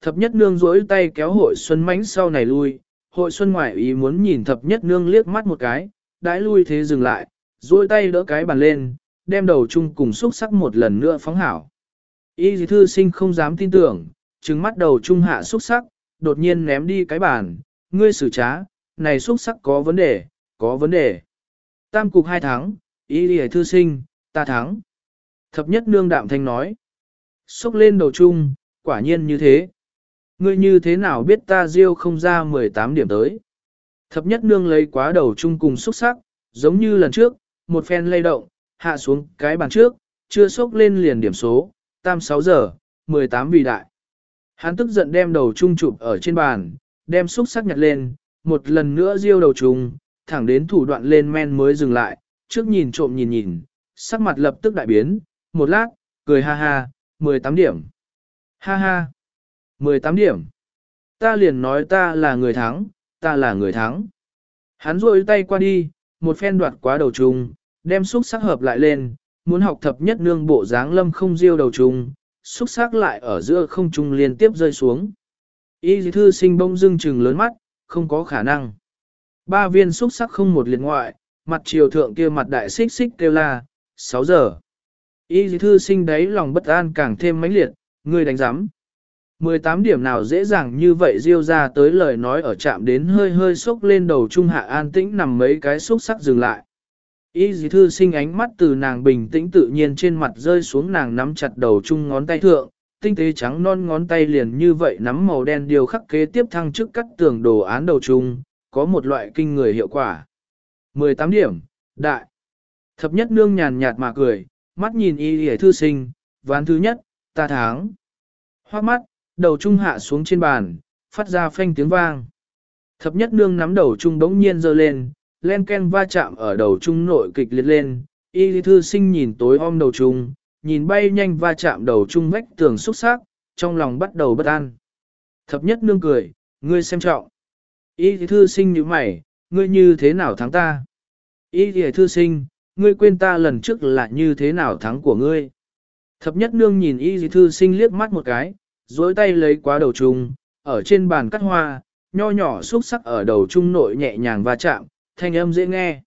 thập nhất nương rỗi tay kéo hội xuân mánh sau này lui, hội xuân ngoại ý muốn nhìn thập nhất nương liếc mắt một cái, đãi lui thế dừng lại, rỗi tay đỡ cái bàn lên, đem đầu chung cùng xúc sắc một lần nữa phóng hảo. Y dì thư sinh không dám tin tưởng, trừng mắt đầu Chung hạ xúc sắc, đột nhiên ném đi cái bàn, ngươi xử trá, này xúc sắc có vấn đề, có vấn đề. Tam cục hai thắng, y dì thư sinh, ta thắng. Thập nhất nương đạm thanh nói. Xúc lên đầu chung, quả nhiên như thế. Ngươi như thế nào biết ta diêu không ra 18 điểm tới. Thập nhất nương lấy quá đầu chung cùng xúc sắc, giống như lần trước, một phen lay động, hạ xuống cái bàn trước, chưa sốc lên liền điểm số, tam 6 giờ, 18 vì đại. Hắn tức giận đem đầu chung chụp ở trên bàn, đem xúc sắc nhặt lên, một lần nữa diêu đầu chung, thẳng đến thủ đoạn lên men mới dừng lại, trước nhìn trộm nhìn nhìn, sắc mặt lập tức đại biến, một lát, cười ha ha, 18 điểm. Ha ha, 18 điểm. Ta liền nói ta là người thắng, ta là người thắng. Hắn rôi tay qua đi, một phen đoạt quá đầu trùng, đem xúc sắc hợp lại lên, muốn học thập nhất nương bộ dáng lâm không diêu đầu trùng, xúc sắc lại ở giữa không trung liên tiếp rơi xuống. Y thư sinh bông dưng trừng lớn mắt, không có khả năng. Ba viên xúc sắc không một liệt ngoại, mặt triều thượng kia mặt đại xích xích kêu la, 6 giờ. Y thư sinh đấy lòng bất an càng thêm mãnh liệt, người đánh giám. 18 điểm nào dễ dàng như vậy diêu ra tới lời nói ở chạm đến hơi hơi sốc lên đầu trung hạ an tĩnh nằm mấy cái xúc sắc dừng lại. Y dì thư sinh ánh mắt từ nàng bình tĩnh tự nhiên trên mặt rơi xuống nàng nắm chặt đầu chung ngón tay thượng, tinh tế trắng non ngón tay liền như vậy nắm màu đen điều khắc kế tiếp thăng trước cắt tường đồ án đầu chung, có một loại kinh người hiệu quả. 18 điểm, đại. Thập nhất nương nhàn nhạt mà cười, mắt nhìn y dì thư sinh, ván thứ nhất, ta tháng. Hoác mắt, đầu trung hạ xuống trên bàn, phát ra phanh tiếng vang. Thập nhất nương nắm đầu trung đống nhiên giơ lên, len ken va chạm ở đầu trung nội kịch liệt lên, y lý thư sinh nhìn tối om đầu trung, nhìn bay nhanh va chạm đầu trung vách tường xúc sắc, trong lòng bắt đầu bất an. Thập nhất nương cười, ngươi xem trọng. Y lý thư sinh như mày, ngươi như thế nào thắng ta? Y lý thư sinh, ngươi quên ta lần trước là như thế nào thắng của ngươi? Thập nhất nương nhìn y lý thư sinh liếc mắt một cái, duỗi tay lấy quá đầu trung, ở trên bàn cắt hoa, nho nhỏ xúc sắc ở đầu trung nội nhẹ nhàng va chạm, thanh âm dễ nghe.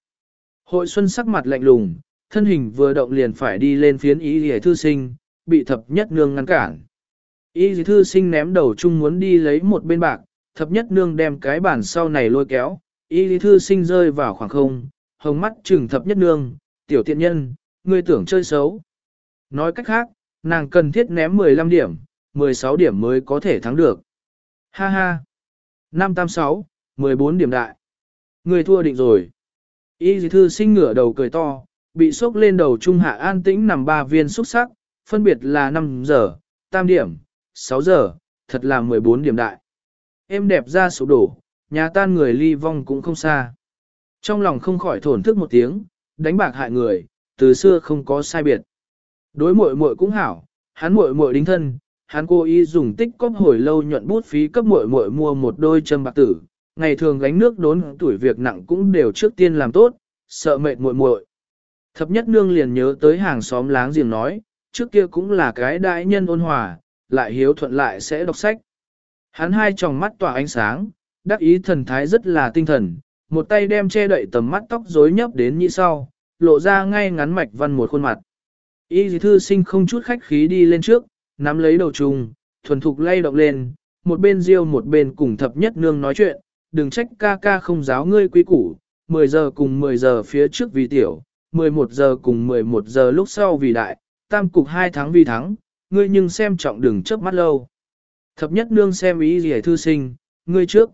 Hội xuân sắc mặt lạnh lùng, thân hình vừa động liền phải đi lên phiến ý hề thư sinh, bị thập nhất nương ngăn cản. Ý thư sinh ném đầu trung muốn đi lấy một bên bạc, thập nhất nương đem cái bàn sau này lôi kéo, ý thư sinh rơi vào khoảng không, hồng mắt trừng thập nhất nương, tiểu tiện nhân, ngươi tưởng chơi xấu. Nói cách khác, nàng cần thiết ném 15 điểm, 16 điểm mới có thể thắng được. Ha ha! 586, 14 điểm đại. Người thua định rồi. Y dì thư sinh ngửa đầu cười to, bị sốc lên đầu trung hạ an tĩnh nằm ba viên xúc sắc, phân biệt là 5 giờ, tam điểm, 6 giờ, thật là 14 điểm đại. Em đẹp ra sụp đổ, nhà tan người ly vong cũng không xa. Trong lòng không khỏi thổn thức một tiếng, đánh bạc hại người, từ xưa không có sai biệt. Đối muội muội cũng hảo, hắn muội muội đính thân, hắn cố ý dùng tích cóp hồi lâu nhuận bút phí cấp muội muội mua một đôi châm bạc tử, ngày thường gánh nước đốn tuổi việc nặng cũng đều trước tiên làm tốt, sợ mệt muội muội. Thập nhất nương liền nhớ tới hàng xóm láng giềng nói, trước kia cũng là cái đại nhân ôn hòa, lại hiếu thuận lại sẽ đọc sách. Hắn hai tròng mắt tỏa ánh sáng, đắc ý thần thái rất là tinh thần, một tay đem che đậy tầm mắt tóc rối nhấp đến như sau, lộ ra ngay ngắn mạch văn một khuôn mặt. Y dì thư sinh không chút khách khí đi lên trước, nắm lấy đầu trùng, thuần thục lay động lên, một bên riêu một bên cùng thập nhất nương nói chuyện, đừng trách ca ca không giáo ngươi quý củ, 10 giờ cùng 10 giờ phía trước vì tiểu, 11 giờ cùng 11 giờ lúc sau vì đại, tam cục hai tháng vì thắng, ngươi nhưng xem trọng đừng chớp mắt lâu. Thập nhất nương xem ý gì thư sinh, ngươi trước.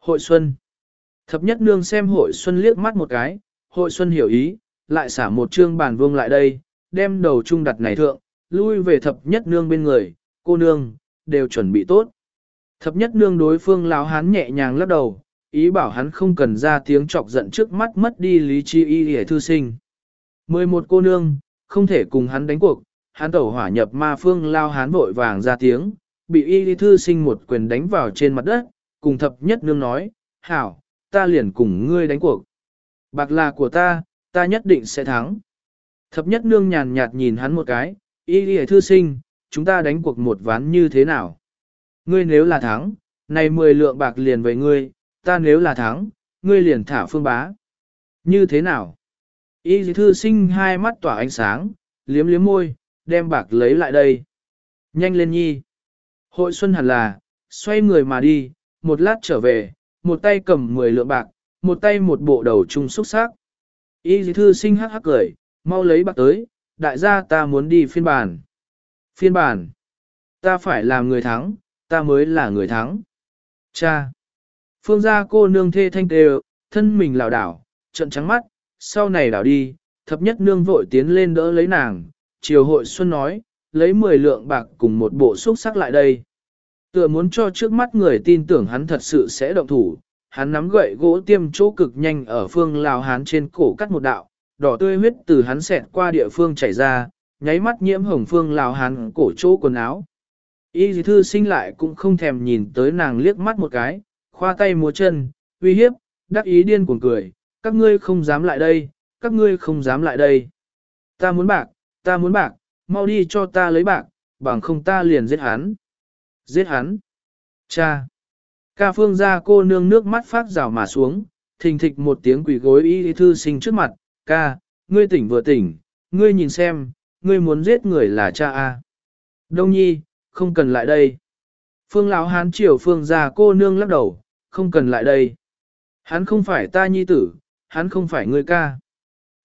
Hội xuân. Thập nhất nương xem hội xuân liếc mắt một cái, hội xuân hiểu ý, lại xả một chương bàn vương lại đây, đem đầu trung đặt này thượng, lui về thập nhất nương bên người, cô nương, đều chuẩn bị tốt. Thập nhất nương đối phương lão hán nhẹ nhàng lắc đầu, ý bảo hắn không cần ra tiếng chọc giận trước mắt mất đi lý trí y hề thư sinh. Mười một cô nương, không thể cùng hắn đánh cuộc, hắn tẩu hỏa nhập ma phương lao hán vội vàng ra tiếng, bị y thư sinh một quyền đánh vào trên mặt đất, cùng thập nhất nương nói, hảo, ta liền cùng ngươi đánh cuộc. Bạc là của ta, ta nhất định sẽ thắng. Thập nhất nương nhàn nhạt nhìn hắn một cái, y thư sinh, chúng ta đánh cuộc một ván như thế nào? ngươi nếu là thắng, này 10 lượng bạc liền với ngươi, ta nếu là thắng, ngươi liền thả phương bá. Như thế nào? Y thư sinh hai mắt tỏa ánh sáng, liếm liếm môi, đem bạc lấy lại đây. Nhanh lên nhi. Hội xuân hẳn là, xoay người mà đi, một lát trở về, một tay cầm 10 lượng bạc, một tay một bộ đầu trung xúc sắc. Y thư sinh hắc hắc cười, mau lấy bạc tới, đại gia ta muốn đi phiên bản. Phiên bản. Ta phải làm người thắng, ta mới là người thắng. Cha. Phương gia cô nương thê thanh tê thân mình lảo đảo, trận trắng mắt, sau này đảo đi, thập nhất nương vội tiến lên đỡ lấy nàng, chiều hội xuân nói, lấy 10 lượng bạc cùng một bộ xúc sắc lại đây. Tựa muốn cho trước mắt người tin tưởng hắn thật sự sẽ động thủ, hắn nắm gậy gỗ tiêm chỗ cực nhanh ở phương lào hán trên cổ cắt một đạo, đỏ tươi huyết từ hắn xẹt qua địa phương chảy ra, nháy mắt nhiễm hồng phương lào hắn cổ chỗ quần áo. Y thư sinh lại cũng không thèm nhìn tới nàng liếc mắt một cái, khoa tay múa chân, uy hiếp, đắc ý điên cuồng cười, các ngươi không dám lại đây, các ngươi không dám lại đây. Ta muốn bạc, ta muốn bạc, mau đi cho ta lấy bạc, bằng không ta liền giết hắn. Giết hắn. Cha. Ca phương ra cô nương nước mắt phát rào mà xuống, thình thịch một tiếng quỷ gối y thư sinh trước mặt, ca, ngươi tỉnh vừa tỉnh, ngươi nhìn xem, ngươi muốn giết người là cha a. Đông nhi, không cần lại đây. Phương lão hán triều phương già cô nương lắc đầu, không cần lại đây. Hắn không phải ta nhi tử, hắn không phải ngươi ca.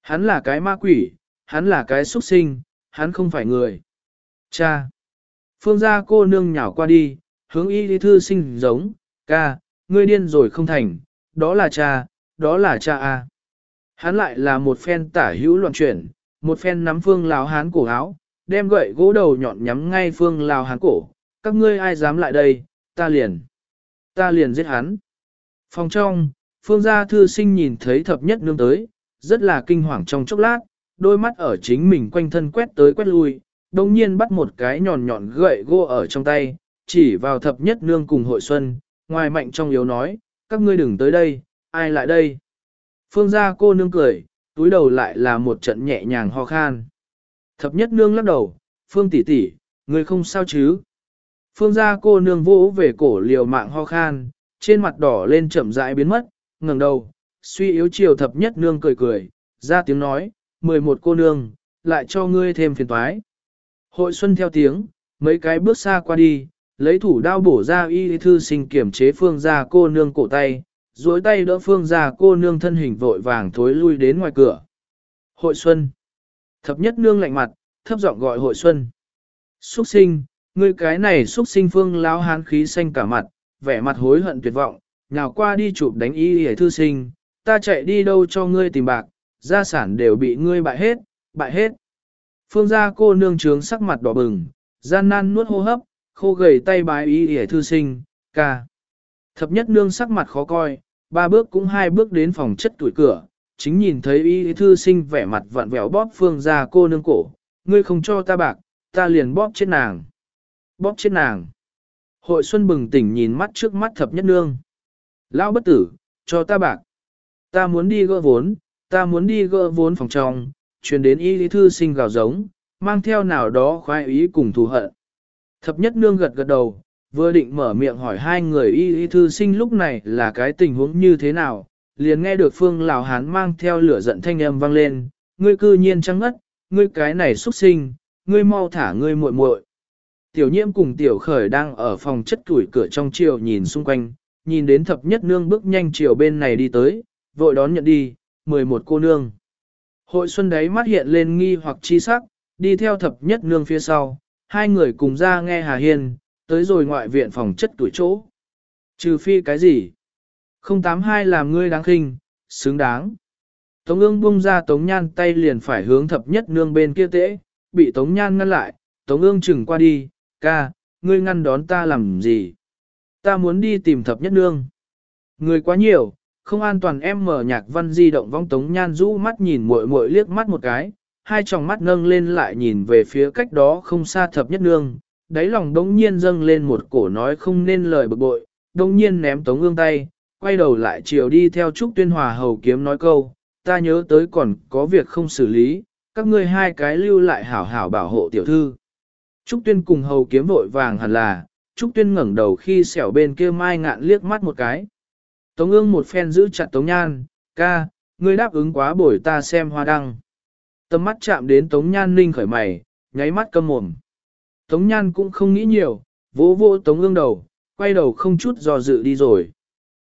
Hắn là cái ma quỷ, hắn là cái xuất sinh, hắn không phải người. Cha. Phương gia cô nương nhào qua đi, hướng y lý thư sinh giống, ca, ngươi điên rồi không thành, đó là cha, đó là cha a. Hắn lại là một phen tả hữu loạn chuyển, một phen nắm phương lào hán cổ áo, đem gậy gỗ đầu nhọn nhắm ngay phương lào hán cổ, các ngươi ai dám lại đây, ta liền, ta liền giết hắn. Phòng trong, phương gia thư sinh nhìn thấy thập nhất nương tới, rất là kinh hoàng trong chốc lát, đôi mắt ở chính mình quanh thân quét tới quét lui, đồng nhiên bắt một cái nhọn nhọn gậy gỗ ở trong tay, chỉ vào thập nhất nương cùng hội xuân, ngoài mạnh trong yếu nói, các ngươi đừng tới đây, ai lại đây. Phương gia cô nương cười, túi đầu lại là một trận nhẹ nhàng ho khan. Thập nhất nương lắc đầu, Phương tỷ tỷ, người không sao chứ. Phương gia cô nương vỗ về cổ liều mạng ho khan, trên mặt đỏ lên chậm rãi biến mất, ngẩng đầu, suy yếu chiều thập nhất nương cười cười, ra tiếng nói, mười một cô nương, lại cho ngươi thêm phiền toái. Hội xuân theo tiếng, mấy cái bước xa qua đi, lấy thủ đao bổ ra y thư sinh kiểm chế phương gia cô nương cổ tay, duỗi tay đỡ phương gia cô nương thân hình vội vàng thối lui đến ngoài cửa. Hội xuân. Thập nhất nương lạnh mặt, thấp giọng gọi hội xuân. Xuất sinh, ngươi cái này xuất sinh phương lão hán khí xanh cả mặt, vẻ mặt hối hận tuyệt vọng, nhào qua đi chụp đánh y hề thư sinh, ta chạy đi đâu cho ngươi tìm bạc, gia sản đều bị ngươi bại hết, bại hết. Phương gia cô nương trướng sắc mặt đỏ bừng, gian nan nuốt hô hấp, khô gầy tay bái y hề thư sinh, ca. Thập nhất nương sắc mặt khó coi, ba bước cũng hai bước đến phòng chất tuổi cửa, chính nhìn thấy y thư sinh vẻ mặt vặn vẹo bóp phương ra cô nương cổ, ngươi không cho ta bạc, ta liền bóp chết nàng. Bóp chết nàng. Hội xuân bừng tỉnh nhìn mắt trước mắt thập nhất nương. Lão bất tử, cho ta bạc. Ta muốn đi gỡ vốn, ta muốn đi gỡ vốn phòng trong, truyền đến y lý thư sinh gào giống, mang theo nào đó khoái ý cùng thù hận. Thập nhất nương gật gật đầu, vừa định mở miệng hỏi hai người y y thư sinh lúc này là cái tình huống như thế nào, liền nghe được phương lào hán mang theo lửa giận thanh âm vang lên, ngươi cư nhiên trăng ngất, ngươi cái này xuất sinh, ngươi mau thả ngươi muội muội. Tiểu nhiễm cùng tiểu khởi đang ở phòng chất tuổi cửa trong chiều nhìn xung quanh, nhìn đến thập nhất nương bước nhanh chiều bên này đi tới, vội đón nhận đi, 11 cô nương. Hội xuân đấy mắt hiện lên nghi hoặc chi sắc, đi theo thập nhất nương phía sau, hai người cùng ra nghe Hà Hiên, tới rồi ngoại viện phòng chất tuổi chỗ. Trừ phi cái gì? 082 làm ngươi đáng khinh, xứng đáng. Tống ương bung ra tống nhan tay liền phải hướng thập nhất nương bên kia tễ, bị tống nhan ngăn lại, tống ương chừng qua đi, ca, ngươi ngăn đón ta làm gì? Ta muốn đi tìm thập nhất nương. Người quá nhiều, không an toàn em mở nhạc văn di động vong tống nhan rũ mắt nhìn muội muội liếc mắt một cái, hai tròng mắt nâng lên lại nhìn về phía cách đó không xa thập nhất nương, đáy lòng đống nhiên dâng lên một cổ nói không nên lời bực bội, đống nhiên ném tống ương tay, quay đầu lại chiều đi theo Trúc Tuyên Hòa hầu kiếm nói câu, ta nhớ tới còn có việc không xử lý, các ngươi hai cái lưu lại hảo hảo bảo hộ tiểu thư. Trúc Tuyên cùng hầu kiếm vội vàng hẳn là, Trúc Tuyên ngẩng đầu khi xẻo bên kia mai ngạn liếc mắt một cái. Tống ương một phen giữ chặt Tống Nhan, ca, ngươi đáp ứng quá bổi ta xem hoa đăng. Tầm mắt chạm đến Tống Nhan ninh khởi mày, nháy mắt câm mồm. Tống Nhan cũng không nghĩ nhiều, vỗ vỗ Tống ương đầu, quay đầu không chút do dự đi rồi.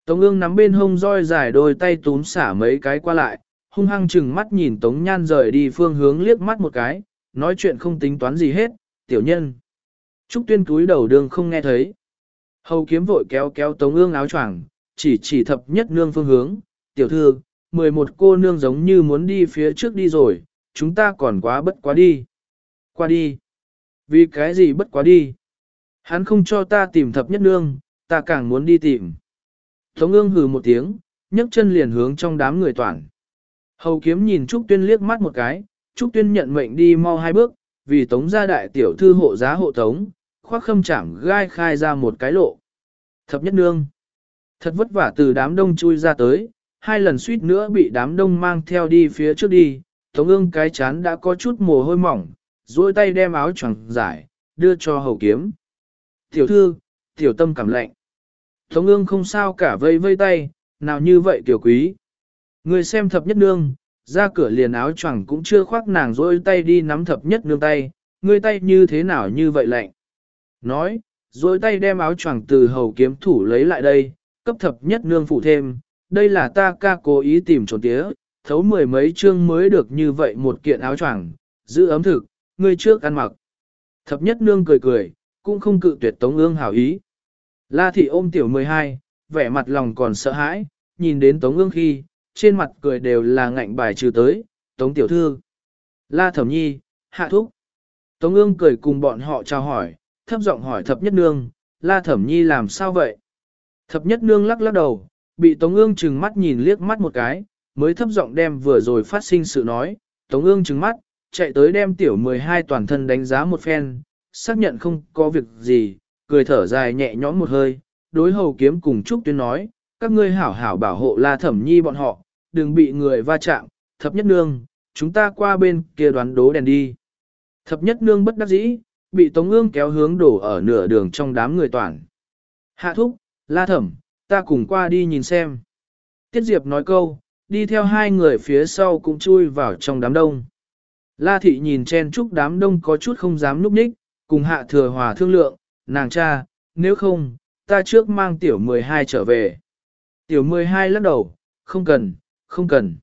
Tống ương nắm bên hông roi dài đôi tay túm xả mấy cái qua lại, hung hăng chừng mắt nhìn Tống Nhan rời đi phương hướng liếc mắt một cái, nói chuyện không tính toán gì hết, tiểu nhân. Trúc tuyên túi đầu đường không nghe thấy. Hầu kiếm vội kéo kéo Tống ương áo choàng, chỉ chỉ thập nhất nương phương hướng, tiểu thư, 11 cô nương giống như muốn đi phía trước đi rồi, chúng ta còn quá bất quá đi. Qua đi. Vì cái gì bất quá đi? Hắn không cho ta tìm thập nhất nương, ta càng muốn đi tìm. Tống ương hừ một tiếng, nhấc chân liền hướng trong đám người toàn. Hầu kiếm nhìn Trúc Tuyên liếc mắt một cái, Trúc Tuyên nhận mệnh đi mau hai bước, vì tống gia đại tiểu thư hộ giá hộ tống, khoác khâm chảm gai khai ra một cái lộ. Thập nhất nương. Thật vất vả từ đám đông chui ra tới, hai lần suýt nữa bị đám đông mang theo đi phía trước đi, tống ương cái chán đã có chút mồ hôi mỏng, duỗi tay đem áo choàng giải, đưa cho hầu kiếm. Tiểu thư, tiểu tâm cảm lạnh. Tống ương không sao cả vây vây tay, nào như vậy tiểu quý. Người xem thập nhất nương, ra cửa liền áo choàng cũng chưa khoác nàng dôi tay đi nắm thập nhất nương tay, ngươi tay như thế nào như vậy lạnh. Nói, dôi tay đem áo choàng từ hầu kiếm thủ lấy lại đây, cấp thập nhất nương phụ thêm, đây là ta ca cố ý tìm trốn tía, thấu mười mấy chương mới được như vậy một kiện áo choàng, giữ ấm thực, ngươi trước ăn mặc. Thập nhất nương cười cười, cũng không cự tuyệt tống ương hảo ý. La thị ôm tiểu 12, vẻ mặt lòng còn sợ hãi, nhìn đến tống ương khi, trên mặt cười đều là ngạnh bài trừ tới, tống tiểu thư. La thẩm nhi, hạ thúc. Tống ương cười cùng bọn họ chào hỏi, thấp giọng hỏi thập nhất nương, la thẩm nhi làm sao vậy? Thập nhất nương lắc lắc đầu, bị Tống ương chừng mắt nhìn liếc mắt một cái, mới thấp giọng đem vừa rồi phát sinh sự nói, Tống ương chừng mắt, chạy tới đem tiểu 12 toàn thân đánh giá một phen, xác nhận không có việc gì, cười thở dài nhẹ nhõm một hơi, đối hầu kiếm cùng Trúc Tuyên nói, các ngươi hảo hảo bảo hộ la thẩm nhi bọn họ, đừng bị người va chạm, thập nhất nương, chúng ta qua bên kia đoán đố đèn đi. Thập nhất nương bất đắc dĩ, bị Tống ương kéo hướng đổ ở nửa đường trong đám người toàn. Hạ thúc, la thẩm, ta cùng qua đi nhìn xem. Tiết Diệp nói câu, đi theo hai người phía sau cũng chui vào trong đám đông. La thị nhìn chen chúc đám đông có chút không dám núp ních, cùng hạ thừa hòa thương lượng, nàng cha, nếu không, ta trước mang tiểu 12 trở về. Tiểu 12 lắc đầu, không cần, không cần.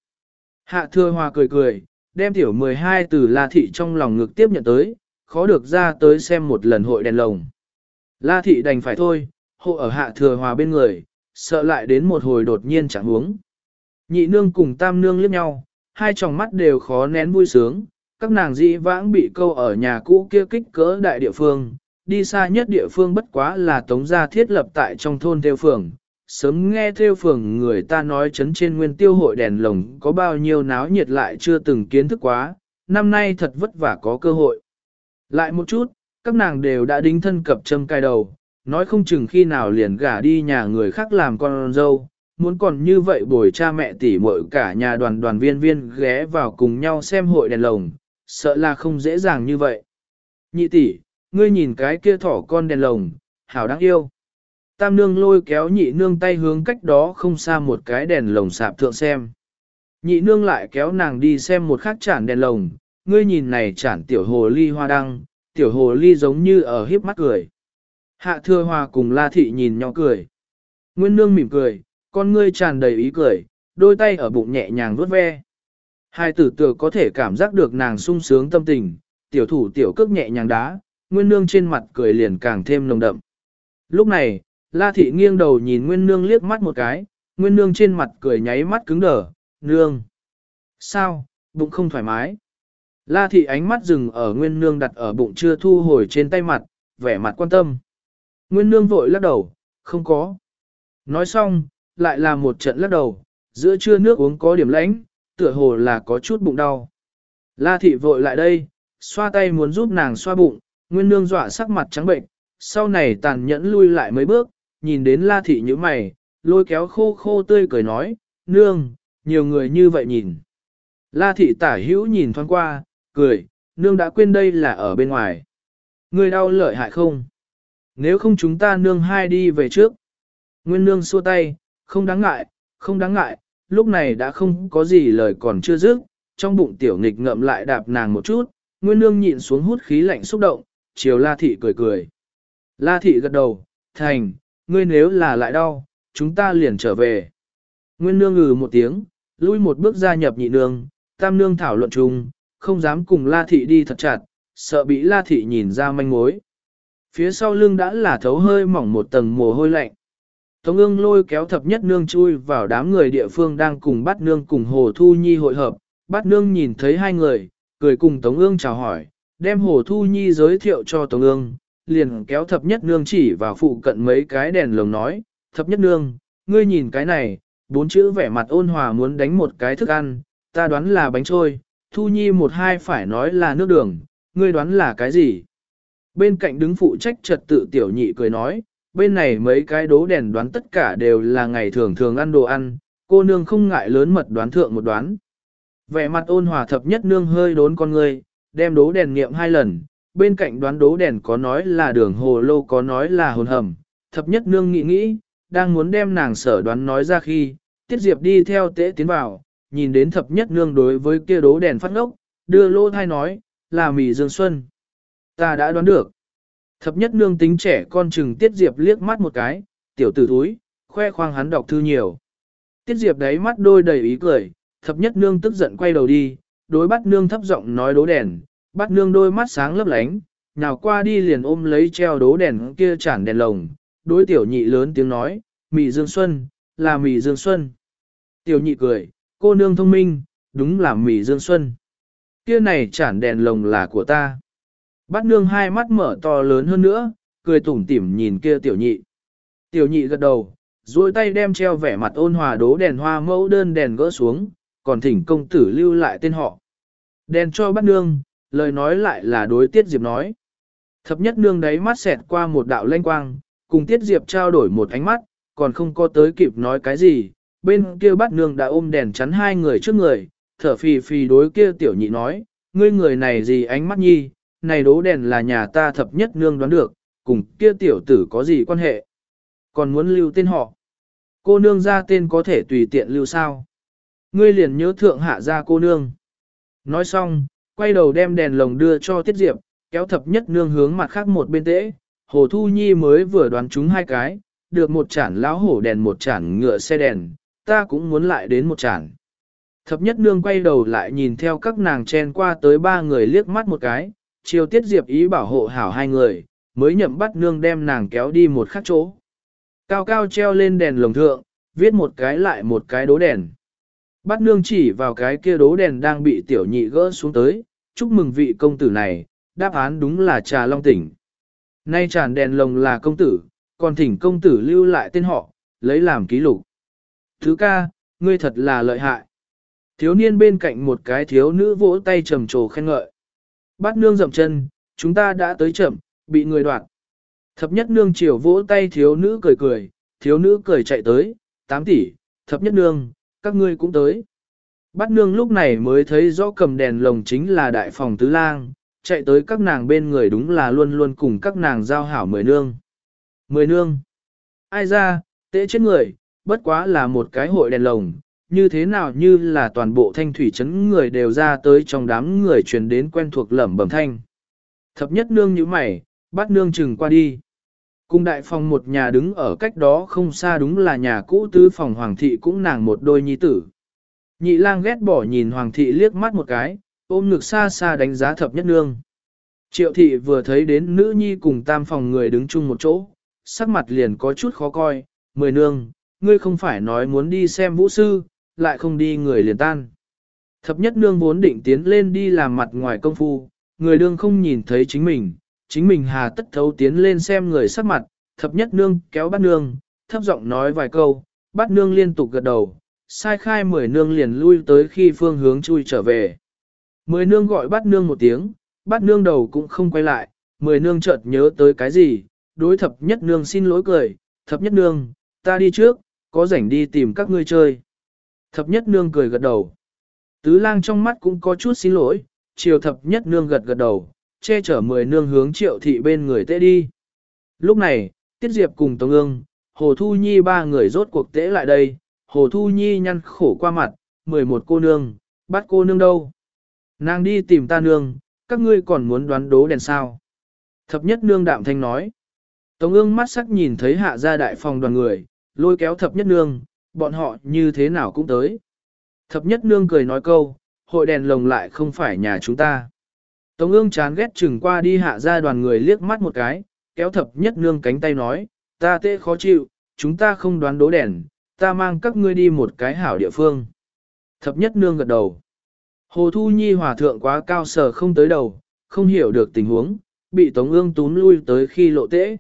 Hạ thừa hòa cười cười, đem tiểu 12 từ La thị trong lòng ngực tiếp nhận tới, khó được ra tới xem một lần hội đèn lồng. La thị đành phải thôi, hộ ở hạ thừa hòa bên người, sợ lại đến một hồi đột nhiên chẳng huống. Nhị nương cùng tam nương liếc nhau, hai tròng mắt đều khó nén vui sướng, các nàng dĩ vãng bị câu ở nhà cũ kia kích cỡ đại địa phương, đi xa nhất địa phương bất quá là tống gia thiết lập tại trong thôn theo phường. Sớm nghe theo phường người ta nói chấn trên nguyên tiêu hội đèn lồng có bao nhiêu náo nhiệt lại chưa từng kiến thức quá, năm nay thật vất vả có cơ hội. Lại một chút, các nàng đều đã đính thân cập châm cai đầu, nói không chừng khi nào liền gả đi nhà người khác làm con dâu, muốn còn như vậy bồi cha mẹ tỷ muội cả nhà đoàn đoàn viên viên ghé vào cùng nhau xem hội đèn lồng, sợ là không dễ dàng như vậy. Nhị tỷ, ngươi nhìn cái kia thỏ con đèn lồng, hảo đáng yêu. Tam nương lôi kéo nhị nương tay hướng cách đó không xa một cái đèn lồng sạp thượng xem. Nhị nương lại kéo nàng đi xem một khắc chản đèn lồng, ngươi nhìn này chản tiểu hồ ly hoa đăng, tiểu hồ ly giống như ở hiếp mắt cười. Hạ thừa hòa cùng la thị nhìn nhỏ cười. Nguyên nương mỉm cười, con ngươi tràn đầy ý cười, đôi tay ở bụng nhẹ nhàng vuốt ve. Hai tử tựa có thể cảm giác được nàng sung sướng tâm tình, tiểu thủ tiểu cước nhẹ nhàng đá, nguyên nương trên mặt cười liền càng thêm nồng đậm. Lúc này, la thị nghiêng đầu nhìn nguyên nương liếc mắt một cái, nguyên nương trên mặt cười nháy mắt cứng đờ, nương. Sao, bụng không thoải mái. La thị ánh mắt dừng ở nguyên nương đặt ở bụng chưa thu hồi trên tay mặt, vẻ mặt quan tâm. Nguyên nương vội lắc đầu, không có. Nói xong, lại là một trận lắc đầu, giữa trưa nước uống có điểm lãnh, tựa hồ là có chút bụng đau. La thị vội lại đây, xoa tay muốn giúp nàng xoa bụng, nguyên nương dọa sắc mặt trắng bệnh, sau này tàn nhẫn lui lại mấy bước, nhìn đến la thị như mày, lôi kéo khô khô tươi cười nói, nương, nhiều người như vậy nhìn. La thị tả hữu nhìn thoáng qua, cười, nương đã quên đây là ở bên ngoài. Người đau lợi hại không? nếu không chúng ta nương hai đi về trước. Nguyên nương xua tay, không đáng ngại, không đáng ngại, lúc này đã không có gì lời còn chưa dứt, trong bụng tiểu nghịch ngậm lại đạp nàng một chút, nguyên nương nhịn xuống hút khí lạnh xúc động, chiều la thị cười cười. La thị gật đầu, thành, ngươi nếu là lại đau, chúng ta liền trở về. Nguyên nương ngừ một tiếng, lui một bước gia nhập nhị nương, tam nương thảo luận chung, không dám cùng la thị đi thật chặt, sợ bị la thị nhìn ra manh mối. Phía sau lưng đã là thấu hơi mỏng một tầng mồ hôi lạnh. Tống ương lôi kéo thập nhất nương chui vào đám người địa phương đang cùng bắt nương cùng Hồ Thu Nhi hội hợp. Bắt nương nhìn thấy hai người, cười cùng Tống ương chào hỏi, đem Hồ Thu Nhi giới thiệu cho Tống ương, liền kéo thập nhất nương chỉ vào phụ cận mấy cái đèn lồng nói, thập nhất nương, ngươi nhìn cái này, bốn chữ vẻ mặt ôn hòa muốn đánh một cái thức ăn, ta đoán là bánh trôi, Thu Nhi một hai phải nói là nước đường, ngươi đoán là cái gì? Bên cạnh đứng phụ trách trật tự tiểu nhị cười nói, bên này mấy cái đố đèn đoán tất cả đều là ngày thường thường ăn đồ ăn, cô nương không ngại lớn mật đoán thượng một đoán. Vẻ mặt ôn hòa thập nhất nương hơi đốn con người đem đố đèn niệm hai lần, bên cạnh đoán đố đèn có nói là đường hồ lô có nói là hồn hầm, thập nhất nương nghĩ nghĩ, đang muốn đem nàng sở đoán nói ra khi, tiết diệp đi theo tế tiến vào, nhìn đến thập nhất nương đối với kia đố đèn phát ngốc, đưa lô thai nói, là mì dương xuân. Ta đã đoán được. Thập nhất nương tính trẻ con chừng Tiết Diệp liếc mắt một cái, tiểu tử thúi, khoe khoang hắn đọc thư nhiều. Tiết Diệp đấy mắt đôi đầy ý cười, thập nhất nương tức giận quay đầu đi, đối bắt nương thấp giọng nói đố đèn, bắt nương đôi mắt sáng lấp lánh, nào qua đi liền ôm lấy treo đố đèn kia chản đèn lồng, đối tiểu nhị lớn tiếng nói, mì dương xuân, là mì dương xuân. Tiểu nhị cười, cô nương thông minh, đúng là mì dương xuân. Kia này chản đèn lồng là của ta. Bát nương hai mắt mở to lớn hơn nữa, cười tủm tỉm nhìn kia tiểu nhị. Tiểu nhị gật đầu, duỗi tay đem treo vẻ mặt ôn hòa đố đèn hoa mẫu đơn đèn gỡ xuống, còn thỉnh công tử lưu lại tên họ. Đèn cho bát nương, lời nói lại là đối tiết diệp nói. Thập nhất nương đấy mắt xẹt qua một đạo lanh quang, cùng tiết diệp trao đổi một ánh mắt, còn không có tới kịp nói cái gì. Bên kia bát nương đã ôm đèn chắn hai người trước người, thở phì phì đối kia tiểu nhị nói, ngươi người này gì ánh mắt nhi, này đố đèn là nhà ta thập nhất nương đoán được, cùng kia tiểu tử có gì quan hệ. Còn muốn lưu tên họ. Cô nương ra tên có thể tùy tiện lưu sao. Ngươi liền nhớ thượng hạ ra cô nương. Nói xong, quay đầu đem đèn lồng đưa cho Tiết Diệp, kéo thập nhất nương hướng mặt khác một bên tễ. Hồ Thu Nhi mới vừa đoán chúng hai cái, được một chản lão hổ đèn một chản ngựa xe đèn, ta cũng muốn lại đến một chản. Thập nhất nương quay đầu lại nhìn theo các nàng chen qua tới ba người liếc mắt một cái, chiều tiết diệp ý bảo hộ hảo hai người, mới nhậm bắt nương đem nàng kéo đi một khắc chỗ. Cao cao treo lên đèn lồng thượng, viết một cái lại một cái đố đèn. Bắt nương chỉ vào cái kia đố đèn đang bị tiểu nhị gỡ xuống tới, chúc mừng vị công tử này, đáp án đúng là trà long tỉnh. Nay tràn đèn lồng là công tử, còn thỉnh công tử lưu lại tên họ, lấy làm ký lục. Thứ ca, ngươi thật là lợi hại. Thiếu niên bên cạnh một cái thiếu nữ vỗ tay trầm trồ khen ngợi. Bát nương dậm chân, chúng ta đã tới chậm, bị người đoạt. Thập nhất nương chiều vỗ tay thiếu nữ cười cười, thiếu nữ cười chạy tới, tám tỷ, thập nhất nương, các ngươi cũng tới. Bát nương lúc này mới thấy rõ cầm đèn lồng chính là đại phòng tứ lang, chạy tới các nàng bên người đúng là luôn luôn cùng các nàng giao hảo mười nương. Mười nương. Ai ra, tệ chết người, bất quá là một cái hội đèn lồng, như thế nào như là toàn bộ thanh thủy trấn người đều ra tới trong đám người truyền đến quen thuộc lẩm bẩm thanh. Thập nhất nương như mày, bắt nương chừng qua đi. Cung đại phòng một nhà đứng ở cách đó không xa đúng là nhà cũ tứ phòng hoàng thị cũng nàng một đôi nhi tử. Nhị lang ghét bỏ nhìn hoàng thị liếc mắt một cái, ôm ngực xa xa đánh giá thập nhất nương. Triệu thị vừa thấy đến nữ nhi cùng tam phòng người đứng chung một chỗ, sắc mặt liền có chút khó coi, mười nương, ngươi không phải nói muốn đi xem vũ sư, lại không đi người liền tan. Thập nhất nương vốn định tiến lên đi làm mặt ngoài công phu, người đương không nhìn thấy chính mình, chính mình hà tất thấu tiến lên xem người sắc mặt, thập nhất nương kéo bắt nương, thấp giọng nói vài câu, bắt nương liên tục gật đầu, sai khai mười nương liền lui tới khi phương hướng chui trở về. Mười nương gọi bắt nương một tiếng, bắt nương đầu cũng không quay lại, mười nương chợt nhớ tới cái gì, đối thập nhất nương xin lỗi cười, thập nhất nương, ta đi trước, có rảnh đi tìm các ngươi chơi. Thập nhất nương cười gật đầu. Tứ lang trong mắt cũng có chút xin lỗi, chiều thập nhất nương gật gật đầu, che chở mười nương hướng triệu thị bên người tê đi. Lúc này, Tiết Diệp cùng Tống ương, Hồ Thu Nhi ba người rốt cuộc tễ lại đây, Hồ Thu Nhi nhăn khổ qua mặt, 11 cô nương, bắt cô nương đâu? Nàng đi tìm ta nương, các ngươi còn muốn đoán đố đèn sao? Thập nhất nương đạm thanh nói. Tống ương mắt sắc nhìn thấy hạ gia đại phòng đoàn người, lôi kéo thập nhất nương, bọn họ như thế nào cũng tới. Thập nhất nương cười nói câu, hội đèn lồng lại không phải nhà chúng ta. Tống ương chán ghét chừng qua đi hạ ra đoàn người liếc mắt một cái, kéo thập nhất nương cánh tay nói, ta tệ khó chịu, chúng ta không đoán đố đèn, ta mang các ngươi đi một cái hảo địa phương. Thập nhất nương gật đầu. Hồ Thu Nhi hòa thượng quá cao sở không tới đầu, không hiểu được tình huống, bị Tống ương túm lui tới khi lộ tễ.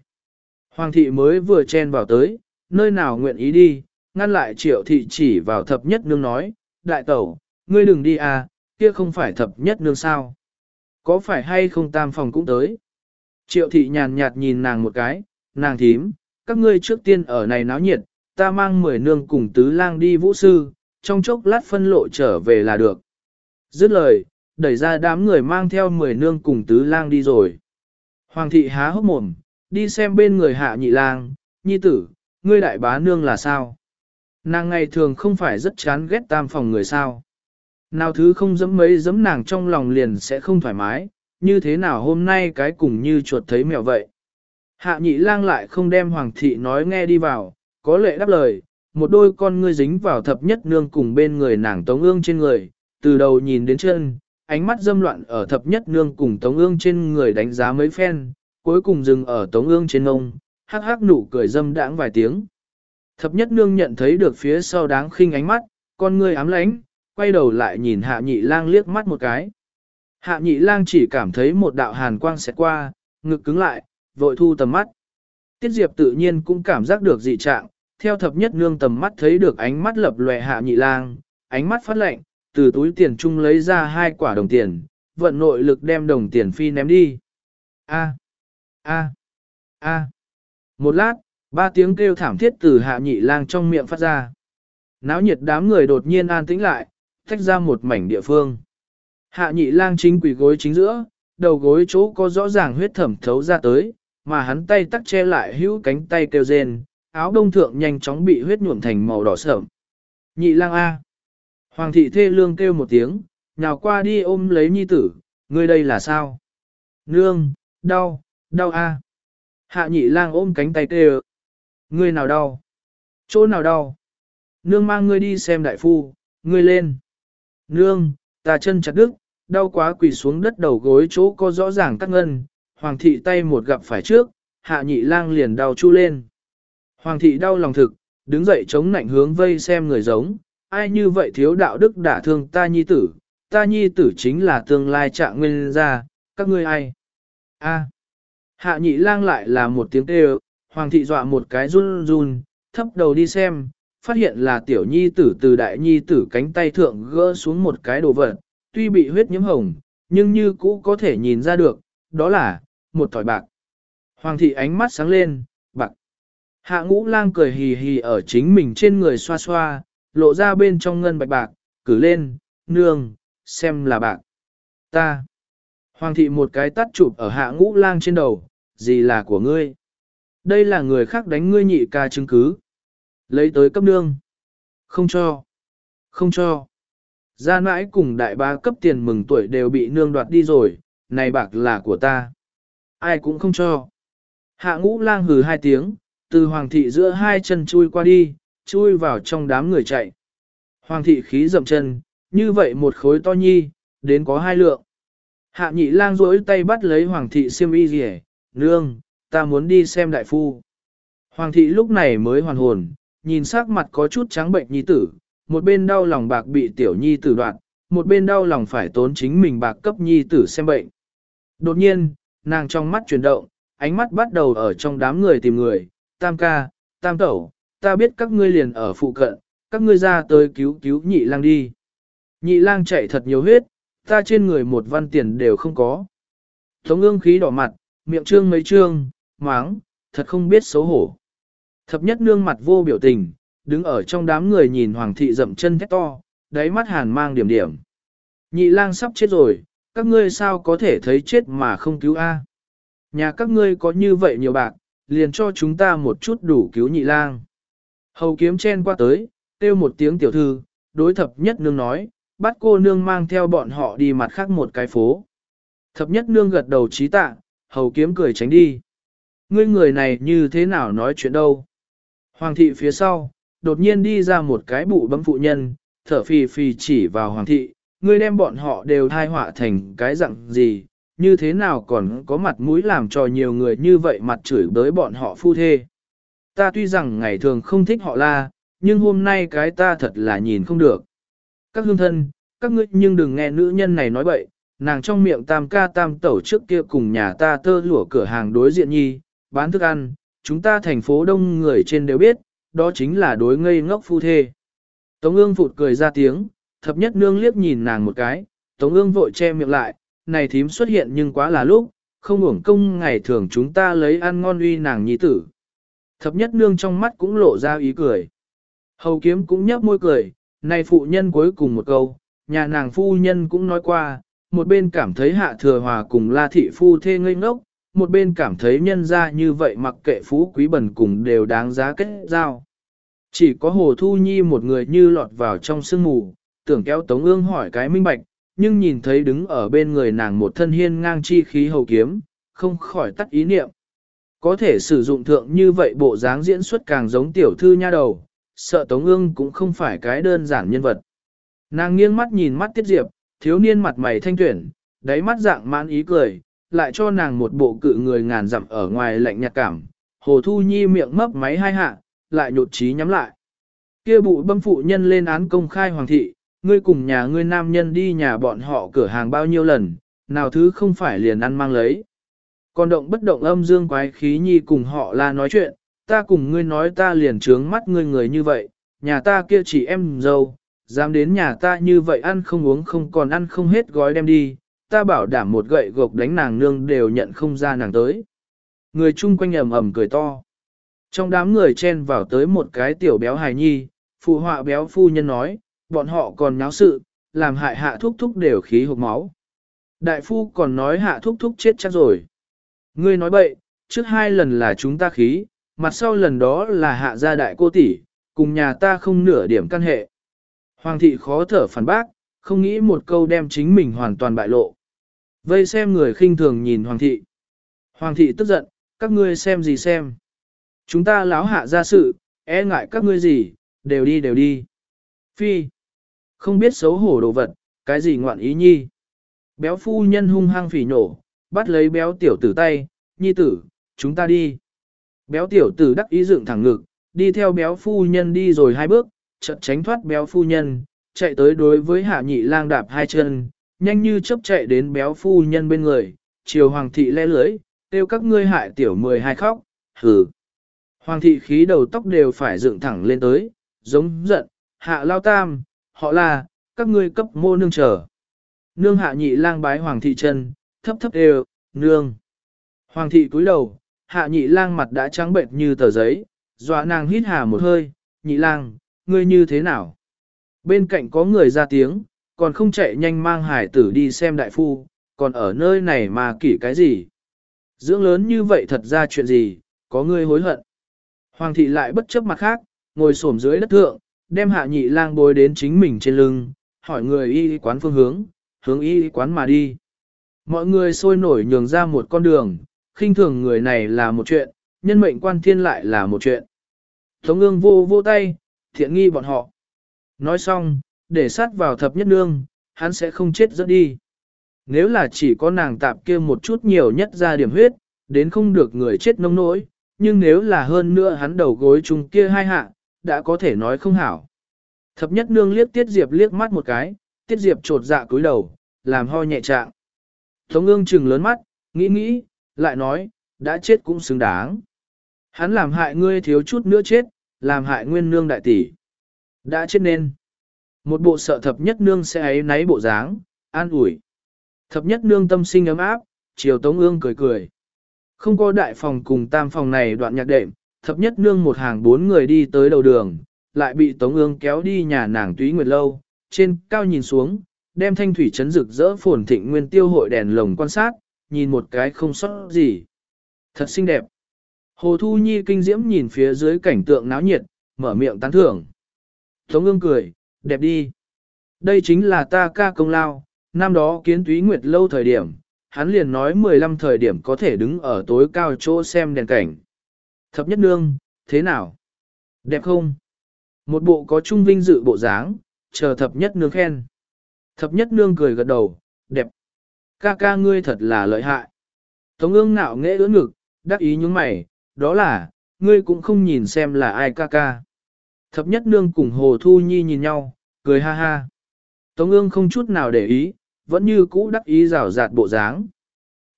Hoàng thị mới vừa chen vào tới, nơi nào nguyện ý đi, ngăn lại triệu thị chỉ vào thập nhất nương nói, đại tẩu, ngươi đừng đi à, kia không phải thập nhất nương sao. Có phải hay không tam phòng cũng tới. Triệu thị nhàn nhạt nhìn nàng một cái, nàng thím, các ngươi trước tiên ở này náo nhiệt, ta mang mười nương cùng tứ lang đi vũ sư, trong chốc lát phân lộ trở về là được. Dứt lời, đẩy ra đám người mang theo mười nương cùng tứ lang đi rồi. Hoàng thị há hốc mồm, đi xem bên người hạ nhị lang, nhi tử, ngươi đại bá nương là sao? Nàng ngày thường không phải rất chán ghét tam phòng người sao? Nào thứ không dẫm mấy dẫm nàng trong lòng liền sẽ không thoải mái, như thế nào hôm nay cái cùng như chuột thấy mèo vậy? Hạ nhị lang lại không đem hoàng thị nói nghe đi vào, có lệ đáp lời, một đôi con ngươi dính vào thập nhất nương cùng bên người nàng tống ương trên người, từ đầu nhìn đến chân, ánh mắt dâm loạn ở thập nhất nương cùng tống ương trên người đánh giá mấy phen, cuối cùng dừng ở tống ương trên ông, hắc hắc nụ cười dâm đãng vài tiếng. Thập nhất nương nhận thấy được phía sau đáng khinh ánh mắt, con ngươi ám lánh, quay đầu lại nhìn hạ nhị lang liếc mắt một cái. Hạ nhị lang chỉ cảm thấy một đạo hàn quang xẹt qua, ngực cứng lại, vội thu tầm mắt. Tiết Diệp tự nhiên cũng cảm giác được dị trạng, theo thập nhất nương tầm mắt thấy được ánh mắt lập lòe hạ nhị lang, ánh mắt phát lệnh, từ túi tiền chung lấy ra hai quả đồng tiền, vận nội lực đem đồng tiền phi ném đi. A, a, a. Một lát, ba tiếng kêu thảm thiết từ hạ nhị lang trong miệng phát ra. Náo nhiệt đám người đột nhiên an tĩnh lại, tách ra một mảnh địa phương. Hạ nhị lang chính quỷ gối chính giữa, đầu gối chỗ có rõ ràng huyết thẩm thấu ra tới, mà hắn tay tắc che lại hữu cánh tay kêu rên, áo đông thượng nhanh chóng bị huyết nhuộm thành màu đỏ sợm. Nhị lang A. Hoàng thị thê lương kêu một tiếng, nhào qua đi ôm lấy nhi tử, ngươi đây là sao? Nương, đau, đau A. Hạ nhị lang ôm cánh tay kêu. Ngươi nào đau? Chỗ nào đau? Nương mang ngươi đi xem đại phu, ngươi lên. Nương, ta chân chặt đứt, đau quá quỳ xuống đất đầu gối chỗ có rõ ràng tắc ngân, hoàng thị tay một gặp phải trước, hạ nhị lang liền đau chu lên. Hoàng thị đau lòng thực, đứng dậy chống nạnh hướng vây xem người giống, ai như vậy thiếu đạo đức đả thương ta nhi tử, ta nhi tử chính là tương lai trạng nguyên gia, các ngươi ai? A. Hạ nhị lang lại là một tiếng kêu, hoàng thị dọa một cái run run, thấp đầu đi xem, phát hiện là tiểu nhi tử từ đại nhi tử cánh tay thượng gỡ xuống một cái đồ vật, tuy bị huyết nhiễm hồng, nhưng như cũ có thể nhìn ra được, đó là, một thỏi bạc. Hoàng thị ánh mắt sáng lên, bạc. Hạ ngũ lang cười hì hì ở chính mình trên người xoa xoa, lộ ra bên trong ngân bạch bạc, cử lên, nương, xem là bạc. Ta. Hoàng thị một cái tắt chụp ở hạ ngũ lang trên đầu, gì là của ngươi? Đây là người khác đánh ngươi nhị ca chứng cứ. Lấy tới cấp nương. Không cho. Không cho. Gia mãi cùng đại ba cấp tiền mừng tuổi đều bị nương đoạt đi rồi, này bạc là của ta. Ai cũng không cho. Hạ ngũ lang hừ hai tiếng, từ hoàng thị giữa hai chân chui qua đi, chui vào trong đám người chạy. Hoàng thị khí dậm chân, như vậy một khối to nhi, đến có hai lượng. Hạ nhị lang rỗi tay bắt lấy hoàng thị siêm y rỉ nương, ta muốn đi xem đại phu. Hoàng thị lúc này mới hoàn hồn, nhìn sắc mặt có chút trắng bệnh nhi tử, một bên đau lòng bạc bị tiểu nhi tử đoạt, một bên đau lòng phải tốn chính mình bạc cấp nhi tử xem bệnh. Đột nhiên, nàng trong mắt chuyển động, ánh mắt bắt đầu ở trong đám người tìm người, tam ca, tam tẩu, ta biết các ngươi liền ở phụ cận, các ngươi ra tới cứu cứu nhị lang đi. Nhị lang chạy thật nhiều huyết, ta trên người một văn tiền đều không có. Tống ương khí đỏ mặt, miệng trương mấy trương, máng, thật không biết xấu hổ. Thập nhất nương mặt vô biểu tình, đứng ở trong đám người nhìn hoàng thị dậm chân thét to, đáy mắt hàn mang điểm điểm. Nhị lang sắp chết rồi, các ngươi sao có thể thấy chết mà không cứu A. Nhà các ngươi có như vậy nhiều bạc, liền cho chúng ta một chút đủ cứu nhị lang. Hầu kiếm chen qua tới, kêu một tiếng tiểu thư, đối thập nhất nương nói, bắt cô nương mang theo bọn họ đi mặt khác một cái phố. Thập nhất nương gật đầu trí tạ, hầu kiếm cười tránh đi. Ngươi người này như thế nào nói chuyện đâu? Hoàng thị phía sau, đột nhiên đi ra một cái bụ bấm phụ nhân, thở phì phì chỉ vào hoàng thị, ngươi đem bọn họ đều thai họa thành cái dạng gì, như thế nào còn có mặt mũi làm cho nhiều người như vậy mặt chửi bới bọn họ phu thê. Ta tuy rằng ngày thường không thích họ la, nhưng hôm nay cái ta thật là nhìn không được. Các hương thân, các ngươi nhưng đừng nghe nữ nhân này nói bậy, nàng trong miệng tam ca tam tẩu trước kia cùng nhà ta tơ lụa cửa hàng đối diện nhi, bán thức ăn, chúng ta thành phố đông người trên đều biết, đó chính là đối ngây ngốc phu thê. Tống ương phụt cười ra tiếng, thập nhất nương liếc nhìn nàng một cái, tống ương vội che miệng lại, này thím xuất hiện nhưng quá là lúc, không uổng công ngày thường chúng ta lấy ăn ngon uy nàng nhi tử. Thập nhất nương trong mắt cũng lộ ra ý cười. Hầu kiếm cũng nhấp môi cười, này phụ nhân cuối cùng một câu, nhà nàng phu nhân cũng nói qua, một bên cảm thấy hạ thừa hòa cùng la thị phu thê ngây ngốc, một bên cảm thấy nhân ra như vậy mặc kệ phú quý bẩn cùng đều đáng giá kết giao. Chỉ có Hồ Thu Nhi một người như lọt vào trong sương mù, tưởng kéo Tống ương hỏi cái minh bạch, nhưng nhìn thấy đứng ở bên người nàng một thân hiên ngang chi khí hầu kiếm, không khỏi tắt ý niệm. Có thể sử dụng thượng như vậy bộ dáng diễn xuất càng giống tiểu thư nha đầu, sợ Tống ương cũng không phải cái đơn giản nhân vật. Nàng nghiêng mắt nhìn mắt Tiết Diệp, thiếu niên mặt mày thanh tuyển, đáy mắt dạng mãn ý cười, lại cho nàng một bộ cự người ngàn dặm ở ngoài lạnh nhạt cảm. Hồ Thu Nhi miệng mấp máy hai hạ, lại nhột trí nhắm lại. Kia bụi bâm phụ nhân lên án công khai hoàng thị, ngươi cùng nhà ngươi nam nhân đi nhà bọn họ cửa hàng bao nhiêu lần, nào thứ không phải liền ăn mang lấy. Còn động bất động âm dương quái khí nhi cùng họ là nói chuyện, ta cùng ngươi nói ta liền trướng mắt ngươi người như vậy, nhà ta kia chỉ em dâu, dám đến nhà ta như vậy ăn không uống không còn ăn không hết gói đem đi, ta bảo đảm một gậy gộc đánh nàng nương đều nhận không ra nàng tới. Người chung quanh ầm ầm cười to. Trong đám người chen vào tới một cái tiểu béo hài nhi, phụ họa béo phu nhân nói, bọn họ còn nháo sự, làm hại hạ thúc thúc đều khí hộp máu. Đại phu còn nói hạ thúc thúc chết chắc rồi. Ngươi nói bậy, trước hai lần là chúng ta khí, mặt sau lần đó là hạ gia đại cô tỷ, cùng nhà ta không nửa điểm căn hệ. Hoàng thị khó thở phản bác, không nghĩ một câu đem chính mình hoàn toàn bại lộ. Vây xem người khinh thường nhìn hoàng thị. Hoàng thị tức giận, các ngươi xem gì xem. Chúng ta láo hạ ra sự, e ngại các ngươi gì, đều đi đều đi. Phi, không biết xấu hổ đồ vật, cái gì ngoạn ý nhi. Béo phu nhân hung hăng phỉ nổ, bắt lấy béo tiểu tử tay, nhi tử, chúng ta đi. Béo tiểu tử đắc ý dựng thẳng ngực, đi theo béo phu nhân đi rồi hai bước, chợt tránh thoát béo phu nhân, chạy tới đối với hạ nhị lang đạp hai chân, nhanh như chớp chạy đến béo phu nhân bên người, chiều hoàng thị le lưới, kêu các ngươi hại tiểu mười hai khóc, hừ. Hoàng thị khí đầu tóc đều phải dựng thẳng lên tới, giống giận, hạ lao tam, họ là, các ngươi cấp mô nương trở. Nương hạ nhị lang bái hoàng thị chân, thấp thấp đều, nương. Hoàng thị cúi đầu, hạ nhị lang mặt đã trắng bệnh như tờ giấy, dọa nàng hít hà một hơi, nhị lang, ngươi như thế nào? Bên cạnh có người ra tiếng, còn không chạy nhanh mang hải tử đi xem đại phu, còn ở nơi này mà kỷ cái gì? Dưỡng lớn như vậy thật ra chuyện gì, có ngươi hối hận. Hoàng thị lại bất chấp mặt khác, ngồi xổm dưới đất thượng, đem hạ nhị lang bối đến chính mình trên lưng, hỏi người y quán phương hướng, hướng y quán mà đi. Mọi người sôi nổi nhường ra một con đường, khinh thường người này là một chuyện, nhân mệnh quan thiên lại là một chuyện. Tống ương vô vô tay, thiện nghi bọn họ. Nói xong, để sát vào thập nhất nương, hắn sẽ không chết dẫn đi. Nếu là chỉ có nàng tạp kia một chút nhiều nhất ra điểm huyết, đến không được người chết nông nỗi, nhưng nếu là hơn nữa hắn đầu gối chung kia hai hạ, đã có thể nói không hảo. Thập nhất nương liếc Tiết Diệp liếc mắt một cái, Tiết Diệp trột dạ cúi đầu, làm ho nhẹ trạng. Tống ương trừng lớn mắt, nghĩ nghĩ, lại nói, đã chết cũng xứng đáng. Hắn làm hại ngươi thiếu chút nữa chết, làm hại nguyên nương đại tỷ. Đã chết nên. Một bộ sợ thập nhất nương sẽ ấy náy bộ dáng, an ủi. Thập nhất nương tâm sinh ấm áp, chiều tống ương cười cười. Không có đại phòng cùng tam phòng này đoạn nhạc đệm, thập nhất nương một hàng bốn người đi tới đầu đường, lại bị tống ương kéo đi nhà nàng túy nguyệt lâu, trên cao nhìn xuống, đem thanh thủy chấn rực rỡ phồn thịnh nguyên tiêu hội đèn lồng quan sát, nhìn một cái không sót gì. Thật xinh đẹp. Hồ Thu Nhi kinh diễm nhìn phía dưới cảnh tượng náo nhiệt, mở miệng tán thưởng. Tống ương cười, đẹp đi. Đây chính là ta ca công lao, năm đó kiến túy nguyệt lâu thời điểm, hắn liền nói 15 thời điểm có thể đứng ở tối cao chỗ xem đèn cảnh. Thập nhất nương, thế nào? Đẹp không? Một bộ có trung vinh dự bộ dáng, chờ thập nhất nương khen. Thập nhất nương cười gật đầu, đẹp. Ca ca ngươi thật là lợi hại. Tống ương nạo nghễ ưỡn ngực, đắc ý những mày, đó là, ngươi cũng không nhìn xem là ai ca ca. Thập nhất nương cùng Hồ Thu Nhi nhìn nhau, cười ha ha. Tống ương không chút nào để ý, vẫn như cũ đắc ý rào rạt bộ dáng.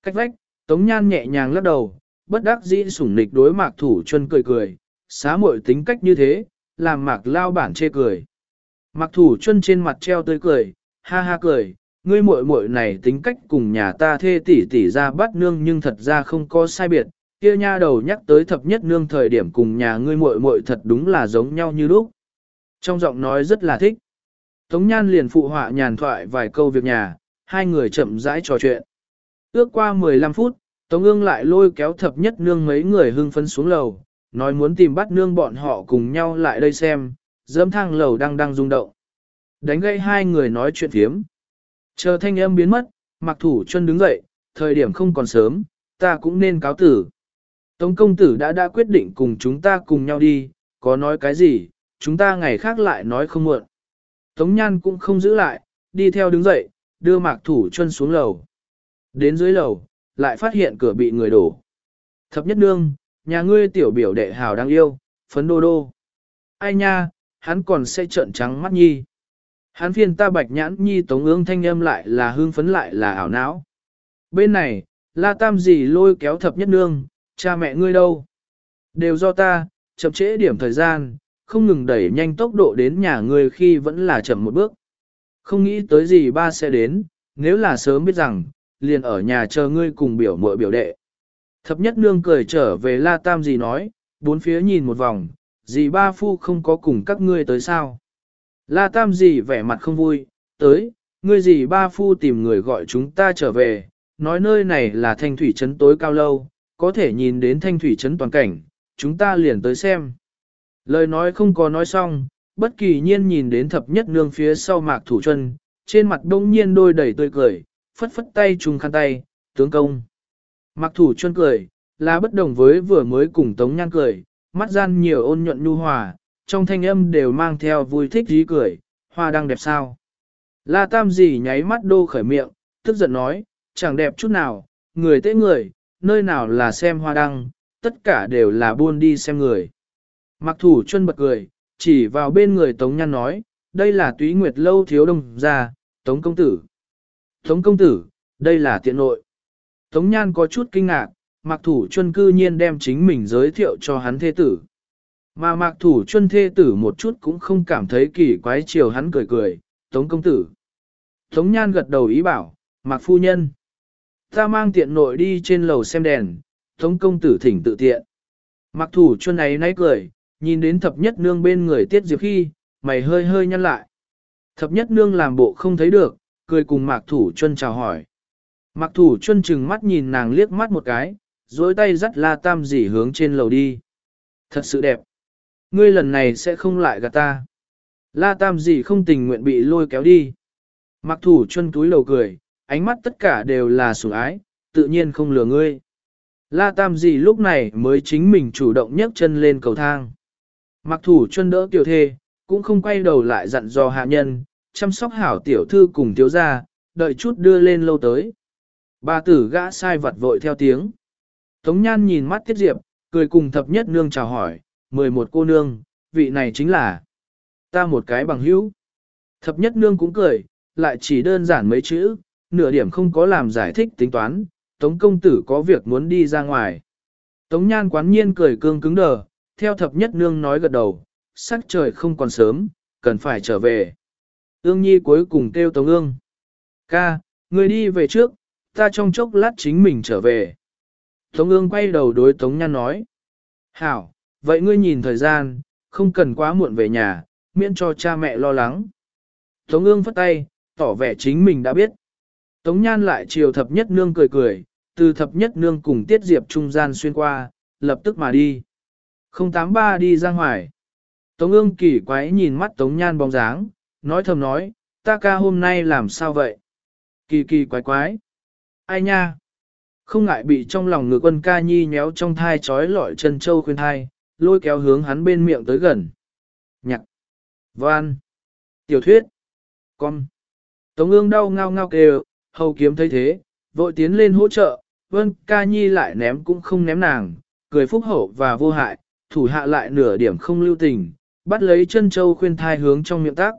Cách vách, Tống Nhan nhẹ nhàng lắc đầu, bất đắc dĩ sủng nịch đối mạc thủ chân cười cười, xá muội tính cách như thế, làm mạc lao bản chê cười. Mạc thủ chân trên mặt treo tươi cười, ha ha cười, ngươi muội muội này tính cách cùng nhà ta thê tỷ tỷ ra bắt nương nhưng thật ra không có sai biệt, kia nha đầu nhắc tới thập nhất nương thời điểm cùng nhà ngươi muội muội thật đúng là giống nhau như lúc. Trong giọng nói rất là thích. Tống Nhan liền phụ họa nhàn thoại vài câu việc nhà, hai người chậm rãi trò chuyện. Ước qua 15 phút, Tống ương lại lôi kéo thập nhất nương mấy người hưng phấn xuống lầu, nói muốn tìm bắt nương bọn họ cùng nhau lại đây xem, dẫm thang lầu đang đang rung động. Đánh gây hai người nói chuyện phiếm. Chờ thanh âm biến mất, mặc thủ chân đứng dậy, thời điểm không còn sớm, ta cũng nên cáo tử. Tống công tử đã đã quyết định cùng chúng ta cùng nhau đi, có nói cái gì, chúng ta ngày khác lại nói không muộn. Tống nhan cũng không giữ lại, đi theo đứng dậy, đưa mạc thủ chân xuống lầu. Đến dưới lầu, lại phát hiện cửa bị người đổ. Thập nhất nương, nhà ngươi tiểu biểu đệ hào đang yêu, phấn đô đô. Ai nha, hắn còn sẽ trợn trắng mắt nhi. Hắn phiền ta bạch nhãn nhi tống ương thanh âm lại là hương phấn lại là ảo não. Bên này, la tam gì lôi kéo thập nhất nương, cha mẹ ngươi đâu? Đều do ta, chậm trễ điểm thời gian, không ngừng đẩy nhanh tốc độ đến nhà ngươi khi vẫn là chậm một bước. Không nghĩ tới gì ba sẽ đến, nếu là sớm biết rằng, liền ở nhà chờ ngươi cùng biểu muội biểu đệ. Thập nhất nương cười trở về la tam gì nói, bốn phía nhìn một vòng, dì ba phu không có cùng các ngươi tới sao. La tam gì vẻ mặt không vui, tới, ngươi dì ba phu tìm người gọi chúng ta trở về, nói nơi này là thanh thủy trấn tối cao lâu, có thể nhìn đến thanh thủy trấn toàn cảnh, chúng ta liền tới xem. Lời nói không có nói xong, bất kỳ nhiên nhìn đến thập nhất nương phía sau mạc thủ chân, trên mặt đông nhiên đôi đầy tươi cười, phất phất tay trùng khăn tay, tướng công. Mạc thủ chân cười, là bất đồng với vừa mới cùng tống nhan cười, mắt gian nhiều ôn nhuận nhu hòa, trong thanh âm đều mang theo vui thích dí cười, hoa đang đẹp sao. La tam gì nháy mắt đô khởi miệng, tức giận nói, chẳng đẹp chút nào, người tế người, nơi nào là xem hoa đăng, tất cả đều là buôn đi xem người. Mặc thủ chân bật cười, chỉ vào bên người Tống Nhan nói, đây là túy nguyệt lâu thiếu đông gia, Tống công tử. Tống công tử, đây là tiện nội. Tống Nhan có chút kinh ngạc, mặc thủ chân cư nhiên đem chính mình giới thiệu cho hắn thê tử. Mà mạc thủ chân thê tử một chút cũng không cảm thấy kỳ quái chiều hắn cười cười, Tống công tử. Tống Nhan gật đầu ý bảo, mạc phu nhân. Ta mang tiện nội đi trên lầu xem đèn, Tống công tử thỉnh tự tiện. Mặc thủ chuân ấy nấy cười, nhìn đến thập nhất nương bên người tiết diệp khi, mày hơi hơi nhăn lại. Thập nhất nương làm bộ không thấy được, cười cùng mạc thủ chân chào hỏi. Mạc thủ chân chừng mắt nhìn nàng liếc mắt một cái, dối tay dắt la tam dỉ hướng trên lầu đi. Thật sự đẹp. Ngươi lần này sẽ không lại gạt ta. La tam dỉ không tình nguyện bị lôi kéo đi. Mạc thủ chân túi lầu cười, ánh mắt tất cả đều là sủng ái, tự nhiên không lừa ngươi. La Tam dỉ lúc này mới chính mình chủ động nhấc chân lên cầu thang. Mặc thủ chân đỡ tiểu thê, cũng không quay đầu lại dặn dò hạ nhân, chăm sóc hảo tiểu thư cùng thiếu gia, đợi chút đưa lên lâu tới. Bà tử gã sai vật vội theo tiếng. Tống Nhan nhìn mắt Tiết Diệp, cười cùng thập nhất nương chào hỏi, mười một cô nương, vị này chính là ta một cái bằng hữu. Thập nhất nương cũng cười, lại chỉ đơn giản mấy chữ, nửa điểm không có làm giải thích tính toán, Tống công tử có việc muốn đi ra ngoài. Tống nhan quán nhiên cười cương cứng đờ, theo thập nhất nương nói gật đầu, sắc trời không còn sớm, cần phải trở về. Ương nhi cuối cùng kêu Tống ương. Ca, người đi về trước, ta trong chốc lát chính mình trở về. Tống ương quay đầu đối Tống nhan nói. Hảo, vậy ngươi nhìn thời gian, không cần quá muộn về nhà, miễn cho cha mẹ lo lắng. Tống ương phất tay, tỏ vẻ chính mình đã biết. Tống Nhan lại chiều thập nhất nương cười cười, từ thập nhất nương cùng tiết diệp trung gian xuyên qua, lập tức mà đi. 083 đi ra ngoài. Tống ương kỳ quái nhìn mắt Tống Nhan bóng dáng, nói thầm nói, ta ca hôm nay làm sao vậy? Kỳ kỳ quái quái. Ai nha? Không ngại bị trong lòng ngực quân ca nhi nhéo trong thai trói lọi chân châu khuyên thai, lôi kéo hướng hắn bên miệng tới gần. Nhạc. Văn. Tiểu thuyết. Con. Tống ương đau ngao ngao kêu, hầu kiếm thấy thế, vội tiến lên hỗ trợ, vân ca nhi lại ném cũng không ném nàng, cười phúc hậu và vô hại, thủ hạ lại nửa điểm không lưu tình, bắt lấy chân châu khuyên thai hướng trong miệng tác.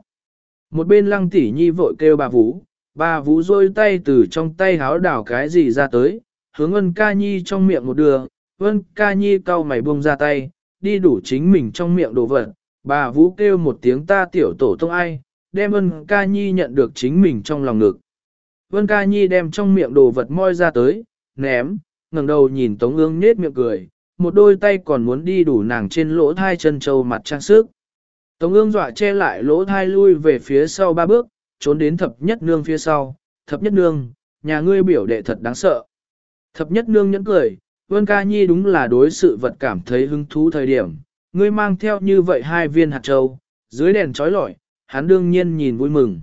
Một bên lăng tỷ nhi vội kêu bà Vũ, bà Vũ rôi tay từ trong tay háo đảo cái gì ra tới, hướng ân ca nhi trong miệng một đường, ân ca nhi cau mày buông ra tay, đi đủ chính mình trong miệng đồ vật, bà Vũ kêu một tiếng ta tiểu tổ tông ai, đem ân ca nhi nhận được chính mình trong lòng ngực. Vân ca nhi đem trong miệng đồ vật moi ra tới, ném, ngẩng đầu nhìn Tống ương nết miệng cười, một đôi tay còn muốn đi đủ nàng trên lỗ thai chân châu mặt trang sức. Tống ương dọa che lại lỗ thai lui về phía sau ba bước, trốn đến thập nhất nương phía sau, thập nhất nương, nhà ngươi biểu đệ thật đáng sợ. Thập nhất nương nhẫn cười, Vân ca nhi đúng là đối sự vật cảm thấy hứng thú thời điểm, ngươi mang theo như vậy hai viên hạt châu, dưới đèn trói lọi, hắn đương nhiên nhìn vui mừng.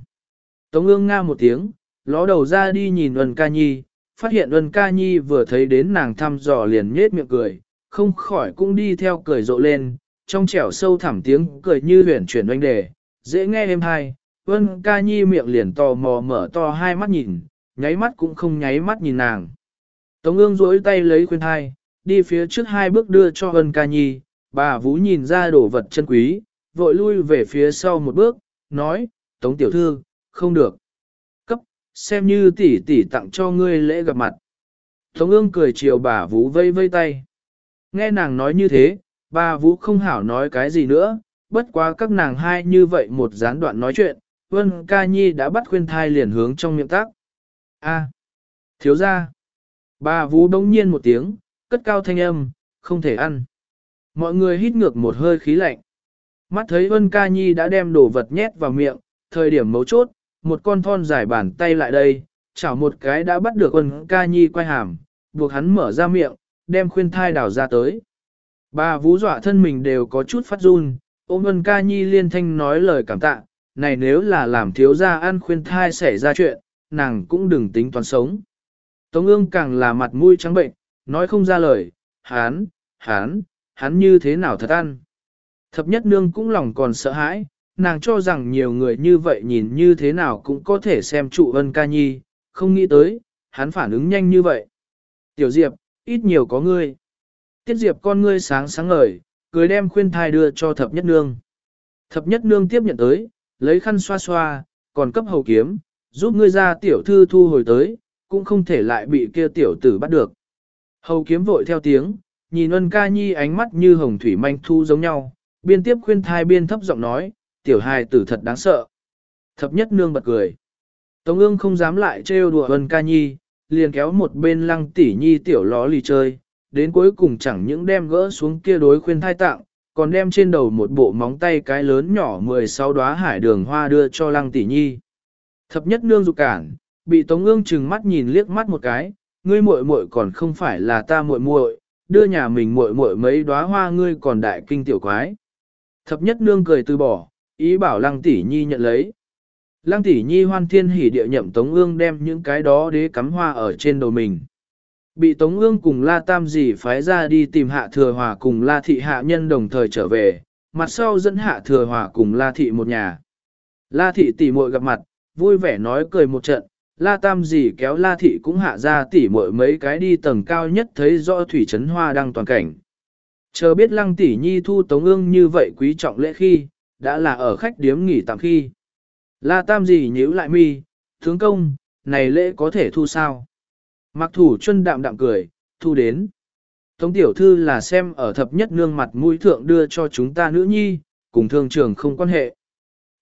Tống ương nga một tiếng, ló đầu ra đi nhìn Vân ca nhi, phát hiện Vân ca nhi vừa thấy đến nàng thăm dò liền nhết miệng cười, không khỏi cũng đi theo cười rộ lên, trong trẻo sâu thẳm tiếng cười như huyền chuyển oanh đề, dễ nghe êm hai. Vân ca nhi miệng liền tò mò mở to hai mắt nhìn, nháy mắt cũng không nháy mắt nhìn nàng. Tống ương duỗi tay lấy khuyên thai, đi phía trước hai bước đưa cho Vân ca nhi, bà Vũ nhìn ra đồ vật chân quý, vội lui về phía sau một bước, nói, Tống tiểu thư, không được. Cấp, xem như tỷ tỷ tặng cho ngươi lễ gặp mặt. Tống ương cười chiều bà Vũ vây vây tay. Nghe nàng nói như thế, bà Vũ không hảo nói cái gì nữa, bất quá các nàng hai như vậy một gián đoạn nói chuyện, Vân Ca Nhi đã bắt khuyên thai liền hướng trong miệng tác. A, thiếu ra. Bà Vũ đông nhiên một tiếng, cất cao thanh âm, không thể ăn. Mọi người hít ngược một hơi khí lạnh. Mắt thấy Vân Ca Nhi đã đem đồ vật nhét vào miệng, thời điểm mấu chốt, một con thon dài bàn tay lại đây, chảo một cái đã bắt được Vân Ca Nhi quay hàm, buộc hắn mở ra miệng, đem khuyên thai đảo ra tới. Bà Vũ dọa thân mình đều có chút phát run, ôm Vân Ca Nhi liên thanh nói lời cảm tạ, này nếu là làm thiếu gia ăn khuyên thai xảy ra chuyện, nàng cũng đừng tính toán sống. Tống ương càng là mặt mũi trắng bệnh, nói không ra lời, hán, hán, hắn như thế nào thật ăn. Thập nhất nương cũng lòng còn sợ hãi, nàng cho rằng nhiều người như vậy nhìn như thế nào cũng có thể xem trụ ân ca nhi, không nghĩ tới, hắn phản ứng nhanh như vậy. Tiểu Diệp, ít nhiều có ngươi. Tiết Diệp con ngươi sáng sáng ngời, cười đem khuyên thai đưa cho thập nhất nương. Thập nhất nương tiếp nhận tới, lấy khăn xoa xoa, còn cấp hầu kiếm, giúp ngươi ra tiểu thư thu hồi tới, cũng không thể lại bị kia tiểu tử bắt được. Hầu kiếm vội theo tiếng, nhìn ân ca nhi ánh mắt như hồng thủy manh thu giống nhau, biên tiếp khuyên thai biên thấp giọng nói, tiểu hài tử thật đáng sợ. Thập nhất nương bật cười. Tống ương không dám lại trêu đùa ân ca nhi, liền kéo một bên lăng tỉ nhi tiểu ló lì chơi, đến cuối cùng chẳng những đem gỡ xuống kia đối khuyên thai tặng, còn đem trên đầu một bộ móng tay cái lớn nhỏ 16 đóa hải đường hoa đưa cho lăng tỷ nhi. Thập nhất nương dục cản, bị Tống ương chừng mắt nhìn liếc mắt một cái, ngươi muội muội còn không phải là ta muội muội, đưa nhà mình muội muội mấy đóa hoa ngươi còn đại kinh tiểu quái. Thập nhất nương cười từ bỏ, ý bảo lăng tỷ nhi nhận lấy. Lăng tỷ nhi hoan thiên hỉ địa nhậm Tống ương đem những cái đó đế cắm hoa ở trên đầu mình. Bị Tống ương cùng La Tam dì phái ra đi tìm hạ thừa hòa cùng La Thị hạ nhân đồng thời trở về, mặt sau dẫn hạ thừa hòa cùng La Thị một nhà. La Thị tỷ muội gặp mặt, vui vẻ nói cười một trận, La Tam dì kéo La Thị cũng hạ ra tỷ muội mấy cái đi tầng cao nhất thấy rõ thủy trấn hoa đang toàn cảnh. Chờ biết lăng tỷ nhi thu Tống ương như vậy quý trọng lễ khi, đã là ở khách điếm nghỉ tạm khi. La Tam gì nhíu lại mi, tướng công, này lễ có thể thu sao? Mặc thủ chân đạm đạm cười, thu đến. Tống tiểu thư là xem ở thập nhất nương mặt mũi thượng đưa cho chúng ta nữ nhi, cùng thương trường không quan hệ.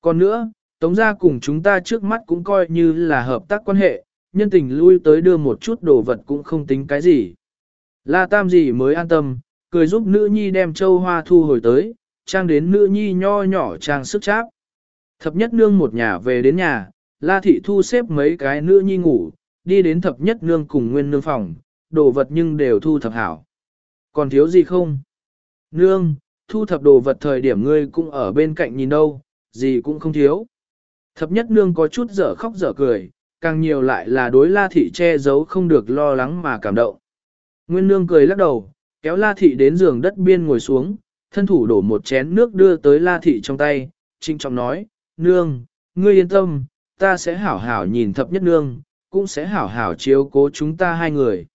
Còn nữa, tống gia cùng chúng ta trước mắt cũng coi như là hợp tác quan hệ, nhân tình lui tới đưa một chút đồ vật cũng không tính cái gì. La tam gì mới an tâm, cười giúp nữ nhi đem châu hoa thu hồi tới, trang đến nữ nhi nho nhỏ trang sức cháp. Thập nhất nương một nhà về đến nhà, la thị thu xếp mấy cái nữ nhi ngủ, đi đến thập nhất nương cùng nguyên nương phòng, đồ vật nhưng đều thu thập hảo. Còn thiếu gì không? Nương, thu thập đồ vật thời điểm ngươi cũng ở bên cạnh nhìn đâu, gì cũng không thiếu. Thập nhất nương có chút dở khóc dở cười, càng nhiều lại là đối la thị che giấu không được lo lắng mà cảm động. Nguyên nương cười lắc đầu, kéo la thị đến giường đất biên ngồi xuống, thân thủ đổ một chén nước đưa tới la thị trong tay, trinh trọng nói, nương, ngươi yên tâm, ta sẽ hảo hảo nhìn thập nhất nương, cũng sẽ hảo hảo chiếu cố chúng ta hai người.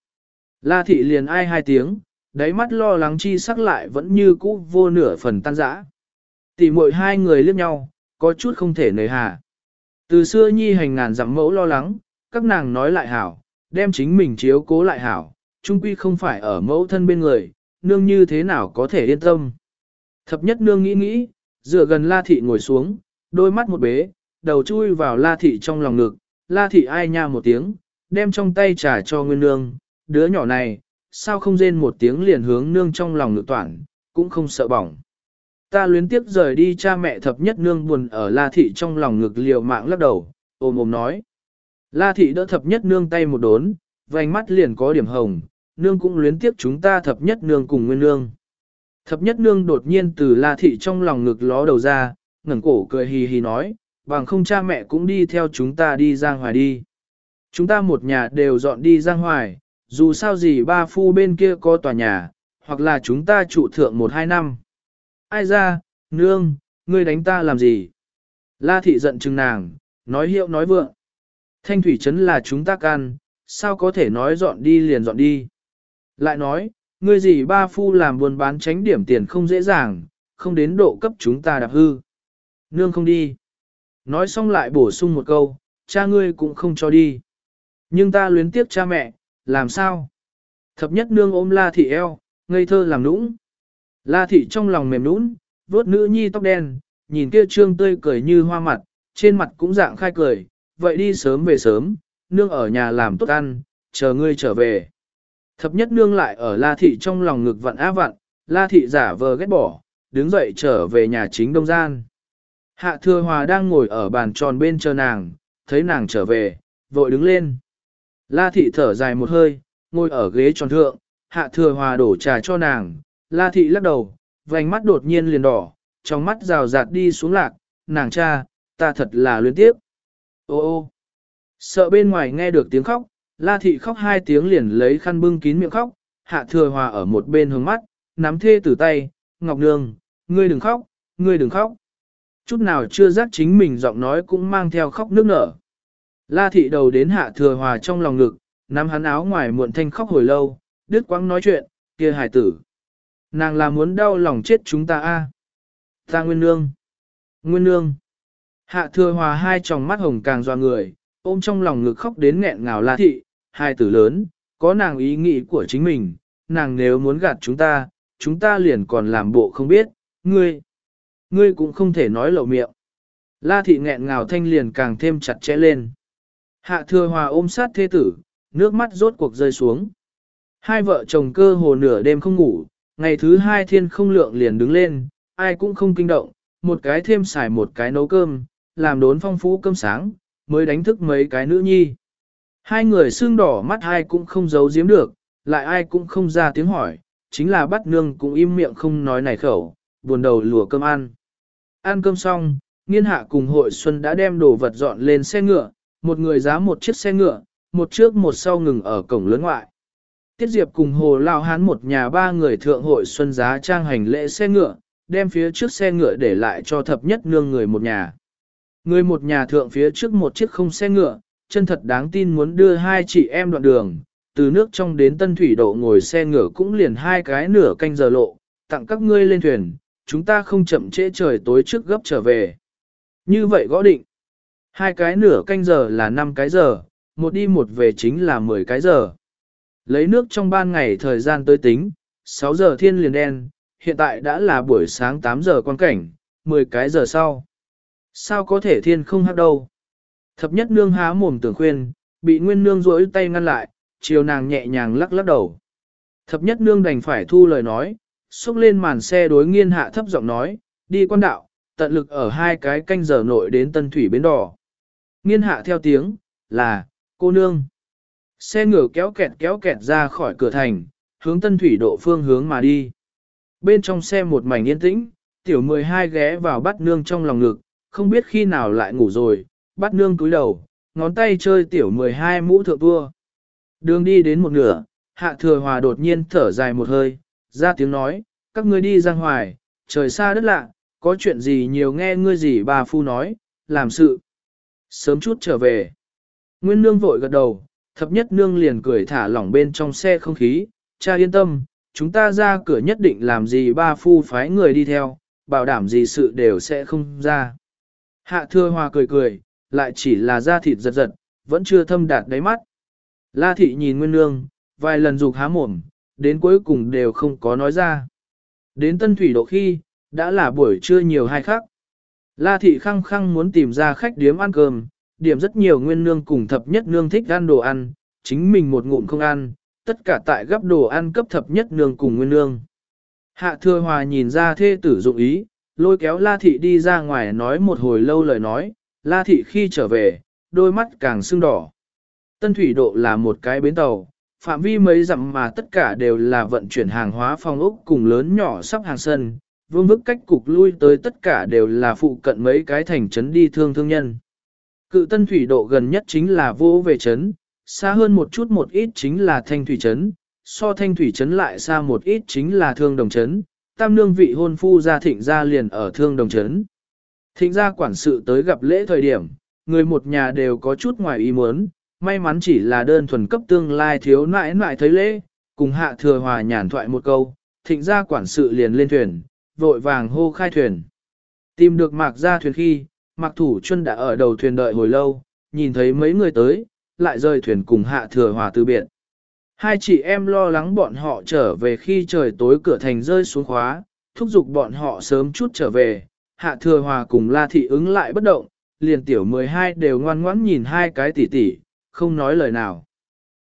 La thị liền ai hai tiếng, đáy mắt lo lắng chi sắc lại vẫn như cũ vô nửa phần tan rã. Tỷ muội hai người liếc nhau, có chút không thể nề hà. Từ xưa nhi hành ngàn dặm mẫu lo lắng, các nàng nói lại hảo, đem chính mình chiếu cố lại hảo, trung quy không phải ở mẫu thân bên người, nương như thế nào có thể yên tâm. Thập nhất nương nghĩ nghĩ, dựa gần la thị ngồi xuống, đôi mắt một bế, đầu chui vào la thị trong lòng ngực, la thị ai nha một tiếng, đem trong tay trà cho nguyên nương, đứa nhỏ này, sao không rên một tiếng liền hướng nương trong lòng ngực toàn, cũng không sợ bỏng. Ta luyến tiếp rời đi cha mẹ thập nhất nương buồn ở la thị trong lòng ngực liều mạng lắc đầu, ôm ôm nói. La thị đỡ thập nhất nương tay một đốn, vành mắt liền có điểm hồng, nương cũng luyến tiếp chúng ta thập nhất nương cùng nguyên nương. Thập nhất nương đột nhiên từ la thị trong lòng ngực ló đầu ra, ngẩng cổ cười hì hì nói, bằng không cha mẹ cũng đi theo chúng ta đi Giang Hoài đi. Chúng ta một nhà đều dọn đi Giang Hoài, dù sao gì ba phu bên kia có tòa nhà, hoặc là chúng ta trụ thượng một hai năm. Ai ra, nương, ngươi đánh ta làm gì? La thị giận chừng nàng, nói hiệu nói vượng. Thanh thủy trấn là chúng ta can, sao có thể nói dọn đi liền dọn đi. Lại nói, ngươi gì ba phu làm buôn bán tránh điểm tiền không dễ dàng, không đến độ cấp chúng ta đạp hư. Nương không đi. Nói xong lại bổ sung một câu, cha ngươi cũng không cho đi. Nhưng ta luyến tiếc cha mẹ, làm sao? Thập nhất nương ôm la thị eo, ngây thơ làm nũng. La thị trong lòng mềm nũng, vuốt nữ nhi tóc đen, nhìn kia trương tươi cười như hoa mặt, trên mặt cũng dạng khai cười, vậy đi sớm về sớm, nương ở nhà làm tốt ăn, chờ ngươi trở về. Thập nhất nương lại ở la thị trong lòng ngực vặn á vặn, la thị giả vờ ghét bỏ, đứng dậy trở về nhà chính đông gian. Hạ thừa hòa đang ngồi ở bàn tròn bên chờ nàng, thấy nàng trở về, vội đứng lên. La thị thở dài một hơi, ngồi ở ghế tròn thượng, hạ thừa hòa đổ trà cho nàng, la thị lắc đầu, vành mắt đột nhiên liền đỏ, trong mắt rào rạt đi xuống lạc, nàng cha, ta thật là luyến tiếp. Ô ô, sợ bên ngoài nghe được tiếng khóc, la thị khóc hai tiếng liền lấy khăn bưng kín miệng khóc, hạ thừa hòa ở một bên hướng mắt, nắm thê tử tay, ngọc nương, ngươi đừng khóc, ngươi đừng khóc. Chút nào chưa giác chính mình giọng nói cũng mang theo khóc nước nở. La thị đầu đến hạ thừa hòa trong lòng ngực, nắm hắn áo ngoài muộn thanh khóc hồi lâu, đứt quãng nói chuyện, kia hải tử. Nàng là muốn đau lòng chết chúng ta a. Ta nguyên nương. Nguyên nương. Hạ thừa hòa hai tròng mắt hồng càng doa người, ôm trong lòng ngực khóc đến nghẹn ngào la thị, hai tử lớn, có nàng ý nghĩ của chính mình, nàng nếu muốn gạt chúng ta, chúng ta liền còn làm bộ không biết, ngươi. Ngươi cũng không thể nói lậu miệng. La thị nghẹn ngào thanh liền càng thêm chặt chẽ lên. Hạ thừa hòa ôm sát thế tử, nước mắt rốt cuộc rơi xuống. Hai vợ chồng cơ hồ nửa đêm không ngủ, ngày thứ hai thiên không lượng liền đứng lên, ai cũng không kinh động, một cái thêm xài một cái nấu cơm, làm đốn phong phú cơm sáng, mới đánh thức mấy cái nữ nhi. Hai người xương đỏ mắt ai cũng không giấu giếm được, lại ai cũng không ra tiếng hỏi, chính là bắt nương cũng im miệng không nói này khẩu, buồn đầu lùa cơm ăn. Ăn cơm xong, nghiên hạ cùng hội xuân đã đem đồ vật dọn lên xe ngựa, một người giá một chiếc xe ngựa, một trước một sau ngừng ở cổng lớn ngoại. Tiết Diệp cùng Hồ Lao Hán một nhà ba người thượng hội xuân giá trang hành lễ xe ngựa, đem phía trước xe ngựa để lại cho thập nhất nương người một nhà. Người một nhà thượng phía trước một chiếc không xe ngựa, chân thật đáng tin muốn đưa hai chị em đoạn đường, từ nước trong đến Tân Thủy Độ ngồi xe ngựa cũng liền hai cái nửa canh giờ lộ, tặng các ngươi lên thuyền, chúng ta không chậm trễ trời tối trước gấp trở về. Như vậy gõ định. Hai cái nửa canh giờ là 5 cái giờ, một đi một về chính là 10 cái giờ. Lấy nước trong ban ngày thời gian tới tính, 6 giờ thiên liền đen, hiện tại đã là buổi sáng 8 giờ quan cảnh, 10 cái giờ sau. Sao có thể thiên không hát đâu? Thập nhất nương há mồm tưởng khuyên, bị nguyên nương rỗi tay ngăn lại, chiều nàng nhẹ nhàng lắc lắc đầu. Thập nhất nương đành phải thu lời nói, xúc lên màn xe đối nghiên hạ thấp giọng nói, đi quan đạo, tận lực ở hai cái canh giờ nội đến tân thủy bến đỏ. Nghiên hạ theo tiếng, là, cô nương. Xe ngựa kéo kẹt kéo kẹt ra khỏi cửa thành, hướng tân thủy độ phương hướng mà đi. Bên trong xe một mảnh yên tĩnh, tiểu 12 ghé vào bắt nương trong lòng ngực, không biết khi nào lại ngủ rồi, bắt nương cúi đầu, ngón tay chơi tiểu 12 mũ thượng vua Đường đi đến một nửa, hạ thừa hòa đột nhiên thở dài một hơi, ra tiếng nói, các ngươi đi ra ngoài, trời xa đất lạ, có chuyện gì nhiều nghe ngươi gì bà phu nói, làm sự. Sớm chút trở về. Nguyên nương vội gật đầu, thập nhất nương liền cười thả lỏng bên trong xe không khí, cha yên tâm, chúng ta ra cửa nhất định làm gì ba phu phái người đi theo, bảo đảm gì sự đều sẽ không ra. Hạ thưa hoa cười cười, lại chỉ là da thịt giật giật, vẫn chưa thâm đạt đáy mắt. La thị nhìn nguyên nương, vài lần dục há mồm, đến cuối cùng đều không có nói ra. Đến tân thủy độ khi, đã là buổi trưa nhiều hai khắc. La thị khăng khăng muốn tìm ra khách điếm ăn cơm, điểm rất nhiều nguyên nương cùng thập nhất nương thích ăn đồ ăn, chính mình một ngụm không ăn, tất cả tại gấp đồ ăn cấp thập nhất nương cùng nguyên nương. Hạ thừa hòa nhìn ra thê tử dụng ý, lôi kéo La thị đi ra ngoài nói một hồi lâu lời nói, La thị khi trở về, đôi mắt càng sưng đỏ. Tân thủy độ là một cái bến tàu, phạm vi mấy dặm mà tất cả đều là vận chuyển hàng hóa phong ốc cùng lớn nhỏ sắp hàng sân, vương vức cách cục lui tới tất cả đều là phụ cận mấy cái thành trấn đi thương thương nhân. Cự tân thủy độ gần nhất chính là vô về trấn, xa hơn một chút một ít chính là thanh thủy trấn, so thanh thủy trấn lại xa một ít chính là thương đồng trấn, tam nương vị hôn phu gia thịnh gia liền ở thương đồng trấn. Thịnh gia quản sự tới gặp lễ thời điểm, người một nhà đều có chút ngoài ý muốn, may mắn chỉ là đơn thuần cấp tương lai thiếu nãi nãi thấy lễ, cùng hạ thừa hòa nhàn thoại một câu, thịnh gia quản sự liền lên thuyền, vội vàng hô khai thuyền. Tìm được mạc ra thuyền khi, mạc thủ chân đã ở đầu thuyền đợi hồi lâu, nhìn thấy mấy người tới, lại rời thuyền cùng hạ thừa hòa từ biệt. Hai chị em lo lắng bọn họ trở về khi trời tối cửa thành rơi xuống khóa, thúc giục bọn họ sớm chút trở về, hạ thừa hòa cùng la thị ứng lại bất động, liền tiểu 12 đều ngoan ngoãn nhìn hai cái tỉ tỉ, không nói lời nào.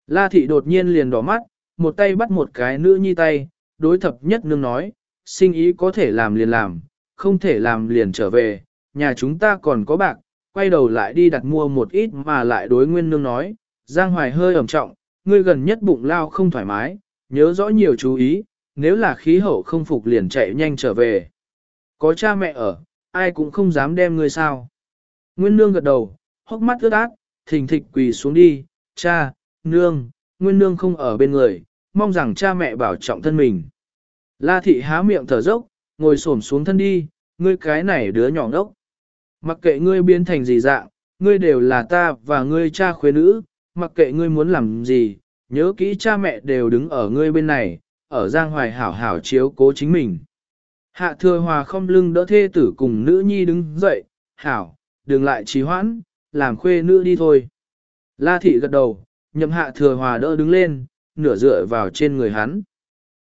La thị đột nhiên liền đỏ mắt, một tay bắt một cái nữ nhi tay, đối thập nhất nương nói, sinh ý có thể làm liền làm, không thể làm liền trở về, nhà chúng ta còn có bạc, quay đầu lại đi đặt mua một ít mà lại đối nguyên nương nói, Giang Hoài hơi ẩm trọng, ngươi gần nhất bụng lao không thoải mái, nhớ rõ nhiều chú ý, nếu là khí hậu không phục liền chạy nhanh trở về. Có cha mẹ ở, ai cũng không dám đem ngươi sao. Nguyên nương gật đầu, hốc mắt ướt át, thình thịch quỳ xuống đi, cha, nương, nguyên nương không ở bên người, mong rằng cha mẹ bảo trọng thân mình. La thị há miệng thở dốc, ngồi xổm xuống thân đi, ngươi cái này đứa nhỏ ngốc. Mặc kệ ngươi biến thành gì dạng, ngươi đều là ta và ngươi cha khuê nữ, mặc kệ ngươi muốn làm gì, nhớ kỹ cha mẹ đều đứng ở ngươi bên này, ở giang hoài hảo hảo chiếu cố chính mình. Hạ thừa hòa không lưng đỡ thê tử cùng nữ nhi đứng dậy, hảo, đừng lại trì hoãn, làm khuê nữ đi thôi. La thị gật đầu, nhậm hạ thừa hòa đỡ đứng lên, nửa dựa vào trên người hắn.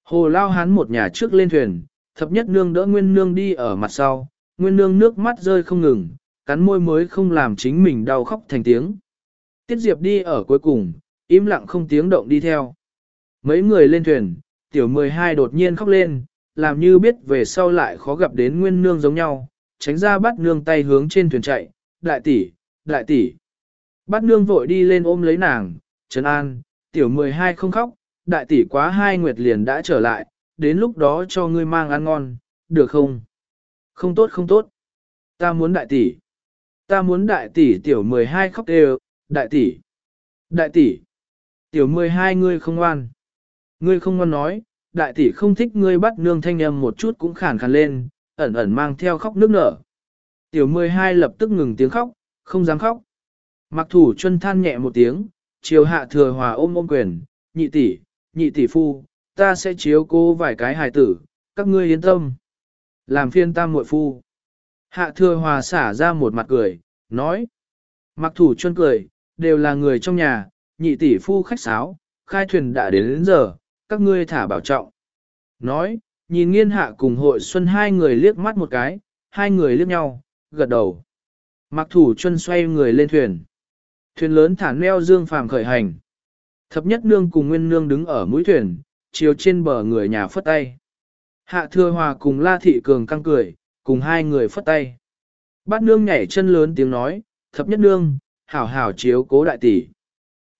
Hồ lao hắn một nhà trước lên thuyền, thập nhất nương đỡ nguyên nương đi ở mặt sau, nguyên nương nước mắt rơi không ngừng, cắn môi mới không làm chính mình đau khóc thành tiếng. Tiết Diệp đi ở cuối cùng, im lặng không tiếng động đi theo. Mấy người lên thuyền, tiểu 12 đột nhiên khóc lên, làm như biết về sau lại khó gặp đến nguyên nương giống nhau, tránh ra bắt nương tay hướng trên thuyền chạy, đại tỷ, đại tỷ. Bắt nương vội đi lên ôm lấy nàng, trấn an, tiểu 12 không khóc, đại tỷ quá hai nguyệt liền đã trở lại, đến lúc đó cho ngươi mang ăn ngon, được không? Không tốt không tốt. Ta muốn đại tỷ. Ta muốn đại tỷ tiểu 12 khóc đều, đại tỷ. Đại tỷ. Tiểu 12 ngươi không ngoan. Ngươi không ngoan nói, đại tỷ không thích ngươi bắt nương thanh âm một chút cũng khàn khàn lên, ẩn ẩn mang theo khóc nước nở. Tiểu 12 lập tức ngừng tiếng khóc, không dám khóc. Mặc thủ chân than nhẹ một tiếng, chiều hạ thừa hòa ôm ôm quyền, nhị tỷ, nhị tỷ phu, ta sẽ chiếu cô vài cái hài tử, các ngươi yên tâm. Làm phiên tam muội phu. Hạ thừa hòa xả ra một mặt cười, nói. Mặc thủ chân cười, đều là người trong nhà, nhị tỷ phu khách sáo, khai thuyền đã đến đến giờ, các ngươi thả bảo trọng. Nói, nhìn nghiên hạ cùng hội xuân hai người liếc mắt một cái, hai người liếc nhau, gật đầu. Mặc thủ chân xoay người lên thuyền. Thuyền lớn thả neo dương phàm khởi hành. Thập nhất nương cùng nguyên nương đứng ở mũi thuyền, chiều trên bờ người nhà phất tay. Hạ thừa hòa cùng la thị cường căng cười, cùng hai người phất tay. Bát nương nhảy chân lớn tiếng nói, thập nhất nương, hảo hảo chiếu cố đại tỷ.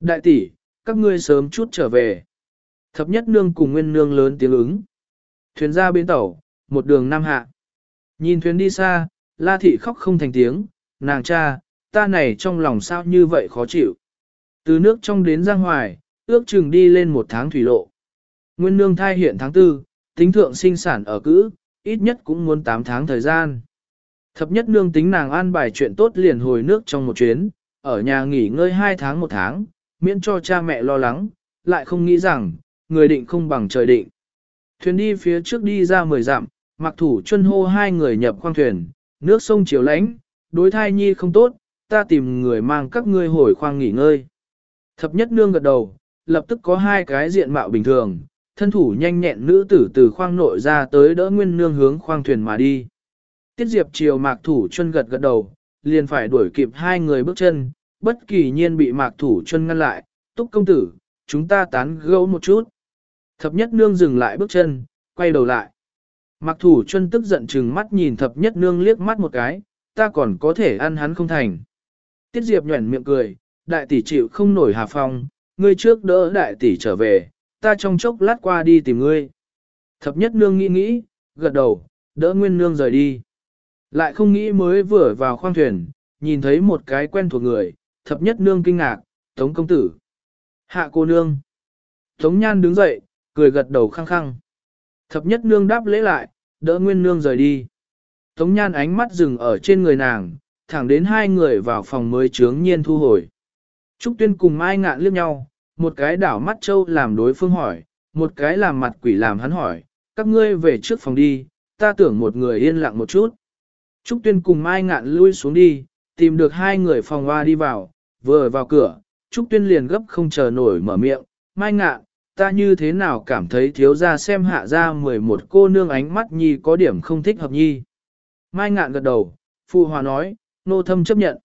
Đại tỷ, các ngươi sớm chút trở về. Thập nhất nương cùng nguyên nương lớn tiếng ứng. Thuyền ra bên tàu, một đường nam hạ. Nhìn thuyền đi xa, la thị khóc không thành tiếng, nàng cha, ta này trong lòng sao như vậy khó chịu. Từ nước trong đến Giang Hoài, ước chừng đi lên một tháng thủy lộ. Nguyên nương thai hiện tháng tư, tính thượng sinh sản ở cữ, ít nhất cũng muốn 8 tháng thời gian. Thập nhất nương tính nàng an bài chuyện tốt liền hồi nước trong một chuyến, ở nhà nghỉ ngơi 2 tháng một tháng, miễn cho cha mẹ lo lắng, lại không nghĩ rằng, người định không bằng trời định. Thuyền đi phía trước đi ra 10 dặm, mặc thủ chân hô hai người nhập khoang thuyền, nước sông chiều lánh, đối thai nhi không tốt, ta tìm người mang các ngươi hồi khoang nghỉ ngơi. Thập nhất nương gật đầu, lập tức có hai cái diện mạo bình thường, thân thủ nhanh nhẹn nữ tử từ khoang nội ra tới đỡ nguyên nương hướng khoang thuyền mà đi. Tiết diệp chiều mạc thủ chân gật gật đầu, liền phải đuổi kịp hai người bước chân, bất kỳ nhiên bị mạc thủ chân ngăn lại, túc công tử, chúng ta tán gẫu một chút. Thập nhất nương dừng lại bước chân, quay đầu lại. Mạc thủ chân tức giận chừng mắt nhìn thập nhất nương liếc mắt một cái, ta còn có thể ăn hắn không thành. Tiết diệp nhuẩn miệng cười, đại tỷ chịu không nổi hà phong, ngươi trước đỡ đại tỷ trở về, ta trong chốc lát qua đi tìm ngươi. Thập nhất nương nghĩ nghĩ, gật đầu, đỡ nguyên nương rời đi. Lại không nghĩ mới vừa vào khoang thuyền, nhìn thấy một cái quen thuộc người, thập nhất nương kinh ngạc, tống công tử. Hạ cô nương. Tống nhan đứng dậy, cười gật đầu khăng khăng. Thập nhất nương đáp lễ lại, đỡ nguyên nương rời đi. Tống nhan ánh mắt dừng ở trên người nàng, thẳng đến hai người vào phòng mới chướng nhiên thu hồi. Trúc tuyên cùng mai ngạn liếc nhau, một cái đảo mắt châu làm đối phương hỏi, một cái làm mặt quỷ làm hắn hỏi, các ngươi về trước phòng đi, ta tưởng một người yên lặng một chút. Trúc tuyên cùng mai ngạn lui xuống đi, tìm được hai người phòng hoa đi vào, vừa vào cửa, Trúc tuyên liền gấp không chờ nổi mở miệng, mai ngạn, ta như thế nào cảm thấy thiếu ra xem hạ ra 11 cô nương ánh mắt nhi có điểm không thích hợp nhi. Mai ngạn gật đầu, phụ hòa nói, nô thâm chấp nhận.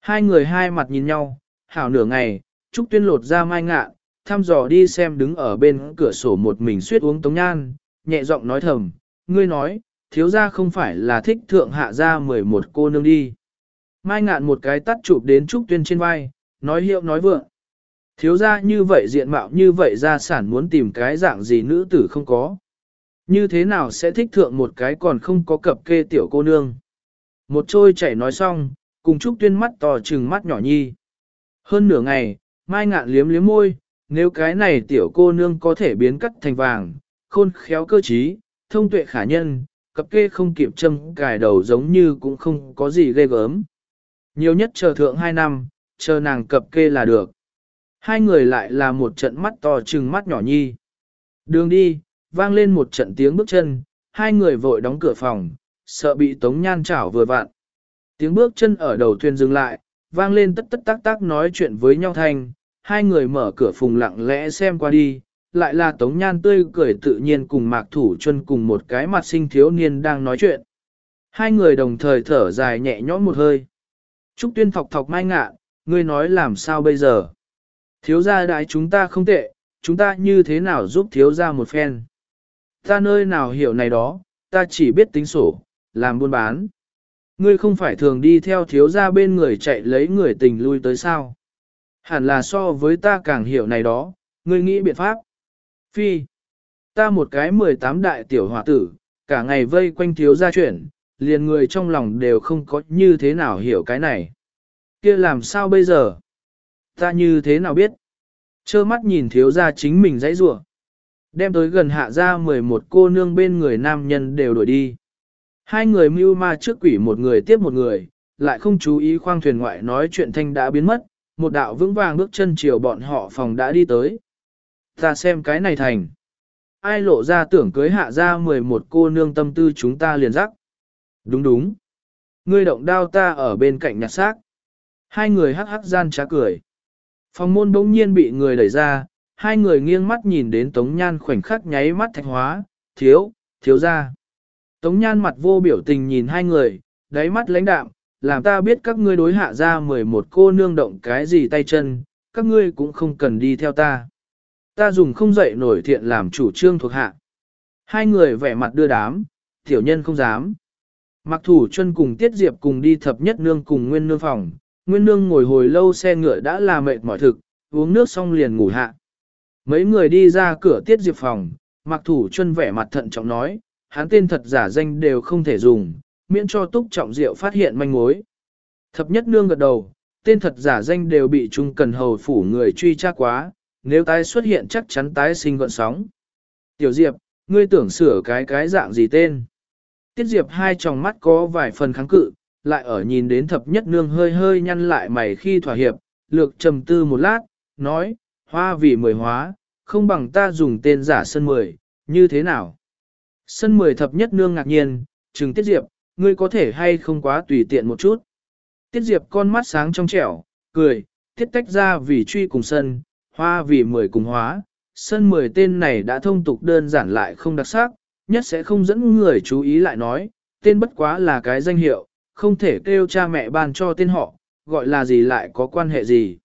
Hai người hai mặt nhìn nhau, hảo nửa ngày, Trúc Tuyên lột ra mai ngạn, thăm dò đi xem đứng ở bên cửa sổ một mình suyết uống tống nhan, nhẹ giọng nói thầm, ngươi nói, thiếu gia không phải là thích thượng hạ gia 11 cô nương đi. Mai ngạn một cái tắt chụp đến Trúc Tuyên trên vai, nói hiệu nói vượng. Thiếu gia như vậy diện mạo như vậy gia sản muốn tìm cái dạng gì nữ tử không có. Như thế nào sẽ thích thượng một cái còn không có cập kê tiểu cô nương. Một trôi chảy nói xong, cùng Trúc Tuyên mắt to trừng mắt nhỏ nhi. Hơn nửa ngày, Mai ngạn liếm liếm môi, nếu cái này tiểu cô nương có thể biến cắt thành vàng, khôn khéo cơ trí, thông tuệ khả nhân, cập kê không kịp châm cài đầu giống như cũng không có gì ghê gớm. Nhiều nhất chờ thượng hai năm, chờ nàng cập kê là được. Hai người lại là một trận mắt to trừng mắt nhỏ nhi. Đường đi, vang lên một trận tiếng bước chân, hai người vội đóng cửa phòng, sợ bị tống nhan chảo vừa vặn. Tiếng bước chân ở đầu thuyền dừng lại, vang lên tất tất tác tác nói chuyện với nhau thanh, hai người mở cửa phùng lặng lẽ xem qua đi, lại là Tống Nhan tươi cười tự nhiên cùng Mạc Thủ chân cùng một cái mặt sinh thiếu niên đang nói chuyện. Hai người đồng thời thở dài nhẹ nhõm một hơi. Trúc Tuyên thọc thọc mai ngạ, ngươi nói làm sao bây giờ? Thiếu gia đại chúng ta không tệ, chúng ta như thế nào giúp thiếu gia một phen? Ta nơi nào hiểu này đó, ta chỉ biết tính sổ, làm buôn bán. Ngươi không phải thường đi theo thiếu gia bên người chạy lấy người tình lui tới sao? Hẳn là so với ta càng hiểu này đó, ngươi nghĩ biện pháp. Phi, ta một cái 18 đại tiểu hòa tử, cả ngày vây quanh thiếu gia chuyển, liền người trong lòng đều không có như thế nào hiểu cái này. kia làm sao bây giờ? Ta như thế nào biết? Chơ mắt nhìn thiếu gia chính mình dãy rủa Đem tới gần hạ ra 11 cô nương bên người nam nhân đều đổi đi. Hai người mưu ma trước quỷ một người tiếp một người, lại không chú ý khoang thuyền ngoại nói chuyện thanh đã biến mất, một đạo vững vàng bước chân chiều bọn họ phòng đã đi tới. Ta xem cái này thành. Ai lộ ra tưởng cưới hạ ra 11 cô nương tâm tư chúng ta liền rắc. Đúng đúng. Ngươi động đao ta ở bên cạnh nhặt xác. Hai người hắc hắc gian trá cười. Phòng môn bỗng nhiên bị người đẩy ra, hai người nghiêng mắt nhìn đến Tống Nhan khoảnh khắc nháy mắt thạch hóa, thiếu, thiếu ra. Tống Nhan mặt vô biểu tình nhìn hai người, đáy mắt lãnh đạm, làm ta biết các ngươi đối hạ ra 11 cô nương động cái gì tay chân, các ngươi cũng không cần đi theo ta. Ta dùng không dậy nổi thiện làm chủ trương thuộc hạ. Hai người vẻ mặt đưa đám, tiểu nhân không dám. Mặc thủ chân cùng Tiết Diệp cùng đi thập nhất nương cùng nguyên nương phòng, nguyên nương ngồi hồi lâu xe ngựa đã là mệt mỏi thực, uống nước xong liền ngủ hạ. Mấy người đi ra cửa tiết diệp phòng, mặc thủ chân vẻ mặt thận trọng nói, hắn tên thật giả danh đều không thể dùng, miễn cho túc trọng diệu phát hiện manh mối. Thập nhất nương gật đầu, tên thật giả danh đều bị trung cần hầu phủ người truy tra quá, nếu tái xuất hiện chắc chắn tái sinh gọn sóng. Tiểu Diệp, ngươi tưởng sửa cái cái dạng gì tên? Tiết Diệp hai tròng mắt có vài phần kháng cự, lại ở nhìn đến thập nhất nương hơi hơi nhăn lại mày khi thỏa hiệp, lược trầm tư một lát, nói, hoa vì mười hóa, không bằng ta dùng tên giả sân mười, như thế nào? Sân mười thập nhất nương ngạc nhiên, trừng Tiết Diệp, ngươi có thể hay không quá tùy tiện một chút. Tiết Diệp con mắt sáng trong trẻo, cười, tiết tách ra vì truy cùng sân, hoa vì mười cùng hóa. Sân mười tên này đã thông tục đơn giản lại không đặc sắc, nhất sẽ không dẫn người chú ý lại nói, tên bất quá là cái danh hiệu, không thể kêu cha mẹ ban cho tên họ, gọi là gì lại có quan hệ gì.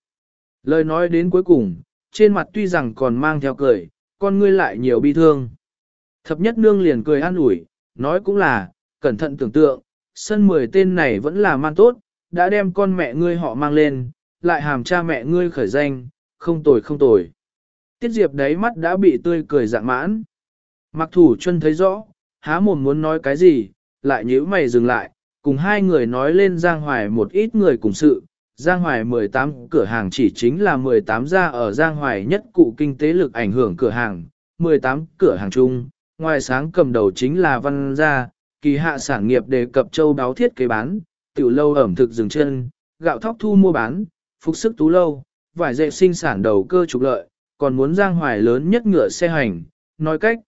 Lời nói đến cuối cùng, trên mặt tuy rằng còn mang theo cười, con ngươi lại nhiều bi thương. Thập nhất nương liền cười an ủi, nói cũng là, cẩn thận tưởng tượng, sân mười tên này vẫn là man tốt, đã đem con mẹ ngươi họ mang lên, lại hàm cha mẹ ngươi khởi danh, không tồi không tồi. Tiết Diệp đáy mắt đã bị tươi cười dạng mãn. Mặc thủ chân thấy rõ, há mồm muốn nói cái gì, lại nhíu mày dừng lại, cùng hai người nói lên Giang Hoài một ít người cùng sự. Giang Hoài 18 cửa hàng chỉ chính là 18 gia ở Giang Hoài nhất cụ kinh tế lực ảnh hưởng cửa hàng, 18 cửa hàng chung, ngoài sáng cầm đầu chính là Văn Gia, kỳ hạ sản nghiệp đề cập châu đáo thiết kế bán, tiểu lâu ẩm thực dừng chân, gạo thóc thu mua bán, phục sức tú lâu, vải dệt sinh sản đầu cơ trục lợi, còn muốn giang hoài lớn nhất ngựa xe hành, nói cách.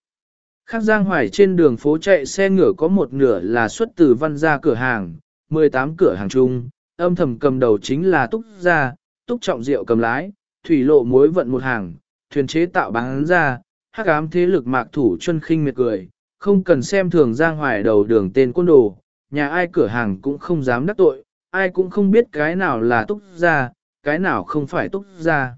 Khác giang hoài trên đường phố chạy xe ngựa có một nửa là xuất từ văn gia cửa hàng, 18 cửa hàng chung, âm thầm cầm đầu chính là túc gia, túc trọng rượu cầm lái, thủy lộ mối vận một hàng, thuyền chế tạo bán ra, hắc ám thế lực mạc thủ chân khinh miệt cười, không cần xem thường giang hoài đầu đường tên quân đồ, nhà ai cửa hàng cũng không dám đắc tội, ai cũng không biết cái nào là túc gia, cái nào không phải túc gia.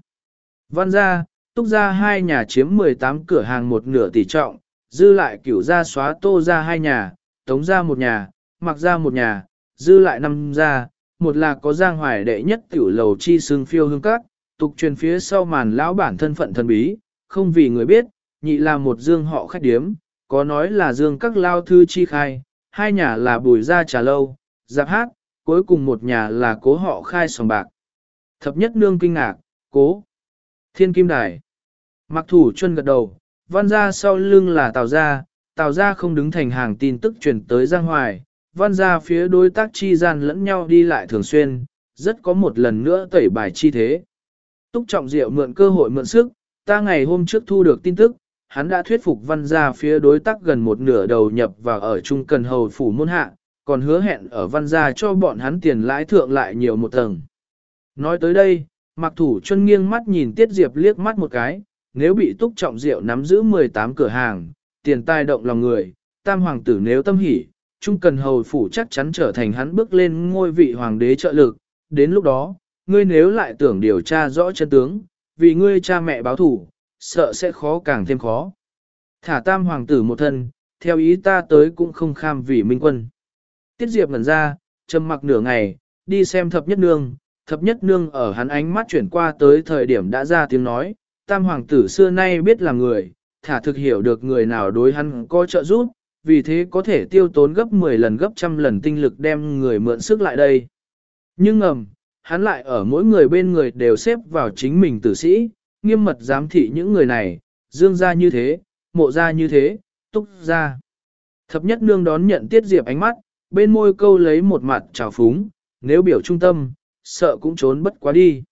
Văn gia, túc gia hai nhà chiếm 18 cửa hàng một nửa tỷ trọng, dư lại cửu gia xóa tô gia hai nhà, tống gia một nhà, mặc gia một nhà, dư lại năm gia, một là có giang hoài đệ nhất tiểu lầu chi xương phiêu hương các, tục truyền phía sau màn lão bản thân phận thần bí, không vì người biết, nhị là một dương họ khách điếm, có nói là dương các lao thư chi khai, hai nhà là bùi gia trà lâu, giáp hát, cuối cùng một nhà là cố họ khai sòng bạc. Thập nhất nương kinh ngạc, cố, thiên kim đài. Mặc thủ chân gật đầu, văn ra sau lưng là tào gia, tào gia không đứng thành hàng tin tức truyền tới Giang Hoài, văn gia phía đối tác chi gian lẫn nhau đi lại thường xuyên, rất có một lần nữa tẩy bài chi thế. Túc trọng diệu mượn cơ hội mượn sức, ta ngày hôm trước thu được tin tức, hắn đã thuyết phục văn gia phía đối tác gần một nửa đầu nhập vào ở trung cần hầu phủ môn hạ, còn hứa hẹn ở văn gia cho bọn hắn tiền lãi thượng lại nhiều một tầng. Nói tới đây, mặc thủ chân nghiêng mắt nhìn Tiết Diệp liếc mắt một cái, nếu bị túc trọng Diệu nắm giữ 18 cửa hàng, tiền tài động lòng người, tam hoàng tử nếu tâm hỉ, trung cần hầu phủ chắc chắn trở thành hắn bước lên ngôi vị hoàng đế trợ lực, đến lúc đó, ngươi nếu lại tưởng điều tra rõ chân tướng, vì ngươi cha mẹ báo thủ, sợ sẽ khó càng thêm khó. Thả tam hoàng tử một thân, theo ý ta tới cũng không kham vì minh quân. Tiết Diệp ngẩn ra, trầm mặc nửa ngày, đi xem thập nhất nương, thập nhất nương ở hắn ánh mắt chuyển qua tới thời điểm đã ra tiếng nói, tam hoàng tử xưa nay biết là người, thả thực hiểu được người nào đối hắn có trợ giúp, vì thế có thể tiêu tốn gấp 10 lần gấp trăm lần tinh lực đem người mượn sức lại đây. Nhưng ngầm, hắn lại ở mỗi người bên người đều xếp vào chính mình tử sĩ, nghiêm mật giám thị những người này, dương ra như thế, mộ ra như thế, túc ra. Thập nhất nương đón nhận tiết diệp ánh mắt, bên môi câu lấy một mặt trào phúng, nếu biểu trung tâm, sợ cũng trốn bất quá đi.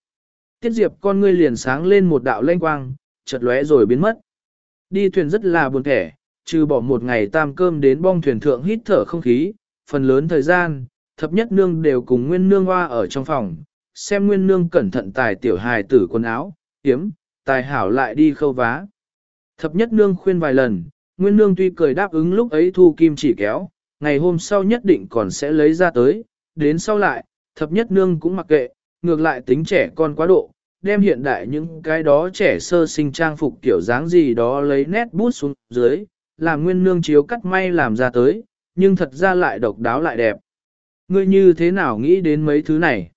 Tiết diệp con ngươi liền sáng lên một đạo lanh quang, chợt lóe rồi biến mất. Đi thuyền rất là buồn thẻ, trừ bỏ một ngày tam cơm đến bong thuyền thượng hít thở không khí, phần lớn thời gian, thập nhất nương đều cùng nguyên nương hoa ở trong phòng, xem nguyên nương cẩn thận tài tiểu hài tử quần áo, hiếm, tài hảo lại đi khâu vá. Thập nhất nương khuyên vài lần, nguyên nương tuy cười đáp ứng lúc ấy thu kim chỉ kéo, ngày hôm sau nhất định còn sẽ lấy ra tới, đến sau lại, thập nhất nương cũng mặc kệ, ngược lại tính trẻ con quá độ, đem hiện đại những cái đó trẻ sơ sinh trang phục kiểu dáng gì đó lấy nét bút xuống dưới, làm nguyên nương chiếu cắt may làm ra tới, nhưng thật ra lại độc đáo lại đẹp. Ngươi như thế nào nghĩ đến mấy thứ này?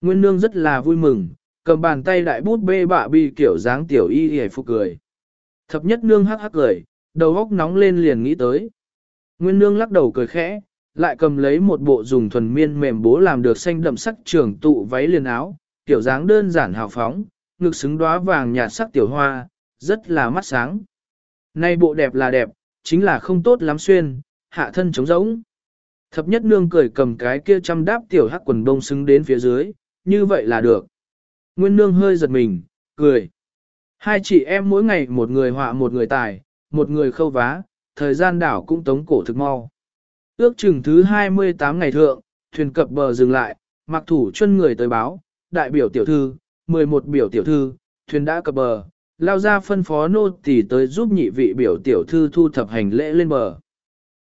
Nguyên nương rất là vui mừng, cầm bàn tay đại bút bê bạ bi kiểu dáng tiểu y hề phục cười. Thập nhất nương hắc hắc cười, đầu óc nóng lên liền nghĩ tới. Nguyên nương lắc đầu cười khẽ, lại cầm lấy một bộ dùng thuần miên mềm bố làm được xanh đậm sắc trường tụ váy liền áo, tiểu dáng đơn giản hào phóng, ngực xứng đóa vàng nhạt sắc tiểu hoa, rất là mắt sáng. Nay bộ đẹp là đẹp, chính là không tốt lắm xuyên, hạ thân trống rỗng. Thập nhất nương cười cầm cái kia chăm đáp tiểu hắc quần đông xứng đến phía dưới, như vậy là được. Nguyên nương hơi giật mình, cười. Hai chị em mỗi ngày một người họa một người tài, một người khâu vá, thời gian đảo cũng tống cổ thực mau. Ước chừng thứ 28 ngày thượng, thuyền cập bờ dừng lại, mặc thủ chân người tới báo, đại biểu tiểu thư, 11 biểu tiểu thư, thuyền đã cập bờ, lao ra phân phó nô tỳ tới giúp nhị vị biểu tiểu thư thu thập hành lễ lên bờ.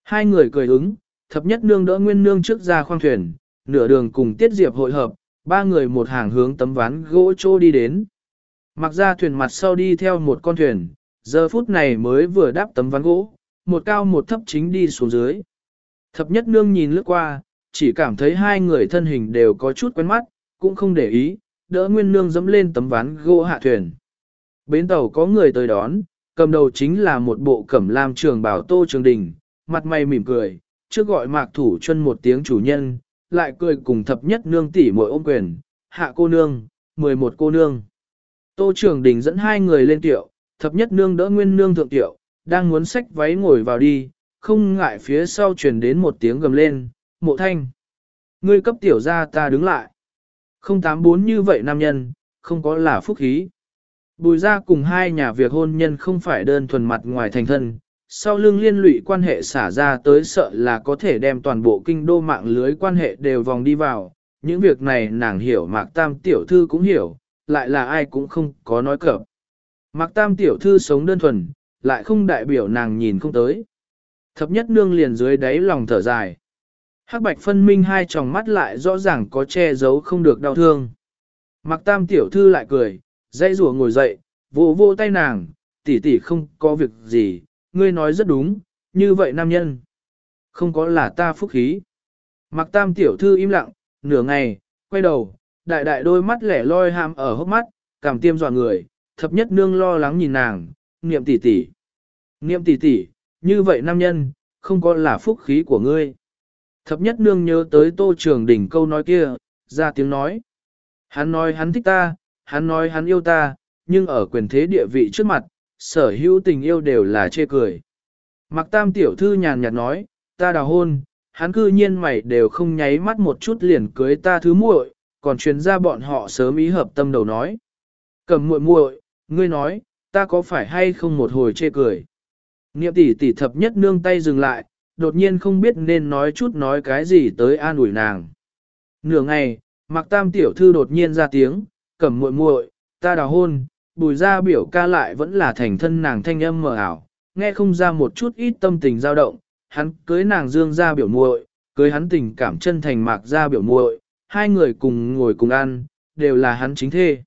Hai người cười ứng, thập nhất nương đỡ nguyên nương trước ra khoang thuyền, nửa đường cùng tiết diệp hội hợp, ba người một hàng hướng tấm ván gỗ trô đi đến. Mặc ra thuyền mặt sau đi theo một con thuyền, giờ phút này mới vừa đáp tấm ván gỗ, một cao một thấp chính đi xuống dưới. Thập nhất nương nhìn lướt qua, chỉ cảm thấy hai người thân hình đều có chút quen mắt, cũng không để ý, đỡ nguyên nương dẫm lên tấm ván gỗ hạ thuyền. Bến tàu có người tới đón, cầm đầu chính là một bộ cẩm lam trường bảo tô trường đình, mặt mày mỉm cười, trước gọi mạc thủ chân một tiếng chủ nhân, lại cười cùng thập nhất nương tỷ mội ôm quyền, hạ cô nương, mười một cô nương. Tô trường đình dẫn hai người lên tiệu, thập nhất nương đỡ nguyên nương thượng tiệu, đang muốn xách váy ngồi vào đi, không ngại phía sau truyền đến một tiếng gầm lên, mộ thanh. Ngươi cấp tiểu ra ta đứng lại. Không tám bốn như vậy nam nhân, không có là phúc khí. Bùi ra cùng hai nhà việc hôn nhân không phải đơn thuần mặt ngoài thành thân, sau lưng liên lụy quan hệ xả ra tới sợ là có thể đem toàn bộ kinh đô mạng lưới quan hệ đều vòng đi vào. Những việc này nàng hiểu Mạc Tam tiểu thư cũng hiểu, lại là ai cũng không có nói cập. Mạc Tam tiểu thư sống đơn thuần, lại không đại biểu nàng nhìn không tới. Thập nhất nương liền dưới đáy lòng thở dài. Hắc bạch phân minh hai tròng mắt lại rõ ràng có che giấu không được đau thương. Mặc tam tiểu thư lại cười, dây rùa ngồi dậy, vô vô tay nàng, tỷ tỷ không có việc gì, ngươi nói rất đúng, như vậy nam nhân. Không có là ta phúc khí. Mặc tam tiểu thư im lặng, nửa ngày, quay đầu, đại đại đôi mắt lẻ loi ham ở hốc mắt, cảm tiêm dọa người, thập nhất nương lo lắng nhìn nàng, niệm tỷ tỷ. Niệm tỷ tỷ, như vậy nam nhân, không có là phúc khí của ngươi. Thập nhất nương nhớ tới tô trường đỉnh câu nói kia, ra tiếng nói. Hắn nói hắn thích ta, hắn nói hắn yêu ta, nhưng ở quyền thế địa vị trước mặt, sở hữu tình yêu đều là chê cười. Mặc tam tiểu thư nhàn nhạt nói, ta đào hôn, hắn cư nhiên mày đều không nháy mắt một chút liền cưới ta thứ muội, còn truyền ra bọn họ sớm ý hợp tâm đầu nói. Cầm muội muội, ngươi nói, ta có phải hay không một hồi chê cười. Niệm tỷ tỷ thập nhất nương tay dừng lại, đột nhiên không biết nên nói chút nói cái gì tới an ủi nàng. Nửa ngày, mặc tam tiểu thư đột nhiên ra tiếng, cầm muội muội, ta đào hôn, bùi ra biểu ca lại vẫn là thành thân nàng thanh âm mờ ảo, nghe không ra một chút ít tâm tình dao động, hắn cưới nàng dương ra biểu muội, cưới hắn tình cảm chân thành mạc ra biểu muội, hai người cùng ngồi cùng ăn, đều là hắn chính thê.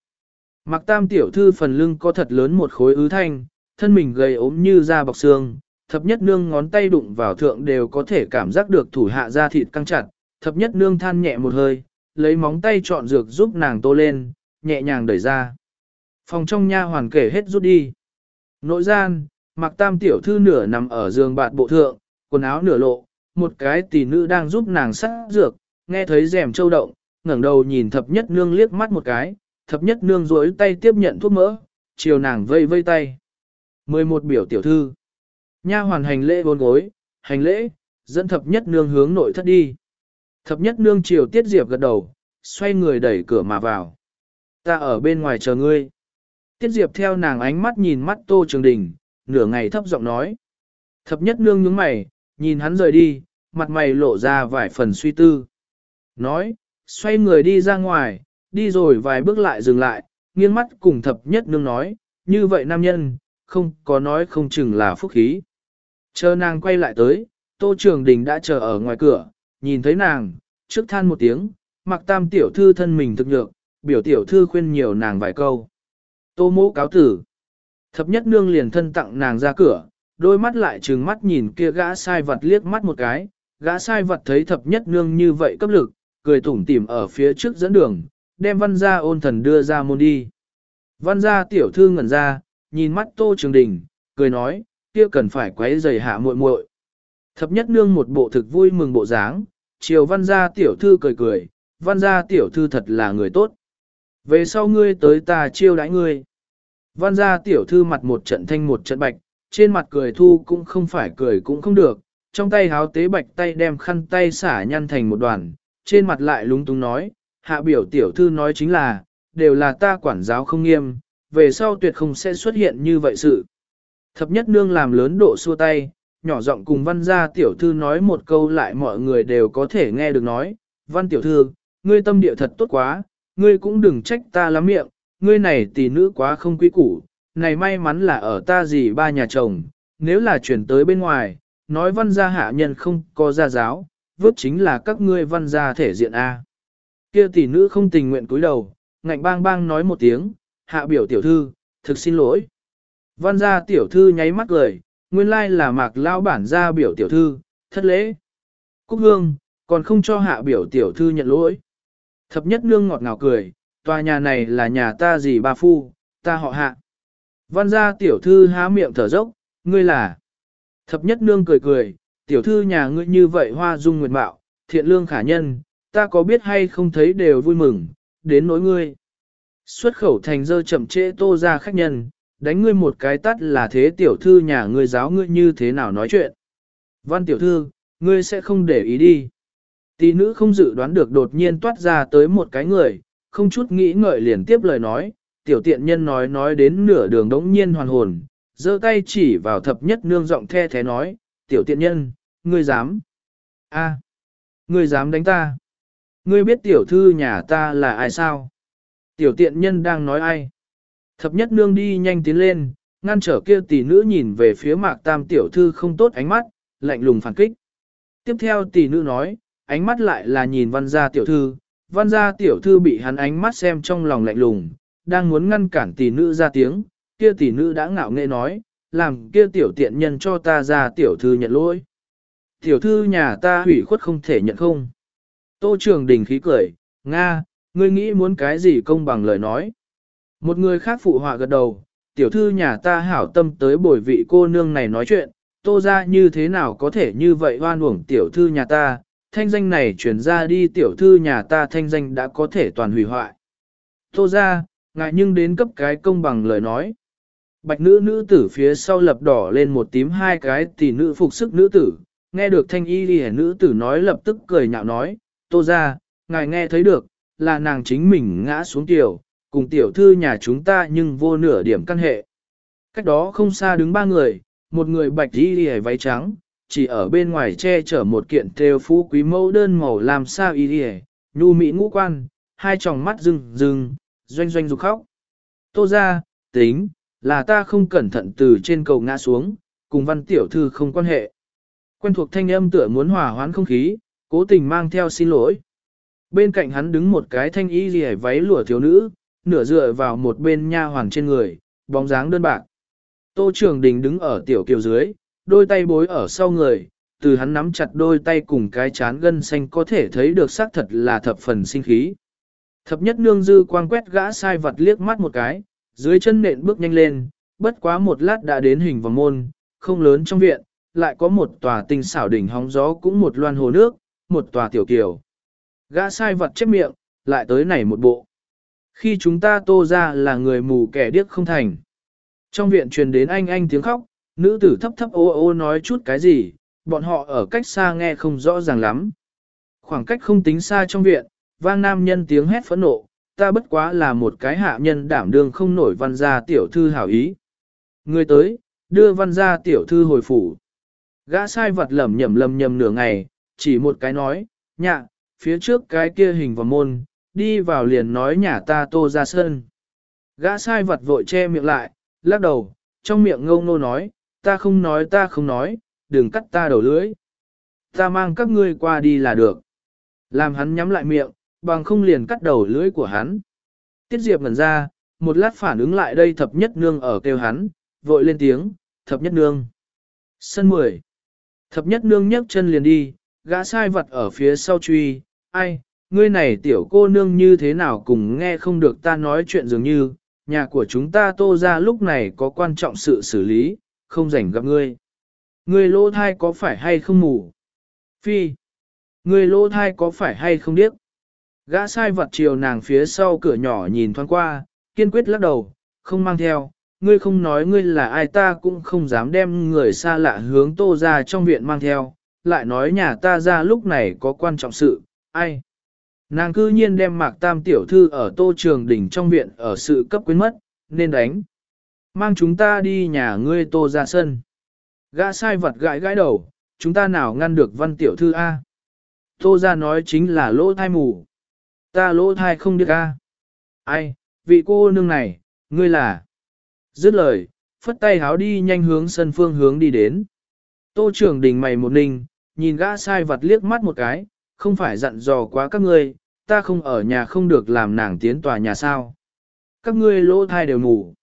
Mặc tam tiểu thư phần lưng có thật lớn một khối ứ thanh, thân mình gầy ốm như da bọc xương, thập nhất nương ngón tay đụng vào thượng đều có thể cảm giác được thủ hạ da thịt căng chặt, thập nhất nương than nhẹ một hơi, lấy móng tay chọn dược giúp nàng tô lên, nhẹ nhàng đẩy ra. Phòng trong nha hoàn kể hết rút đi. Nội gian, mặc tam tiểu thư nửa nằm ở giường bạt bộ thượng, quần áo nửa lộ, một cái tỷ nữ đang giúp nàng sát dược, nghe thấy rèm châu động, ngẩng đầu nhìn thập nhất nương liếc mắt một cái, thập nhất nương rối tay tiếp nhận thuốc mỡ, chiều nàng vây vây tay. 11 biểu tiểu thư. Nha hoàn hành lễ bốn gối, hành lễ, dẫn thập nhất nương hướng nội thất đi. Thập nhất nương chiều tiết diệp gật đầu, xoay người đẩy cửa mà vào. Ta ở bên ngoài chờ ngươi. Tiết diệp theo nàng ánh mắt nhìn mắt tô trường đình, nửa ngày thấp giọng nói. Thập nhất nương nhướng mày, nhìn hắn rời đi, mặt mày lộ ra vài phần suy tư. Nói, xoay người đi ra ngoài, đi rồi vài bước lại dừng lại, nghiêng mắt cùng thập nhất nương nói, như vậy nam nhân, không có nói không chừng là phúc khí. Chờ nàng quay lại tới, Tô Trường Đình đã chờ ở ngoài cửa, nhìn thấy nàng, trước than một tiếng, mặc tam tiểu thư thân mình thực nhược, biểu tiểu thư khuyên nhiều nàng vài câu. Tô mỗ cáo tử. Thập nhất nương liền thân tặng nàng ra cửa, đôi mắt lại trừng mắt nhìn kia gã sai vật liếc mắt một cái, gã sai vật thấy thập nhất nương như vậy cấp lực, cười tủm tỉm ở phía trước dẫn đường, đem văn gia ôn thần đưa ra môn đi. Văn gia tiểu thư ngẩn ra, nhìn mắt tô trường đình, cười nói, kia cần phải quấy giày hạ muội muội. Thập nhất nương một bộ thực vui mừng bộ dáng, chiều văn gia tiểu thư cười cười, văn gia tiểu thư thật là người tốt. Về sau ngươi tới ta chiêu đãi ngươi. Văn gia tiểu thư mặt một trận thanh một trận bạch, trên mặt cười thu cũng không phải cười cũng không được, trong tay háo tế bạch tay đem khăn tay xả nhăn thành một đoàn, trên mặt lại lúng túng nói, hạ biểu tiểu thư nói chính là, đều là ta quản giáo không nghiêm, về sau tuyệt không sẽ xuất hiện như vậy sự. Thập nhất nương làm lớn độ xua tay, nhỏ giọng cùng văn gia tiểu thư nói một câu lại mọi người đều có thể nghe được nói, văn tiểu thư, ngươi tâm địa thật tốt quá, ngươi cũng đừng trách ta lắm miệng, ngươi này tỷ nữ quá không quý củ, này may mắn là ở ta gì ba nhà chồng, nếu là chuyển tới bên ngoài, nói văn gia hạ nhân không có gia giáo, vớt chính là các ngươi văn gia thể diện A. Kia tỷ nữ không tình nguyện cúi đầu, ngạnh bang bang nói một tiếng, hạ biểu tiểu thư, thực xin lỗi. Văn gia tiểu thư nháy mắt cười, nguyên lai là mạc lao bản gia biểu tiểu thư, thất lễ. Cúc hương, còn không cho hạ biểu tiểu thư nhận lỗi. Thập nhất nương ngọt ngào cười, tòa nhà này là nhà ta gì ba phu, ta họ hạ. Văn gia tiểu thư há miệng thở dốc, ngươi là. Thập nhất nương cười cười, tiểu thư nhà ngươi như vậy hoa dung nguyệt mạo, thiện lương khả nhân, ta có biết hay không thấy đều vui mừng, đến nỗi ngươi. Xuất khẩu thành dơ chậm trễ tô ra khách nhân, đánh ngươi một cái tắt là thế tiểu thư nhà ngươi giáo ngươi như thế nào nói chuyện. Văn tiểu thư, ngươi sẽ không để ý đi. Tỷ nữ không dự đoán được đột nhiên toát ra tới một cái người, không chút nghĩ ngợi liền tiếp lời nói, tiểu tiện nhân nói nói đến nửa đường đống nhiên hoàn hồn, giơ tay chỉ vào thập nhất nương giọng the thế nói, tiểu tiện nhân, ngươi dám. a ngươi dám đánh ta. Ngươi biết tiểu thư nhà ta là ai sao? Tiểu tiện nhân đang nói ai? Thập nhất nương đi nhanh tiến lên, ngăn trở kia tỷ nữ nhìn về phía mạc tam tiểu thư không tốt ánh mắt, lạnh lùng phản kích. Tiếp theo tỷ nữ nói, ánh mắt lại là nhìn văn gia tiểu thư, văn gia tiểu thư bị hắn ánh mắt xem trong lòng lạnh lùng, đang muốn ngăn cản tỷ nữ ra tiếng, kia tỷ nữ đã ngạo nghễ nói, làm kia tiểu tiện nhân cho ta ra tiểu thư nhận lỗi. Tiểu thư nhà ta hủy khuất không thể nhận không. Tô trường đình khí cười, Nga, ngươi nghĩ muốn cái gì công bằng lời nói. Một người khác phụ họa gật đầu, tiểu thư nhà ta hảo tâm tới bồi vị cô nương này nói chuyện, tô ra như thế nào có thể như vậy hoan uổng tiểu thư nhà ta, thanh danh này chuyển ra đi tiểu thư nhà ta thanh danh đã có thể toàn hủy hoại. Tô ra, ngại nhưng đến cấp cái công bằng lời nói. Bạch nữ nữ tử phía sau lập đỏ lên một tím hai cái tỷ nữ phục sức nữ tử, nghe được thanh y lìa nữ tử nói lập tức cười nhạo nói, tô ra, ngài nghe thấy được, là nàng chính mình ngã xuống tiểu, cùng tiểu thư nhà chúng ta nhưng vô nửa điểm căn hệ. Cách đó không xa đứng ba người, một người bạch y lìa váy trắng, chỉ ở bên ngoài che chở một kiện theo phú quý mẫu đơn màu làm sao y lìa, nhu mỹ ngũ quan, hai tròng mắt rừng rừng, doanh doanh rục khóc. Tô ra, tính, là ta không cẩn thận từ trên cầu ngã xuống, cùng văn tiểu thư không quan hệ. Quen thuộc thanh âm tựa muốn hòa hoãn không khí, cố tình mang theo xin lỗi. Bên cạnh hắn đứng một cái thanh y rìa váy lụa thiếu nữ, nửa dựa vào một bên nha hoàng trên người, bóng dáng đơn bạc. Tô Trường Đình đứng ở tiểu kiều dưới, đôi tay bối ở sau người, từ hắn nắm chặt đôi tay cùng cái chán gân xanh có thể thấy được xác thật là thập phần sinh khí. Thập nhất nương dư quang quét gã sai vật liếc mắt một cái, dưới chân nện bước nhanh lên, bất quá một lát đã đến hình vòng môn, không lớn trong viện, lại có một tòa tinh xảo đỉnh hóng gió cũng một loan hồ nước, một tòa tiểu kiều. Gã sai vật chép miệng, lại tới này một bộ. Khi chúng ta tô ra là người mù kẻ điếc không thành. Trong viện truyền đến anh anh tiếng khóc, nữ tử thấp thấp ô ô nói chút cái gì, bọn họ ở cách xa nghe không rõ ràng lắm. Khoảng cách không tính xa trong viện, vang nam nhân tiếng hét phẫn nộ, ta bất quá là một cái hạ nhân đảm đương không nổi văn gia tiểu thư hảo ý. Người tới, đưa văn gia tiểu thư hồi phủ. Gã sai vật lầm nhầm lầm nhầm nửa ngày, chỉ một cái nói, nhạ, phía trước cái kia hình vào môn, đi vào liền nói nhà ta tô ra sơn. Gã sai vật vội che miệng lại, lắc đầu, trong miệng ngông nô nói, ta không nói ta không nói, đừng cắt ta đầu lưỡi. Ta mang các ngươi qua đi là được. Làm hắn nhắm lại miệng, bằng không liền cắt đầu lưỡi của hắn. Tiết Diệp ngẩn ra, một lát phản ứng lại đây thập nhất nương ở kêu hắn, vội lên tiếng, thập nhất nương. Sân 10. Thập nhất nương nhấc chân liền đi, gã sai vật ở phía sau truy, ai, ngươi này tiểu cô nương như thế nào cùng nghe không được ta nói chuyện dường như, nhà của chúng ta tô ra lúc này có quan trọng sự xử lý, không rảnh gặp ngươi. Ngươi lỗ thai có phải hay không ngủ? Phi! Ngươi lỗ thai có phải hay không điếc? Gã sai vật chiều nàng phía sau cửa nhỏ nhìn thoáng qua, kiên quyết lắc đầu, không mang theo, ngươi không nói ngươi là ai ta cũng không dám đem người xa lạ hướng tô ra trong viện mang theo, lại nói nhà ta ra lúc này có quan trọng sự, ai? Nàng cư nhiên đem mạc tam tiểu thư ở tô trường đỉnh trong viện ở sự cấp quyến mất, nên đánh. Mang chúng ta đi nhà ngươi tô ra sân. Gã sai vật gãi gãi đầu, chúng ta nào ngăn được văn tiểu thư A. Tô ra nói chính là lỗ thai mù. Ta lỗ thai không được A. Ai, vị cô nương này, ngươi là. Dứt lời, phất tay háo đi nhanh hướng sân phương hướng đi đến. Tô trưởng đình mày một ninh, nhìn gã sai vật liếc mắt một cái, không phải dặn dò quá các ngươi, ta không ở nhà không được làm nàng tiến tòa nhà sao. Các ngươi lỗ thai đều mù.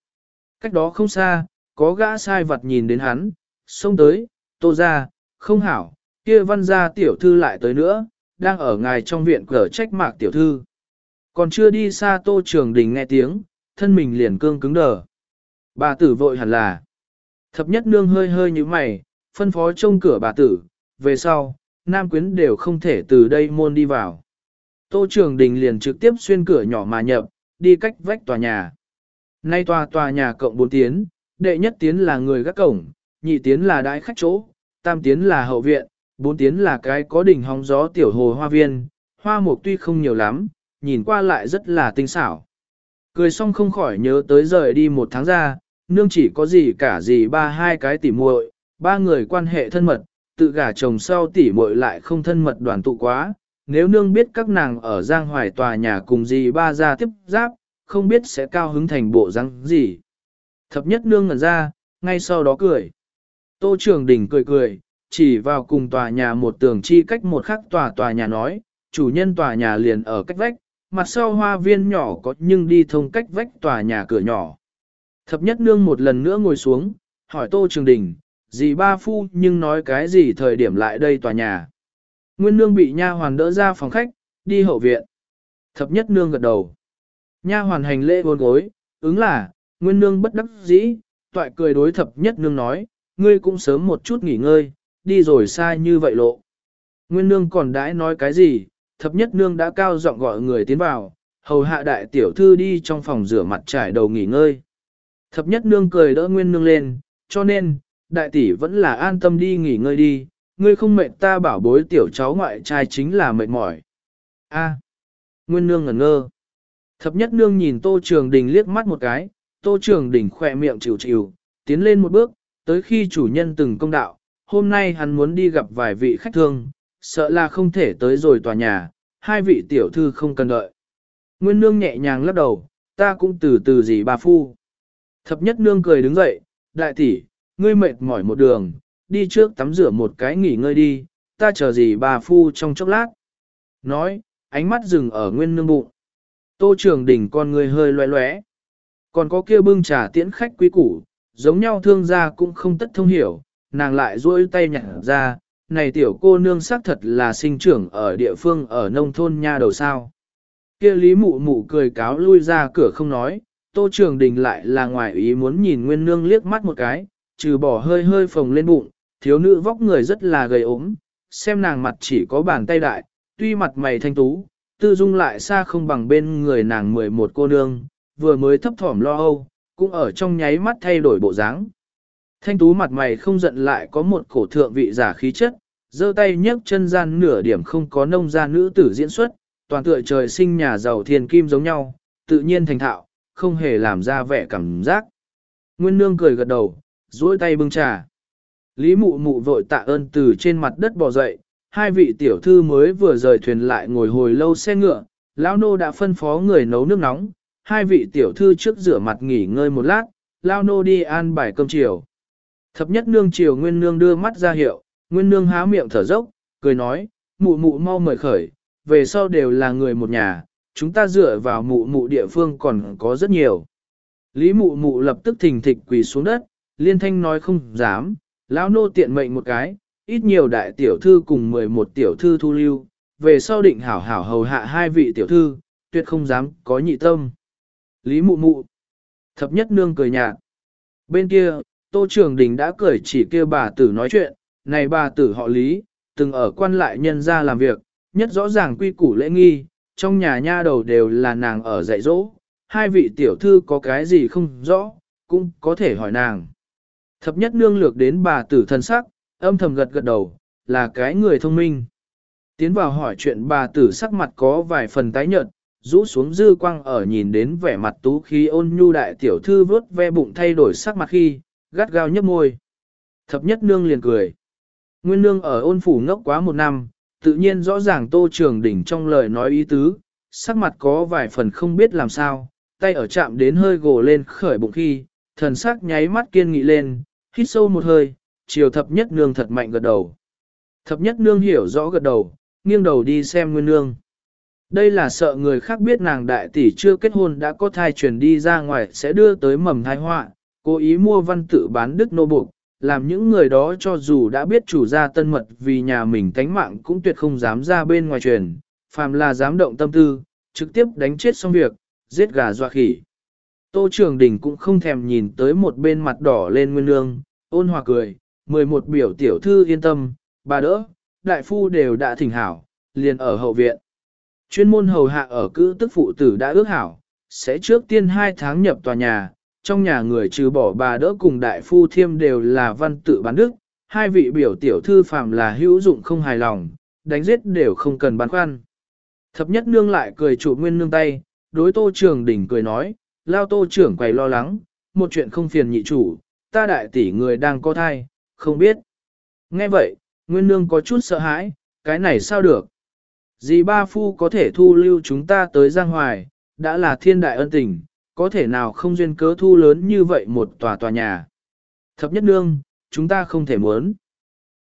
Cách đó không xa, có gã sai vật nhìn đến hắn, xông tới, tô ra, không hảo, kia văn gia tiểu thư lại tới nữa, đang ở ngài trong viện cờ trách mạc tiểu thư. Còn chưa đi xa tô trường đình nghe tiếng, thân mình liền cương cứng đờ. Bà tử vội hẳn là. Thập nhất nương hơi hơi như mày, phân phó trông cửa bà tử, về sau, nam quyến đều không thể từ đây môn đi vào. Tô Trường Đình liền trực tiếp xuyên cửa nhỏ mà nhập, đi cách vách tòa nhà. Nay tòa tòa nhà cộng bốn tiến, đệ nhất tiến là người gác cổng, nhị tiến là đái khách chỗ, tam tiến là hậu viện, bốn tiến là cái có đỉnh hóng gió tiểu hồ hoa viên, hoa mục tuy không nhiều lắm, nhìn qua lại rất là tinh xảo. Cười xong không khỏi nhớ tới rời đi một tháng ra, nương chỉ có gì cả gì ba hai cái tỉ muội, ba người quan hệ thân mật, tự gả chồng sau tỉ muội lại không thân mật đoàn tụ quá. Nếu nương biết các nàng ở Giang Hoài tòa nhà cùng gì ba ra tiếp giáp, không biết sẽ cao hứng thành bộ răng gì. Thập nhất nương ngẩn ra, ngay sau đó cười. Tô Trường Đình cười cười, chỉ vào cùng tòa nhà một tường chi cách một khắc tòa tòa nhà nói, chủ nhân tòa nhà liền ở cách vách, mặt sau hoa viên nhỏ có nhưng đi thông cách vách tòa nhà cửa nhỏ. Thập nhất nương một lần nữa ngồi xuống, hỏi Tô Trường Đình, dì ba phu nhưng nói cái gì thời điểm lại đây tòa nhà. Nguyên nương bị nha hoàn đỡ ra phòng khách, đi hậu viện. Thập nhất nương gật đầu. Nha hoàn hành lễ buồn gối, ứng là, nguyên nương bất đắc dĩ, toại cười đối thập nhất nương nói, ngươi cũng sớm một chút nghỉ ngơi, đi rồi sai như vậy lộ. Nguyên nương còn đãi nói cái gì, thập nhất nương đã cao giọng gọi người tiến vào, hầu hạ đại tiểu thư đi trong phòng rửa mặt trải đầu nghỉ ngơi. Thập nhất nương cười đỡ nguyên nương lên, cho nên, đại tỷ vẫn là an tâm đi nghỉ ngơi đi, ngươi không mệt ta bảo bối tiểu cháu ngoại trai chính là mệt mỏi. A. Nguyên nương ngẩn ngơ. Thập nhất nương nhìn tô trường đình liếc mắt một cái, tô trường đình khỏe miệng chịu chịu, tiến lên một bước, tới khi chủ nhân từng công đạo, hôm nay hắn muốn đi gặp vài vị khách thương, sợ là không thể tới rồi tòa nhà, hai vị tiểu thư không cần đợi. Nguyên nương nhẹ nhàng lắc đầu, ta cũng từ từ gì bà phu. Thập nhất nương cười đứng dậy, đại tỷ, ngươi mệt mỏi một đường, đi trước tắm rửa một cái nghỉ ngơi đi, ta chờ gì bà phu trong chốc lát. Nói, ánh mắt dừng ở nguyên nương bụng. Tô trường đỉnh con người hơi loé loé. Còn có kia bưng trà tiễn khách quý củ, giống nhau thương gia cũng không tất thông hiểu, nàng lại duỗi tay nhặt ra, này tiểu cô nương xác thật là sinh trưởng ở địa phương ở nông thôn nha đầu sao. Kia lý mụ mụ cười cáo lui ra cửa không nói, tô trường đình lại là ngoài ý muốn nhìn nguyên nương liếc mắt một cái, trừ bỏ hơi hơi phồng lên bụng, thiếu nữ vóc người rất là gầy ốm, xem nàng mặt chỉ có bàn tay đại, tuy mặt mày thanh tú, tư dung lại xa không bằng bên người nàng 11 cô nương, vừa mới thấp thỏm lo âu, cũng ở trong nháy mắt thay đổi bộ dáng. Thanh tú mặt mày không giận lại có một cổ thượng vị giả khí chất, giơ tay nhấc chân gian nửa điểm không có nông gia nữ tử diễn xuất, toàn tựa trời sinh nhà giàu thiên kim giống nhau, tự nhiên thành thạo, không hề làm ra vẻ cảm giác. Nguyên nương cười gật đầu, duỗi tay bưng trà. Lý mụ mụ vội tạ ơn từ trên mặt đất bò dậy, hai vị tiểu thư mới vừa rời thuyền lại ngồi hồi lâu xe ngựa, lão nô đã phân phó người nấu nước nóng, hai vị tiểu thư trước rửa mặt nghỉ ngơi một lát, lão nô đi an bài cơm chiều. Thập nhất nương chiều nguyên nương đưa mắt ra hiệu, nguyên nương há miệng thở dốc, cười nói, mụ mụ mau mời khởi, về sau đều là người một nhà, chúng ta dựa vào mụ mụ địa phương còn có rất nhiều. Lý mụ mụ lập tức thình thịch quỳ xuống đất, liên thanh nói không dám, lão nô tiện mệnh một cái, ít nhiều đại tiểu thư cùng 11 tiểu thư thu lưu, về sau định hảo hảo hầu hạ hai vị tiểu thư, tuyệt không dám có nhị tâm. Lý mụ mụ. Thập nhất nương cười nhạt. Bên kia, Tô Trường Đình đã cười chỉ kêu bà tử nói chuyện, này bà tử họ Lý, từng ở quan lại nhân ra làm việc, nhất rõ ràng quy củ lễ nghi, trong nhà nha đầu đều là nàng ở dạy dỗ, hai vị tiểu thư có cái gì không rõ, cũng có thể hỏi nàng. Thập nhất nương lược đến bà tử thân sắc, âm thầm gật gật đầu, là cái người thông minh. Tiến vào hỏi chuyện bà tử sắc mặt có vài phần tái nhợt, rũ xuống dư quang ở nhìn đến vẻ mặt tú khí ôn nhu đại tiểu thư vớt ve bụng thay đổi sắc mặt khi, gắt gao nhấp môi. Thập nhất nương liền cười. Nguyên nương ở ôn phủ ngốc quá một năm, tự nhiên rõ ràng tô trường đỉnh trong lời nói ý tứ, sắc mặt có vài phần không biết làm sao, tay ở chạm đến hơi gồ lên khởi bụng khi, thần sắc nháy mắt kiên nghị lên, hít sâu một hơi, chiều thập nhất nương thật mạnh gật đầu. Thập nhất nương hiểu rõ gật đầu, nghiêng đầu đi xem nguyên nương. Đây là sợ người khác biết nàng đại tỷ chưa kết hôn đã có thai truyền đi ra ngoài sẽ đưa tới mầm thai họa, cố ý mua văn tự bán đức nô buộc, làm những người đó cho dù đã biết chủ gia tân mật vì nhà mình tánh mạng cũng tuyệt không dám ra bên ngoài truyền, phàm là dám động tâm tư, trực tiếp đánh chết xong việc, giết gà dọa khỉ. Tô Trường Đình cũng không thèm nhìn tới một bên mặt đỏ lên nguyên nương, ôn hòa cười, mười một biểu tiểu thư yên tâm, bà đỡ, đại phu đều đã thỉnh hảo, liền ở hậu viện. Chuyên môn hầu hạ ở cữ tức phụ tử đã ước hảo, sẽ trước tiên hai tháng nhập tòa nhà, trong nhà người trừ bỏ bà đỡ cùng đại phu thiêm đều là văn tự bán đức, hai vị biểu tiểu thư phạm là hữu dụng không hài lòng, đánh giết đều không cần băn khoăn. Thập nhất nương lại cười chủ nguyên nương tay, đối tô trường đỉnh cười nói, lao tô trưởng quầy lo lắng, một chuyện không phiền nhị chủ, ta đại tỷ người đang có thai, không biết. Nghe vậy, nguyên nương có chút sợ hãi, cái này sao được? Dì ba phu có thể thu lưu chúng ta tới Giang Hoài, đã là thiên đại ân tình, có thể nào không duyên cớ thu lớn như vậy một tòa tòa nhà. Thập nhất nương, chúng ta không thể muốn.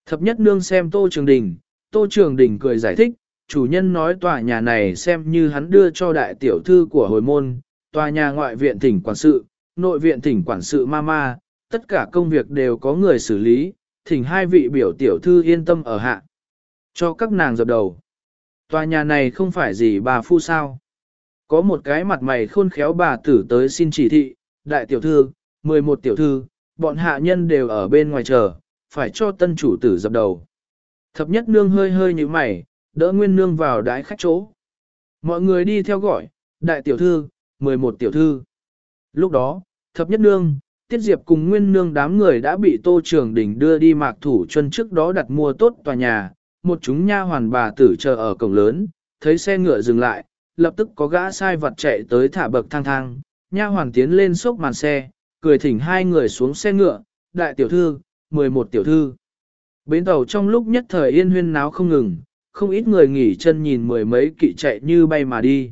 Thập nhất nương xem Tô Trường Đình, Tô Trường Đình cười giải thích, chủ nhân nói tòa nhà này xem như hắn đưa cho đại tiểu thư của hồi môn, tòa nhà ngoại viện thỉnh quản sự, nội viện thỉnh quản sự ma ma tất cả công việc đều có người xử lý, thỉnh hai vị biểu tiểu thư yên tâm ở hạ. Cho các nàng dập đầu. Tòa nhà này không phải gì bà phu sao. Có một cái mặt mày khôn khéo bà tử tới xin chỉ thị, đại tiểu thư, 11 tiểu thư, bọn hạ nhân đều ở bên ngoài chờ, phải cho tân chủ tử dập đầu. Thập nhất nương hơi hơi như mày, đỡ nguyên nương vào đái khách chỗ. Mọi người đi theo gọi, đại tiểu thư, 11 tiểu thư. Lúc đó, thập nhất nương, tiết diệp cùng nguyên nương đám người đã bị tô trường đỉnh đưa đi mạc thủ chân trước đó đặt mua tốt tòa nhà, một chúng nha hoàn bà tử chờ ở cổng lớn, thấy xe ngựa dừng lại, lập tức có gã sai vật chạy tới thả bậc thang thang, nha hoàn tiến lên xốc màn xe, cười thỉnh hai người xuống xe ngựa, đại tiểu thư, 11 tiểu thư. Bến tàu trong lúc nhất thời yên huyên náo không ngừng, không ít người nghỉ chân nhìn mười mấy kỵ chạy như bay mà đi.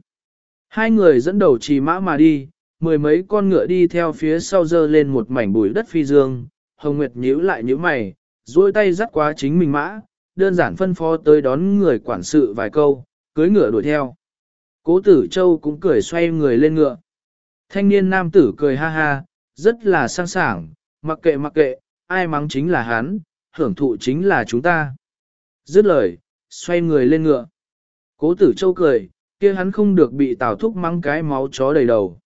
Hai người dẫn đầu trì mã mà đi, mười mấy con ngựa đi theo phía sau dơ lên một mảnh bụi đất phi dương, Hồng Nguyệt nhíu lại nhíu mày, duỗi tay dắt qua chính mình mã, đơn giản phân phó tới đón người quản sự vài câu, cưới ngựa đuổi theo. Cố tử châu cũng cười xoay người lên ngựa. Thanh niên nam tử cười ha ha, rất là sang sảng, mặc kệ mặc kệ, ai mắng chính là hắn, hưởng thụ chính là chúng ta. Dứt lời, xoay người lên ngựa. Cố tử châu cười, kia hắn không được bị tào thúc mắng cái máu chó đầy đầu.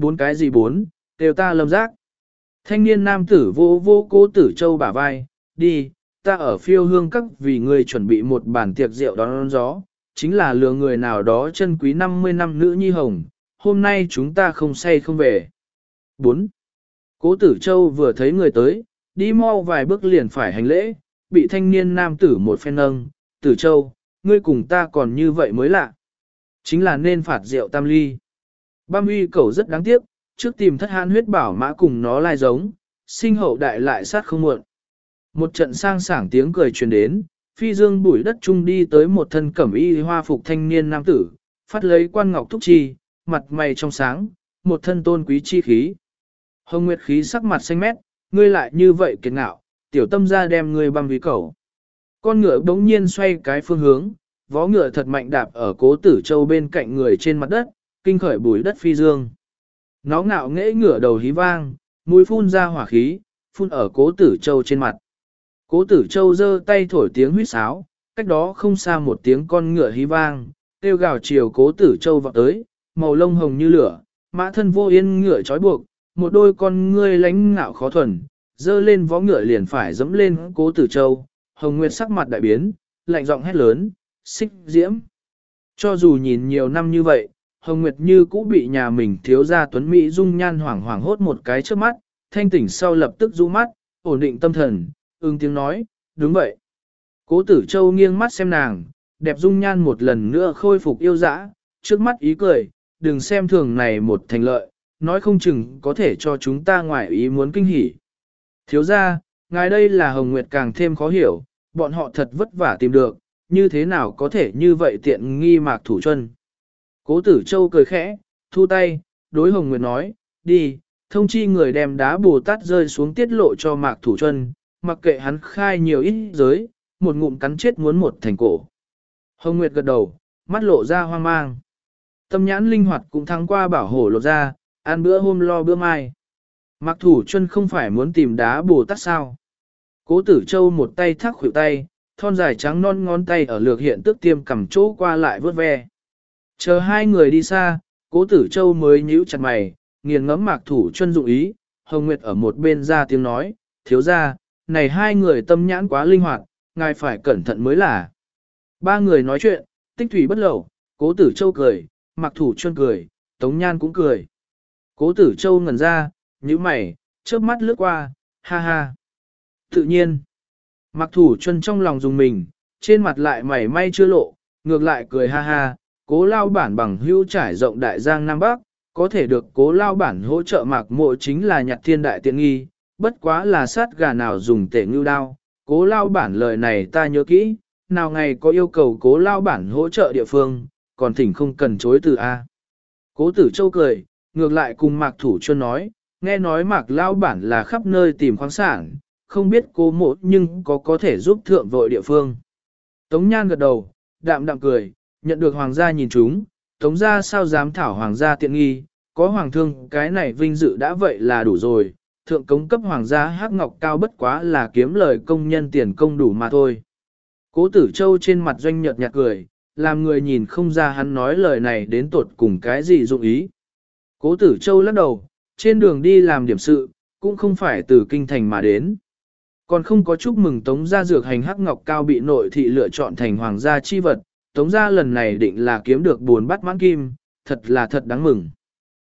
Bốn cái gì bốn, đều ta lâm giác. Thanh niên nam tử vô vô cố tử châu bả vai, đi, ta ở phiêu hương các vì người chuẩn bị một bản tiệc rượu đón gió, chính là lừa người nào đó chân quý 50 năm nữ nhi hồng, hôm nay chúng ta không say không về. 4. Cố tử châu vừa thấy người tới, đi mau vài bước liền phải hành lễ, bị thanh niên nam tử một phen nâng, tử châu, ngươi cùng ta còn như vậy mới lạ. Chính là nên phạt rượu tam ly. Bam uy cầu rất đáng tiếc, trước tìm thất hãn huyết bảo mã cùng nó lai giống, sinh hậu đại lại sát không muộn. Một trận sang sảng tiếng cười truyền đến, phi dương bụi đất trung đi tới một thân cẩm y hoa phục thanh niên nam tử, phát lấy quan ngọc thúc chi, mặt mày trong sáng, một thân tôn quý chi khí. Hồng Nguyệt khí sắc mặt xanh mét, ngươi lại như vậy kiệt ngạo, tiểu tâm ra đem ngươi băm vì cầu. Con ngựa đống nhiên xoay cái phương hướng, vó ngựa thật mạnh đạp ở cố tử châu bên cạnh người trên mặt đất, kinh khởi bùi đất phi dương. Nó ngạo nghễ ngửa đầu hí vang, mũi phun ra hỏa khí, phun ở cố tử châu trên mặt. Cố tử châu giơ tay thổi tiếng huýt sáo, cách đó không xa một tiếng con ngựa hí vang, tiêu gào chiều cố tử châu vọt tới, màu lông hồng như lửa, mã thân vô yên ngựa trói buộc, một đôi con ngươi lánh ngạo khó thuần, dơ lên vó ngựa liền phải dẫm lên cố tử châu, hồng nguyệt sắc mặt đại biến, lạnh giọng hét lớn, xích diễm. Cho dù nhìn nhiều năm như vậy, hồng nguyệt như cũ bị nhà mình thiếu gia tuấn Mỹ dung nhan hoảng hoảng hốt một cái trước mắt, thanh tỉnh sau lập tức rũ mắt, ổn định tâm thần, ưng tiếng nói, đúng vậy. Cố tử châu nghiêng mắt xem nàng, đẹp dung nhan một lần nữa khôi phục yêu dã, trước mắt ý cười, đừng xem thường này một thành lợi, nói không chừng có thể cho chúng ta ngoài ý muốn kinh hỉ. Thiếu ra, ngài đây là Hồng Nguyệt càng thêm khó hiểu, bọn họ thật vất vả tìm được, như thế nào có thể như vậy tiện nghi mạc thủ chân. Cố tử châu cười khẽ, thu tay, đối Hồng Nguyệt nói, đi, thông chi người đem đá bồ tát rơi xuống tiết lộ cho mạc thủ chân, mặc kệ hắn khai nhiều ít giới, một ngụm cắn chết muốn một thành cổ. Hồng Nguyệt gật đầu, mắt lộ ra hoang mang. Tâm nhãn linh hoạt cũng thắng qua bảo hổ lột ra, ăn bữa hôm lo bữa mai. Mặc thủ chân không phải muốn tìm đá bồ tát sao. Cố tử châu một tay thắc khuỷu tay, thon dài trắng non ngón tay ở lược hiện tức tiêm cầm chỗ qua lại vớt ve. Chờ hai người đi xa, cố tử châu mới nhíu chặt mày, nghiền ngẫm mạc thủ chân dụng ý, Hồng Nguyệt ở một bên ra tiếng nói, thiếu ra, này hai người tâm nhãn quá linh hoạt, ngài phải cẩn thận mới là. Ba người nói chuyện, tích thủy bất lẩu, cố tử châu cười, mặc thủ chân cười, tống nhan cũng cười. Cố tử châu ngẩn ra, nhíu mày, chớp mắt lướt qua, ha ha. Tự nhiên, mặc thủ chân trong lòng dùng mình, trên mặt lại mày may chưa lộ, ngược lại cười ha ha, cố lao bản bằng hưu trải rộng đại giang Nam Bắc, có thể được cố lao bản hỗ trợ mạc mộ chính là nhặt thiên đại tiện nghi, bất quá là sát gà nào dùng tể ngưu đao, cố lao bản lời này ta nhớ kỹ, nào ngày có yêu cầu cố lao bản hỗ trợ địa phương, còn thỉnh không cần chối từ A. Cố tử châu cười, ngược lại cùng mạc thủ chuân nói, nghe nói mạc lao bản là khắp nơi tìm khoáng sản, không biết cố mộ nhưng có có thể giúp thượng vội địa phương. Tống nhan gật đầu, đạm đạm cười, nhận được hoàng gia nhìn chúng, tống gia sao dám thảo hoàng gia tiện nghi, có hoàng thương cái này vinh dự đã vậy là đủ rồi, thượng cống cấp hoàng gia hắc ngọc cao bất quá là kiếm lời công nhân tiền công đủ mà thôi. Cố tử châu trên mặt doanh nhợt nhạt cười, làm người nhìn không ra hắn nói lời này đến tột cùng cái gì dụng ý. Cố tử châu lắc đầu, trên đường đi làm điểm sự, cũng không phải từ kinh thành mà đến. Còn không có chúc mừng Tống gia dược hành hắc ngọc cao bị nội thị lựa chọn thành hoàng gia chi vật, Tống gia lần này định là kiếm được buồn bắt mãn kim, thật là thật đáng mừng.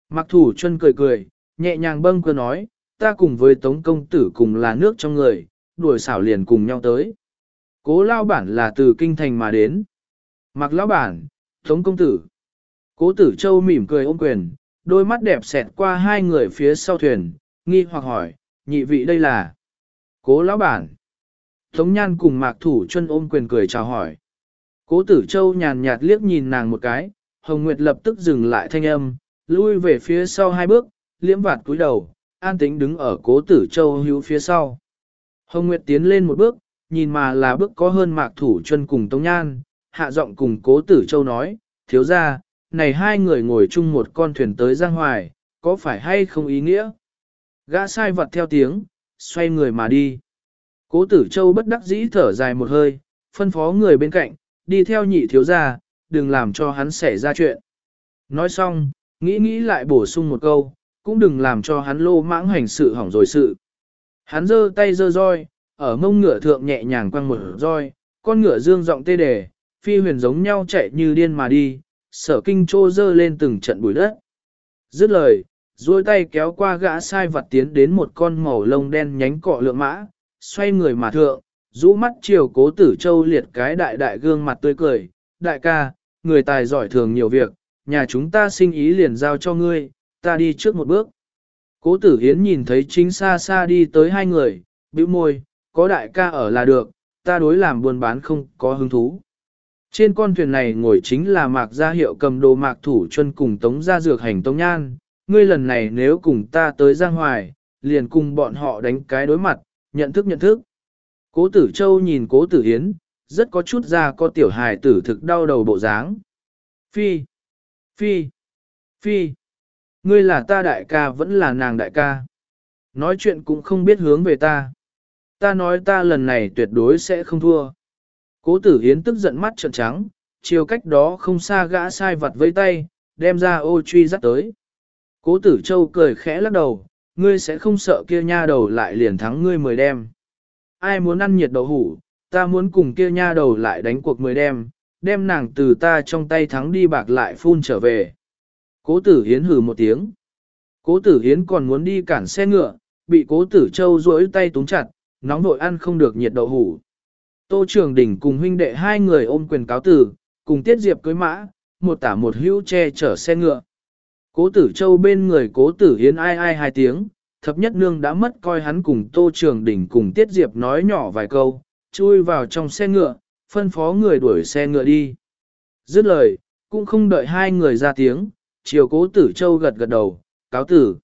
Mặc thủ chân cười cười, nhẹ nhàng bâng cơ nói, ta cùng với Tống công tử cùng là nước trong người, đuổi xảo liền cùng nhau tới. Cố lao bản là từ kinh thành mà đến. Mặc lão bản, Tống công tử. Cố tử châu mỉm cười ôm quyền, đôi mắt đẹp xẹt qua hai người phía sau thuyền, nghi hoặc hỏi, nhị vị đây là. Cố lão bản. Tống nhan cùng mạc thủ chân ôm quyền cười chào hỏi. Cố tử châu nhàn nhạt liếc nhìn nàng một cái, Hồng Nguyệt lập tức dừng lại thanh âm, lui về phía sau hai bước, liễm vạt cúi đầu, an tĩnh đứng ở cố tử châu hữu phía sau. Hồng Nguyệt tiến lên một bước, nhìn mà là bước có hơn mạc thủ chân cùng Tống Nhan, hạ giọng cùng cố tử châu nói, thiếu ra, này hai người ngồi chung một con thuyền tới Giang Hoài, có phải hay không ý nghĩa? Gã sai vật theo tiếng, xoay người mà đi. Cố tử châu bất đắc dĩ thở dài một hơi, phân phó người bên cạnh, đi theo nhị thiếu gia, đừng làm cho hắn xảy ra chuyện. Nói xong, nghĩ nghĩ lại bổ sung một câu, cũng đừng làm cho hắn lô mãng hành sự hỏng rồi sự. Hắn giơ tay giơ roi, ở mông ngựa thượng nhẹ nhàng quăng một roi, con ngựa dương giọng tê đề, phi huyền giống nhau chạy như điên mà đi, sở kinh trô dơ lên từng trận bụi đất. Dứt lời, duỗi tay kéo qua gã sai vặt tiến đến một con màu lông đen nhánh cọ lượng mã, xoay người mà thượng, rũ mắt chiều cố tử châu liệt cái đại đại gương mặt tươi cười, đại ca, người tài giỏi thường nhiều việc, nhà chúng ta sinh ý liền giao cho ngươi, ta đi trước một bước. Cố tử hiến nhìn thấy chính xa xa đi tới hai người, bĩu môi, có đại ca ở là được, ta đối làm buôn bán không có hứng thú. Trên con thuyền này ngồi chính là mạc gia hiệu cầm đồ mạc thủ chân cùng tống gia dược hành tống nhan, ngươi lần này nếu cùng ta tới Giang Hoài, liền cùng bọn họ đánh cái đối mặt, nhận thức nhận thức. Cố tử châu nhìn cố tử hiến, rất có chút ra có tiểu hài tử thực đau đầu bộ dáng. Phi, phi, phi, ngươi là ta đại ca vẫn là nàng đại ca. Nói chuyện cũng không biết hướng về ta. Ta nói ta lần này tuyệt đối sẽ không thua. Cố tử hiến tức giận mắt trợn trắng, chiều cách đó không xa gã sai vặt với tay, đem ra ô truy dắt tới. Cố tử châu cười khẽ lắc đầu, ngươi sẽ không sợ kia nha đầu lại liền thắng ngươi mười đem. Ai muốn ăn nhiệt đậu hủ, ta muốn cùng kia nha đầu lại đánh cuộc mười đem, đem nàng từ ta trong tay thắng đi bạc lại phun trở về. Cố tử hiến hử một tiếng. Cố tử hiến còn muốn đi cản xe ngựa, bị cố tử châu duỗi tay túng chặt, nóng vội ăn không được nhiệt đậu hủ. Tô Trường Đình cùng huynh đệ hai người ôm quyền cáo tử, cùng Tiết Diệp cưới mã, một tả một hữu che chở xe ngựa. Cố tử châu bên người cố tử hiến ai ai hai tiếng, thập nhất nương đã mất coi hắn cùng Tô Trường Đình cùng Tiết Diệp nói nhỏ vài câu, chui vào trong xe ngựa, phân phó người đuổi xe ngựa đi. Dứt lời, cũng không đợi hai người ra tiếng, chiều cố tử châu gật gật đầu, cáo tử.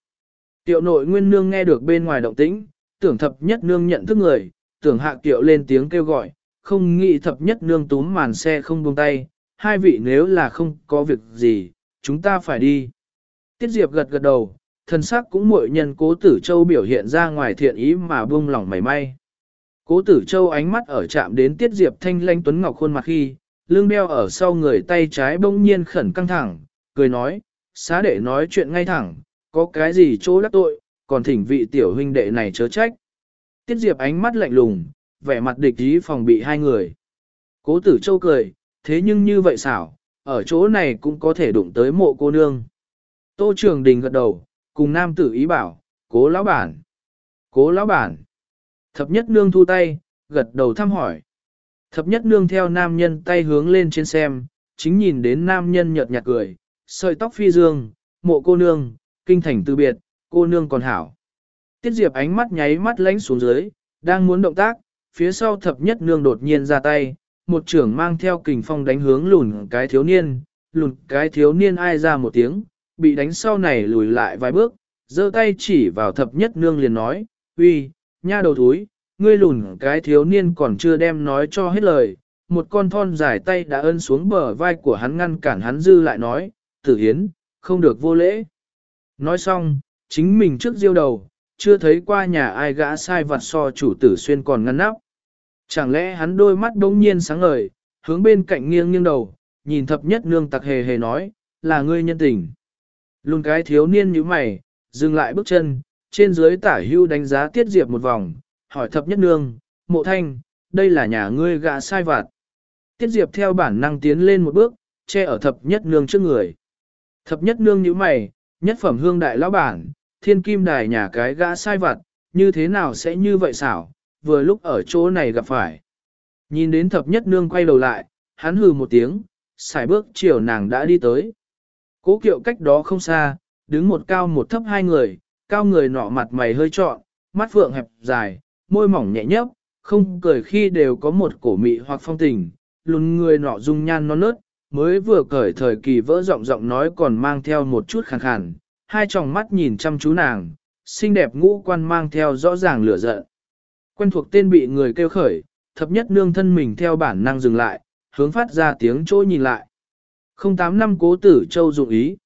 Tiệu nội nguyên nương nghe được bên ngoài động tĩnh, tưởng thập nhất nương nhận thức người, tưởng hạ kiệu lên tiếng kêu gọi, không nghĩ thập nhất nương túm màn xe không buông tay, hai vị nếu là không có việc gì, chúng ta phải đi. Tiết Diệp gật gật đầu, thân sắc cũng muội nhân cố tử châu biểu hiện ra ngoài thiện ý mà buông lỏng mảy may. Cố tử châu ánh mắt ở chạm đến Tiết Diệp thanh lanh tuấn ngọc khuôn mặt khi, lưng đeo ở sau người tay trái bỗng nhiên khẩn căng thẳng, cười nói, xá đệ nói chuyện ngay thẳng, có cái gì chỗ đắc tội, còn thỉnh vị tiểu huynh đệ này chớ trách. Tiết Diệp ánh mắt lạnh lùng, vẻ mặt địch ý phòng bị hai người. Cố tử châu cười, thế nhưng như vậy xảo, ở chỗ này cũng có thể đụng tới mộ cô nương. Tô Trường Đình gật đầu, cùng nam tử ý bảo, cố lão bản. Cố lão bản. Thập nhất nương thu tay, gật đầu thăm hỏi. Thập nhất nương theo nam nhân tay hướng lên trên xem, chính nhìn đến nam nhân nhợt nhạt cười, sợi tóc phi dương, mộ cô nương, kinh thành từ biệt, cô nương còn hảo. Tiết Diệp ánh mắt nháy mắt lánh xuống dưới, đang muốn động tác, phía sau thập nhất nương đột nhiên ra tay, một trưởng mang theo kình phong đánh hướng lùn cái thiếu niên, lùn cái thiếu niên ai ra một tiếng, bị đánh sau này lùi lại vài bước, giơ tay chỉ vào thập nhất nương liền nói, uy, nha đầu thúi, ngươi lùn cái thiếu niên còn chưa đem nói cho hết lời, một con thon dài tay đã ơn xuống bờ vai của hắn ngăn cản hắn dư lại nói, tử hiến, không được vô lễ. Nói xong, chính mình trước diêu đầu, chưa thấy qua nhà ai gã sai vặt so chủ tử xuyên còn ngăn nắp. Chẳng lẽ hắn đôi mắt đống nhiên sáng ngời, hướng bên cạnh nghiêng nghiêng đầu, nhìn thập nhất nương tặc hề hề nói, là ngươi nhân tình. Luôn cái thiếu niên như mày, dừng lại bước chân, trên dưới tả hưu đánh giá tiết diệp một vòng, hỏi thập nhất nương, mộ thanh, đây là nhà ngươi gã sai vặt. Tiết diệp theo bản năng tiến lên một bước, che ở thập nhất nương trước người. Thập nhất nương như mày, nhất phẩm hương đại lão bản, thiên kim đài nhà cái gã sai vặt, như thế nào sẽ như vậy xảo, vừa lúc ở chỗ này gặp phải. Nhìn đến thập nhất nương quay đầu lại, hắn hừ một tiếng, xài bước chiều nàng đã đi tới. Cố kiệu cách đó không xa, đứng một cao một thấp hai người, cao người nọ mặt mày hơi trọn, mắt phượng hẹp dài, môi mỏng nhẹ nhấp, không cười khi đều có một cổ mị hoặc phong tình, lùn người nọ dung nhan non nớt, mới vừa cởi thời kỳ vỡ giọng giọng nói còn mang theo một chút khàn khàn, hai tròng mắt nhìn chăm chú nàng, xinh đẹp ngũ quan mang theo rõ ràng lửa giận. Quen thuộc tên bị người kêu khởi, thập nhất nương thân mình theo bản năng dừng lại, hướng phát ra tiếng trôi nhìn lại. Không tám năm cố tử châu dụng ý.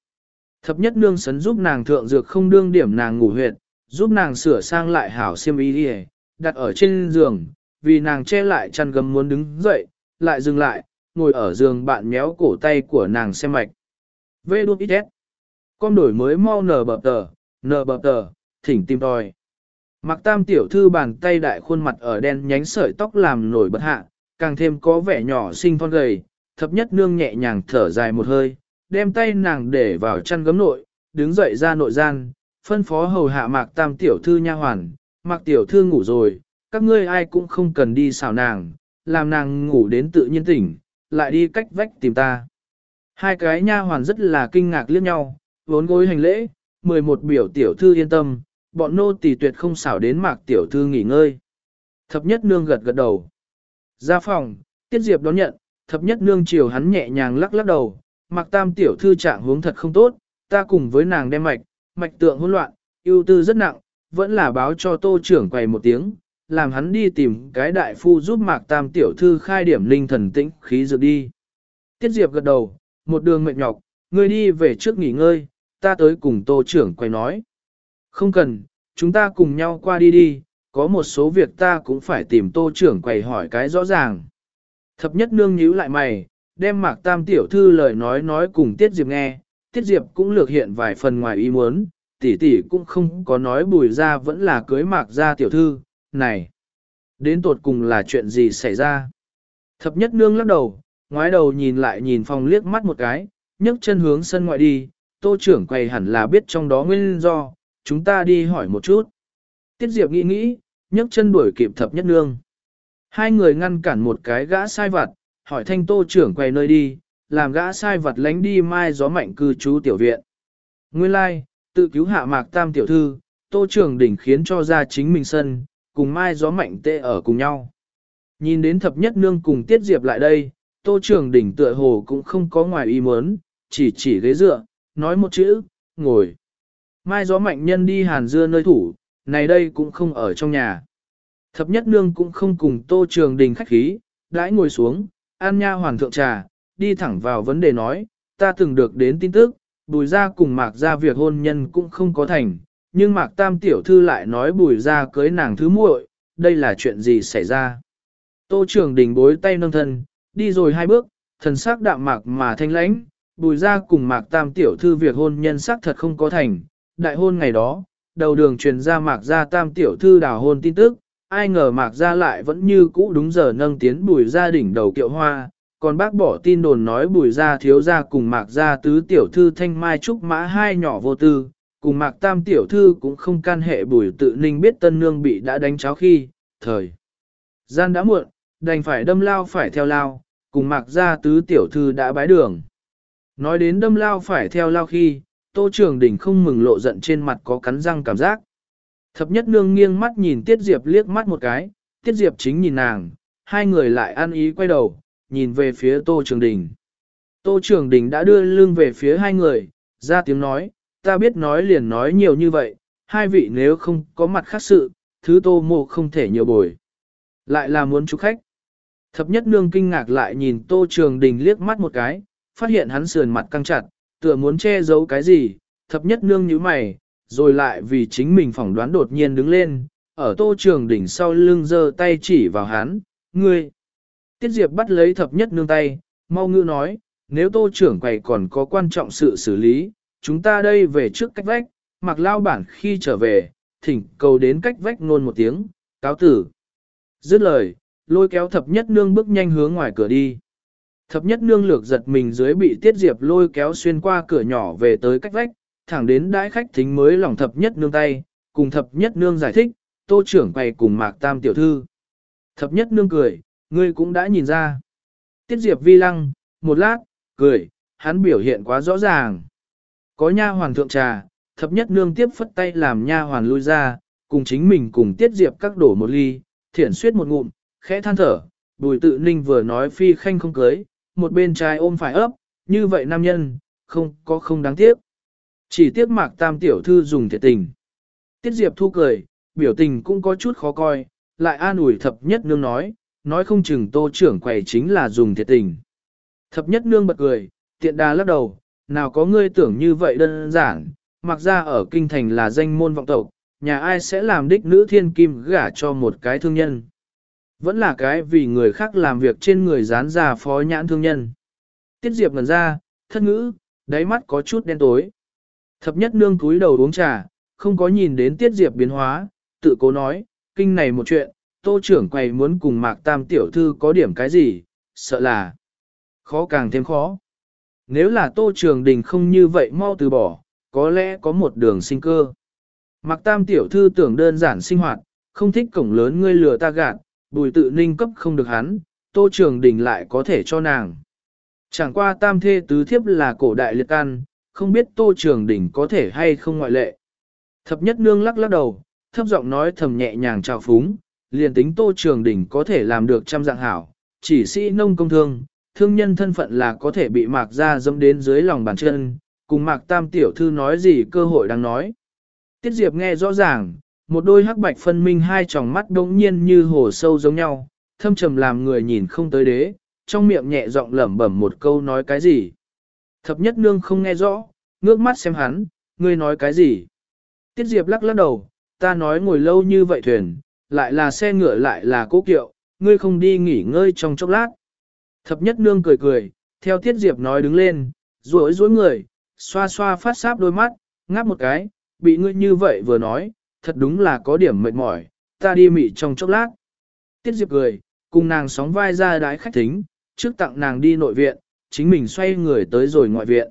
Thập nhất nương sấn giúp nàng thượng dược không đương điểm nàng ngủ huyệt, giúp nàng sửa sang lại hảo xiêm y đi đặt ở trên giường, vì nàng che lại chăn gấm muốn đứng dậy, lại dừng lại, ngồi ở giường bạn méo cổ tay của nàng xem mạch. Vê đút ít Con đổi mới mau nở bập tờ, nở bập tờ, thỉnh tìm tòi. Mặc tam tiểu thư bàn tay đại khuôn mặt ở đen nhánh sợi tóc làm nổi bật hạ, càng thêm có vẻ nhỏ xinh thon gầy, thập nhất nương nhẹ nhàng thở dài một hơi, đem tay nàng để vào chăn gấm nội, đứng dậy ra nội gian, phân phó hầu hạ mạc tam tiểu thư nha hoàn, mạc tiểu thư ngủ rồi, các ngươi ai cũng không cần đi xào nàng, làm nàng ngủ đến tự nhiên tỉnh, lại đi cách vách tìm ta. Hai cái nha hoàn rất là kinh ngạc liếc nhau, vốn gối hành lễ, 11 biểu tiểu thư yên tâm, bọn nô tỳ tuyệt không xảo đến mạc tiểu thư nghỉ ngơi. Thập nhất nương gật gật đầu. Ra phòng, tiết diệp đón nhận, thập nhất nương chiều hắn nhẹ nhàng lắc lắc đầu, Mặc tam tiểu thư trạng hướng thật không tốt, ta cùng với nàng đem mạch, mạch tượng hỗn loạn, ưu tư rất nặng, vẫn là báo cho tô trưởng quầy một tiếng, làm hắn đi tìm cái đại phu giúp mạc tam tiểu thư khai điểm linh thần tĩnh khí dược đi. Tiết diệp gật đầu, một đường mệt nhọc, ngươi đi về trước nghỉ ngơi, ta tới cùng tô trưởng quầy nói. Không cần, chúng ta cùng nhau qua đi đi, có một số việc ta cũng phải tìm tô trưởng quầy hỏi cái rõ ràng. Thập nhất nương nhíu lại mày, đem mạc tam tiểu thư lời nói nói cùng Tiết Diệp nghe, Tiết Diệp cũng lược hiện vài phần ngoài ý muốn, tỷ tỷ cũng không có nói bùi ra vẫn là cưới mạc ra tiểu thư, này, đến tột cùng là chuyện gì xảy ra. Thập nhất nương lắc đầu, ngoái đầu nhìn lại nhìn phòng liếc mắt một cái, nhấc chân hướng sân ngoại đi, tô trưởng quầy hẳn là biết trong đó nguyên do, chúng ta đi hỏi một chút. Tiết Diệp nghĩ nghĩ, nhấc chân đuổi kịp thập nhất nương. Hai người ngăn cản một cái gã sai vặt, hỏi thanh tô trưởng quay nơi đi, làm gã sai vặt lánh đi mai gió mạnh cư trú tiểu viện. Nguyên lai, tự cứu hạ mạc tam tiểu thư, tô trưởng đỉnh khiến cho ra chính mình sân, cùng mai gió mạnh tê ở cùng nhau. Nhìn đến thập nhất nương cùng tiết diệp lại đây, tô trưởng đỉnh tựa hồ cũng không có ngoài ý muốn, chỉ chỉ ghế dựa, nói một chữ, ngồi. Mai gió mạnh nhân đi hàn dưa nơi thủ, này đây cũng không ở trong nhà. Thập nhất nương cũng không cùng tô trường đình khách khí, đãi ngồi xuống, an nha hoàn thượng trà, đi thẳng vào vấn đề nói, ta từng được đến tin tức, bùi ra cùng mạc ra việc hôn nhân cũng không có thành, nhưng mạc tam tiểu thư lại nói bùi ra cưới nàng thứ muội, đây là chuyện gì xảy ra. Tô trường đình bối tay nâng thân, đi rồi hai bước, thần sắc đạm mạc mà thanh lãnh, bùi ra cùng mạc tam tiểu thư việc hôn nhân sắc thật không có thành, đại hôn ngày đó, đầu đường truyền ra mạc ra tam tiểu thư đào hôn tin tức, ai ngờ mạc ra lại vẫn như cũ đúng giờ nâng tiến bùi gia đỉnh đầu kiệu hoa, còn bác bỏ tin đồn nói bùi gia thiếu gia cùng mạc gia tứ tiểu thư thanh mai trúc mã hai nhỏ vô tư, cùng mạc tam tiểu thư cũng không can hệ bùi tự ninh biết tân nương bị đã đánh cháo khi, thời. Gian đã muộn, đành phải đâm lao phải theo lao, cùng mạc gia tứ tiểu thư đã bái đường. Nói đến đâm lao phải theo lao khi, tô trường đỉnh không mừng lộ giận trên mặt có cắn răng cảm giác. Thập nhất nương nghiêng mắt nhìn Tiết Diệp liếc mắt một cái, Tiết Diệp chính nhìn nàng, hai người lại ăn ý quay đầu, nhìn về phía Tô Trường Đình. Tô Trường Đình đã đưa lưng về phía hai người, ra tiếng nói, ta biết nói liền nói nhiều như vậy, hai vị nếu không có mặt khác sự, thứ Tô Mộ không thể nhiều bồi. Lại là muốn chúc khách. Thập nhất nương kinh ngạc lại nhìn Tô Trường Đình liếc mắt một cái, phát hiện hắn sườn mặt căng chặt, tựa muốn che giấu cái gì, thập nhất nương như mày, rồi lại vì chính mình phỏng đoán đột nhiên đứng lên, ở tô trường đỉnh sau lưng giơ tay chỉ vào hắn, ngươi. Tiết Diệp bắt lấy thập nhất nương tay, mau ngư nói, nếu tô trưởng quầy còn có quan trọng sự xử lý, chúng ta đây về trước cách vách, mặc lao bản khi trở về, thỉnh cầu đến cách vách nôn một tiếng, cáo tử. Dứt lời, lôi kéo thập nhất nương bước nhanh hướng ngoài cửa đi. Thập nhất nương lược giật mình dưới bị tiết diệp lôi kéo xuyên qua cửa nhỏ về tới cách vách, thẳng đến đãi khách thính mới lòng thập nhất nương tay, cùng thập nhất nương giải thích, tô trưởng quay cùng mạc tam tiểu thư. Thập nhất nương cười, ngươi cũng đã nhìn ra. Tiết diệp vi lăng, một lát, cười, hắn biểu hiện quá rõ ràng. Có nha hoàn thượng trà, thập nhất nương tiếp phất tay làm nha hoàn lui ra, cùng chính mình cùng tiết diệp các đổ một ly, thiển suyết một ngụm, khẽ than thở, bùi tự ninh vừa nói phi khanh không cưới, một bên trai ôm phải ấp, như vậy nam nhân, không có không đáng tiếc. Chỉ tiếc mạc tam tiểu thư dùng thiệt tình. Tiết Diệp thu cười, biểu tình cũng có chút khó coi, lại an ủi thập nhất nương nói, nói không chừng tô trưởng quầy chính là dùng thiệt tình. Thập nhất nương bật cười, tiện đà lắc đầu, nào có ngươi tưởng như vậy đơn giản, mặc ra ở kinh thành là danh môn vọng tộc, nhà ai sẽ làm đích nữ thiên kim gả cho một cái thương nhân. Vẫn là cái vì người khác làm việc trên người dán ra phó nhãn thương nhân. Tiết Diệp ngần ra, thất ngữ, đáy mắt có chút đen tối. Thập nhất nương cúi đầu uống trà, không có nhìn đến tiết diệp biến hóa, tự cố nói, kinh này một chuyện, tô trưởng quầy muốn cùng mạc tam tiểu thư có điểm cái gì, sợ là khó càng thêm khó. Nếu là tô trường đình không như vậy mau từ bỏ, có lẽ có một đường sinh cơ. Mạc tam tiểu thư tưởng đơn giản sinh hoạt, không thích cổng lớn ngươi lừa ta gạt, bùi tự ninh cấp không được hắn, tô trường đình lại có thể cho nàng. Chẳng qua tam thê tứ thiếp là cổ đại liệt can, không biết Tô Trường Đình có thể hay không ngoại lệ. Thập nhất nương lắc lắc đầu, thấp giọng nói thầm nhẹ nhàng chào phúng, liền tính Tô Trường Đình có thể làm được trăm dạng hảo, chỉ sĩ nông công thương, thương nhân thân phận là có thể bị mạc ra dâm đến dưới lòng bàn chân, cùng mạc tam tiểu thư nói gì cơ hội đang nói. Tiết Diệp nghe rõ ràng, một đôi hắc bạch phân minh hai tròng mắt đống nhiên như hồ sâu giống nhau, thâm trầm làm người nhìn không tới đế, trong miệng nhẹ giọng lẩm bẩm một câu nói cái gì. Thập nhất nương không nghe rõ, ngước mắt xem hắn, ngươi nói cái gì? Tiết Diệp lắc lắc đầu, ta nói ngồi lâu như vậy thuyền, lại là xe ngựa lại là cố kiệu, ngươi không đi nghỉ ngơi trong chốc lát. Thập nhất nương cười cười, theo Tiết Diệp nói đứng lên, rối rối người, xoa xoa phát sáp đôi mắt, ngáp một cái, bị ngươi như vậy vừa nói, thật đúng là có điểm mệt mỏi, ta đi mị trong chốc lát. Tiết Diệp cười, cùng nàng sóng vai ra đái khách thính, trước tặng nàng đi nội viện, chính mình xoay người tới rồi ngoại viện.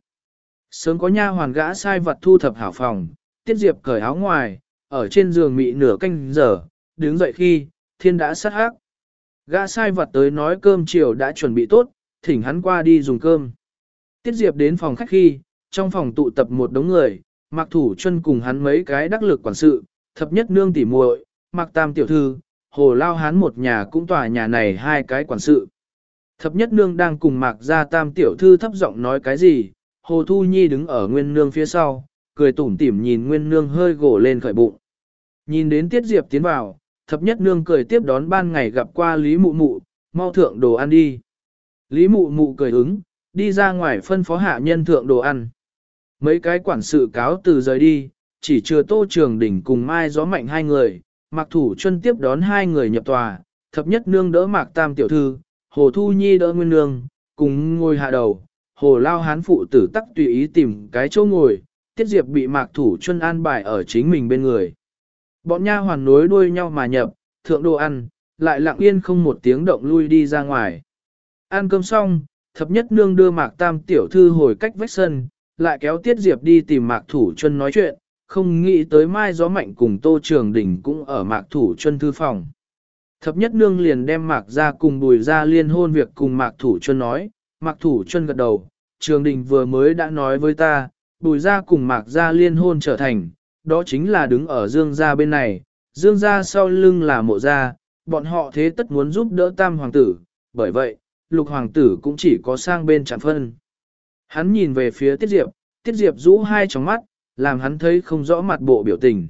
Sớm có nha hoàn gã sai vật thu thập hảo phòng, Tiết Diệp cởi áo ngoài, ở trên giường mị nửa canh giờ, đứng dậy khi, thiên đã sát hắc. Gã sai vật tới nói cơm chiều đã chuẩn bị tốt, thỉnh hắn qua đi dùng cơm. Tiết Diệp đến phòng khách khi, trong phòng tụ tập một đống người, Mạc Thủ Chân cùng hắn mấy cái đắc lực quản sự, thập nhất nương tỉ muội, Mạc Tam tiểu thư, Hồ Lao hắn một nhà cũng tòa nhà này hai cái quản sự. Thập nhất nương đang cùng Mạc Gia Tam tiểu thư thấp giọng nói cái gì, Hồ Thu Nhi đứng ở Nguyên nương phía sau, cười tủm tỉm nhìn Nguyên nương hơi gỗ lên khởi bụng. Nhìn đến Tiết Diệp tiến vào, thập nhất nương cười tiếp đón ban ngày gặp qua Lý Mụ Mụ, mau thượng đồ ăn đi. Lý Mụ Mụ cười ứng, đi ra ngoài phân phó hạ nhân thượng đồ ăn. Mấy cái quản sự cáo từ rời đi, chỉ chưa Tô Trường Đỉnh cùng Mai Gió Mạnh hai người, Mạc Thủ chân tiếp đón hai người nhập tòa, thập nhất nương đỡ Mạc Tam tiểu thư, Hồ Thu Nhi đỡ Nguyên Nương, cùng ngồi hạ đầu, Hồ Lao Hán phụ tử tắc tùy ý tìm cái chỗ ngồi, Tiết Diệp bị Mạc Thủ chân an bài ở chính mình bên người. Bọn nha hoàn nối đuôi nhau mà nhập, thượng đồ ăn, lại lặng yên không một tiếng động lui đi ra ngoài. Ăn cơm xong, thập nhất nương đưa Mạc Tam tiểu thư hồi cách vách sân, lại kéo Tiết Diệp đi tìm Mạc Thủ chân nói chuyện, không nghĩ tới mai gió mạnh cùng Tô Trường Đình cũng ở Mạc Thủ chân thư phòng. Thập nhất nương liền đem Mạc ra cùng bùi ra liên hôn việc cùng Mạc Thủ chân nói, Mạc Thủ chân gật đầu, Trường Đình vừa mới đã nói với ta, bùi ra cùng Mạc ra liên hôn trở thành, đó chính là đứng ở Dương gia bên này, Dương gia sau lưng là mộ gia, bọn họ thế tất muốn giúp đỡ tam hoàng tử, bởi vậy, lục hoàng tử cũng chỉ có sang bên chẳng phân. Hắn nhìn về phía Tiết Diệp, Tiết Diệp rũ hai tròng mắt, làm hắn thấy không rõ mặt bộ biểu tình.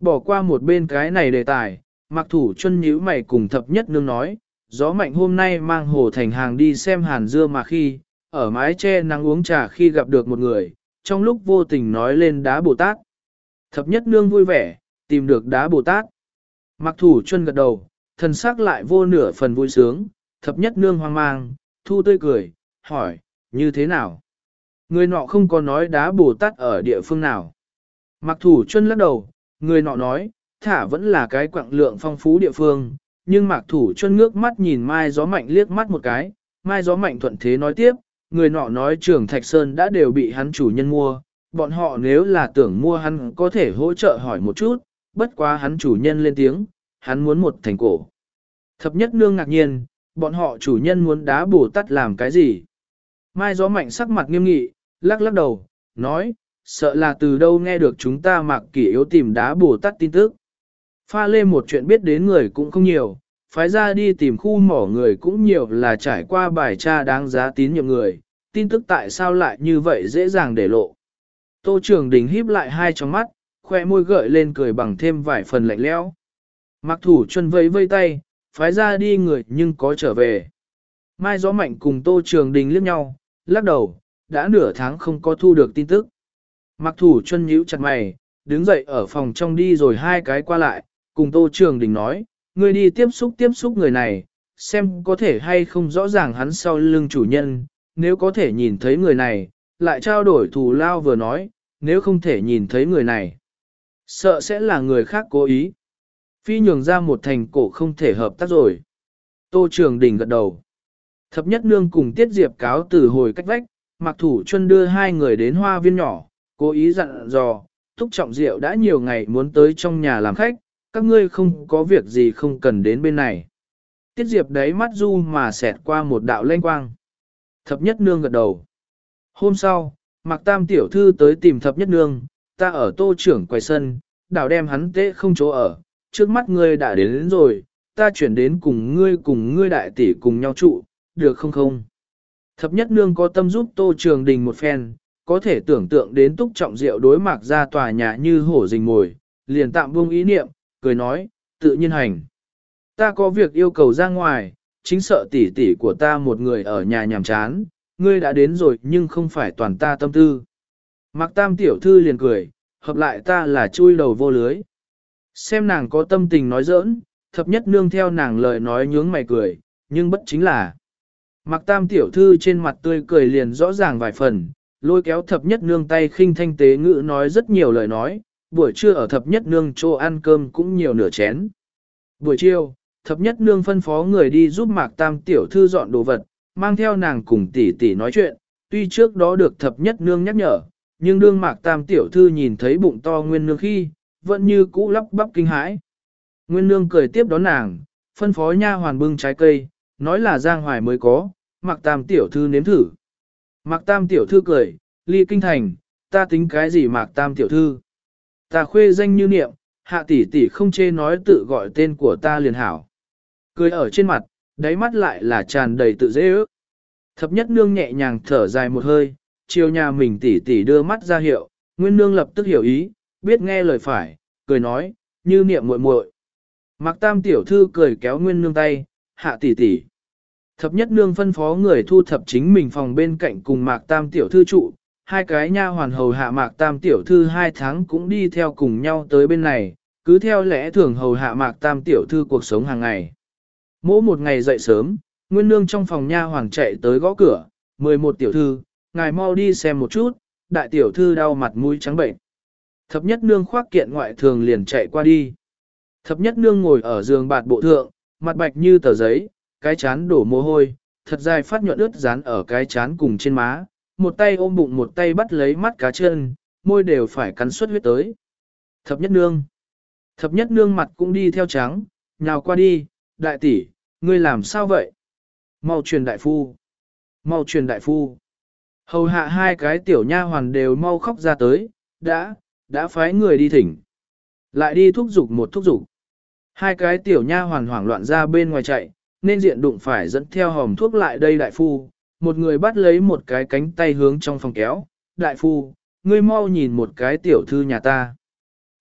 Bỏ qua một bên cái này đề tài, mặc thủ chân nhíu mày cùng thập nhất nương nói, gió mạnh hôm nay mang hồ thành hàng đi xem hàn dưa mà khi, ở mái che nắng uống trà khi gặp được một người, trong lúc vô tình nói lên đá Bồ Tát. Thập nhất nương vui vẻ, tìm được đá Bồ Tát. Mặc thủ chân gật đầu, thần sắc lại vô nửa phần vui sướng, thập nhất nương hoang mang, thu tươi cười, hỏi, như thế nào? Người nọ không có nói đá Bồ Tát ở địa phương nào. Mặc thủ chân lắc đầu, người nọ nói, thả vẫn là cái quạng lượng phong phú địa phương, nhưng mạc thủ chân ngước mắt nhìn Mai Gió Mạnh liếc mắt một cái, Mai Gió Mạnh thuận thế nói tiếp, người nọ nói trường Thạch Sơn đã đều bị hắn chủ nhân mua, bọn họ nếu là tưởng mua hắn có thể hỗ trợ hỏi một chút, bất quá hắn chủ nhân lên tiếng, hắn muốn một thành cổ. Thập nhất nương ngạc nhiên, bọn họ chủ nhân muốn đá bổ Tát làm cái gì? Mai gió mạnh sắc mặt nghiêm nghị, lắc lắc đầu, nói, sợ là từ đâu nghe được chúng ta mặc kỷ yếu tìm đá bổ tát tin tức. Pha lê một chuyện biết đến người cũng không nhiều, phái ra đi tìm khu mỏ người cũng nhiều là trải qua bài tra đáng giá tín nhiệm người, tin tức tại sao lại như vậy dễ dàng để lộ. Tô trường đình híp lại hai trong mắt, khoe môi gợi lên cười bằng thêm vài phần lạnh lẽo. Mặc thủ chân vây vây tay, phái ra đi người nhưng có trở về. Mai gió mạnh cùng tô trường đình liếc nhau, lắc đầu, đã nửa tháng không có thu được tin tức. Mặc thủ chân nhíu chặt mày, đứng dậy ở phòng trong đi rồi hai cái qua lại, cùng Tô Trường Đình nói, ngươi đi tiếp xúc tiếp xúc người này, xem có thể hay không rõ ràng hắn sau lưng chủ nhân, nếu có thể nhìn thấy người này, lại trao đổi thù lao vừa nói, nếu không thể nhìn thấy người này. Sợ sẽ là người khác cố ý. Phi nhường ra một thành cổ không thể hợp tác rồi. Tô Trường Đình gật đầu. Thập nhất nương cùng tiết diệp cáo từ hồi cách vách, mặc thủ chân đưa hai người đến hoa viên nhỏ, cố ý dặn dò, thúc trọng diệu đã nhiều ngày muốn tới trong nhà làm khách, các ngươi không có việc gì không cần đến bên này. Tiết diệp đấy mắt du mà xẹt qua một đạo lanh quang. Thập nhất nương gật đầu. Hôm sau, mặc tam tiểu thư tới tìm thập nhất nương, ta ở tô trưởng quầy sân, đảo đem hắn tế không chỗ ở, trước mắt ngươi đã đến, đến rồi, ta chuyển đến cùng ngươi cùng ngươi đại tỷ cùng nhau trụ, được không không? Thập nhất nương có tâm giúp Tô Trường Đình một phen, có thể tưởng tượng đến túc trọng diệu đối mạc ra tòa nhà như hổ rình mồi, liền tạm buông ý niệm, cười nói, tự nhiên hành. Ta có việc yêu cầu ra ngoài, chính sợ tỷ tỷ của ta một người ở nhà nhàm chán, ngươi đã đến rồi nhưng không phải toàn ta tâm tư. Mặc tam tiểu thư liền cười, hợp lại ta là chui đầu vô lưới. Xem nàng có tâm tình nói giỡn, thập nhất nương theo nàng lời nói nhướng mày cười, nhưng bất chính là. Mặc tam tiểu thư trên mặt tươi cười liền rõ ràng vài phần, lôi kéo thập nhất nương tay khinh thanh tế ngữ nói rất nhiều lời nói, buổi trưa ở thập nhất nương chỗ ăn cơm cũng nhiều nửa chén. Buổi chiều, thập nhất nương phân phó người đi giúp mạc tam tiểu thư dọn đồ vật, mang theo nàng cùng tỷ tỷ nói chuyện, tuy trước đó được thập nhất nương nhắc nhở, nhưng đương mạc tam tiểu thư nhìn thấy bụng to nguyên nương khi, vẫn như cũ lắp bắp kinh hãi. Nguyên nương cười tiếp đón nàng, phân phó nha hoàn bưng trái cây, nói là giang hoài mới có, mạc tam tiểu thư nếm thử. Mạc tam tiểu thư cười, ly kinh thành, ta tính cái gì mạc tam tiểu thư. Ta khuê danh như niệm, hạ tỷ tỷ không chê nói tự gọi tên của ta liền hảo. Cười ở trên mặt, đáy mắt lại là tràn đầy tự dễ ước. Thập nhất nương nhẹ nhàng thở dài một hơi, chiều nhà mình tỷ tỷ đưa mắt ra hiệu, nguyên nương lập tức hiểu ý, biết nghe lời phải, cười nói, như niệm muội muội. Mạc tam tiểu thư cười kéo nguyên nương tay, hạ tỷ tỷ. Thập nhất nương phân phó người thu thập chính mình phòng bên cạnh cùng mạc tam tiểu thư trụ, hai cái nha hoàn hầu hạ mạc tam tiểu thư hai tháng cũng đi theo cùng nhau tới bên này, cứ theo lẽ thường hầu hạ mạc tam tiểu thư cuộc sống hàng ngày. Mỗi một ngày dậy sớm, nguyên nương trong phòng nha hoàn chạy tới gõ cửa, 11 tiểu thư, ngài mau đi xem một chút, đại tiểu thư đau mặt mũi trắng bệnh. Thập nhất nương khoác kiện ngoại thường liền chạy qua đi. Thập nhất nương ngồi ở giường bạt bộ thượng, mặt bạch như tờ giấy, cái chán đổ mồ hôi, thật dài phát nhuận ướt dán ở cái chán cùng trên má, một tay ôm bụng một tay bắt lấy mắt cá chân, môi đều phải cắn suất huyết tới. Thập nhất nương. Thập nhất nương mặt cũng đi theo trắng, nhào qua đi, đại tỷ, ngươi làm sao vậy? Mau truyền đại phu. Mau truyền đại phu. Hầu hạ hai cái tiểu nha hoàn đều mau khóc ra tới, đã, đã phái người đi thỉnh. Lại đi thúc giục một thúc giục. Hai cái tiểu nha hoàn hoảng loạn ra bên ngoài chạy, nên diện đụng phải dẫn theo hòm thuốc lại đây đại phu, một người bắt lấy một cái cánh tay hướng trong phòng kéo, đại phu, ngươi mau nhìn một cái tiểu thư nhà ta.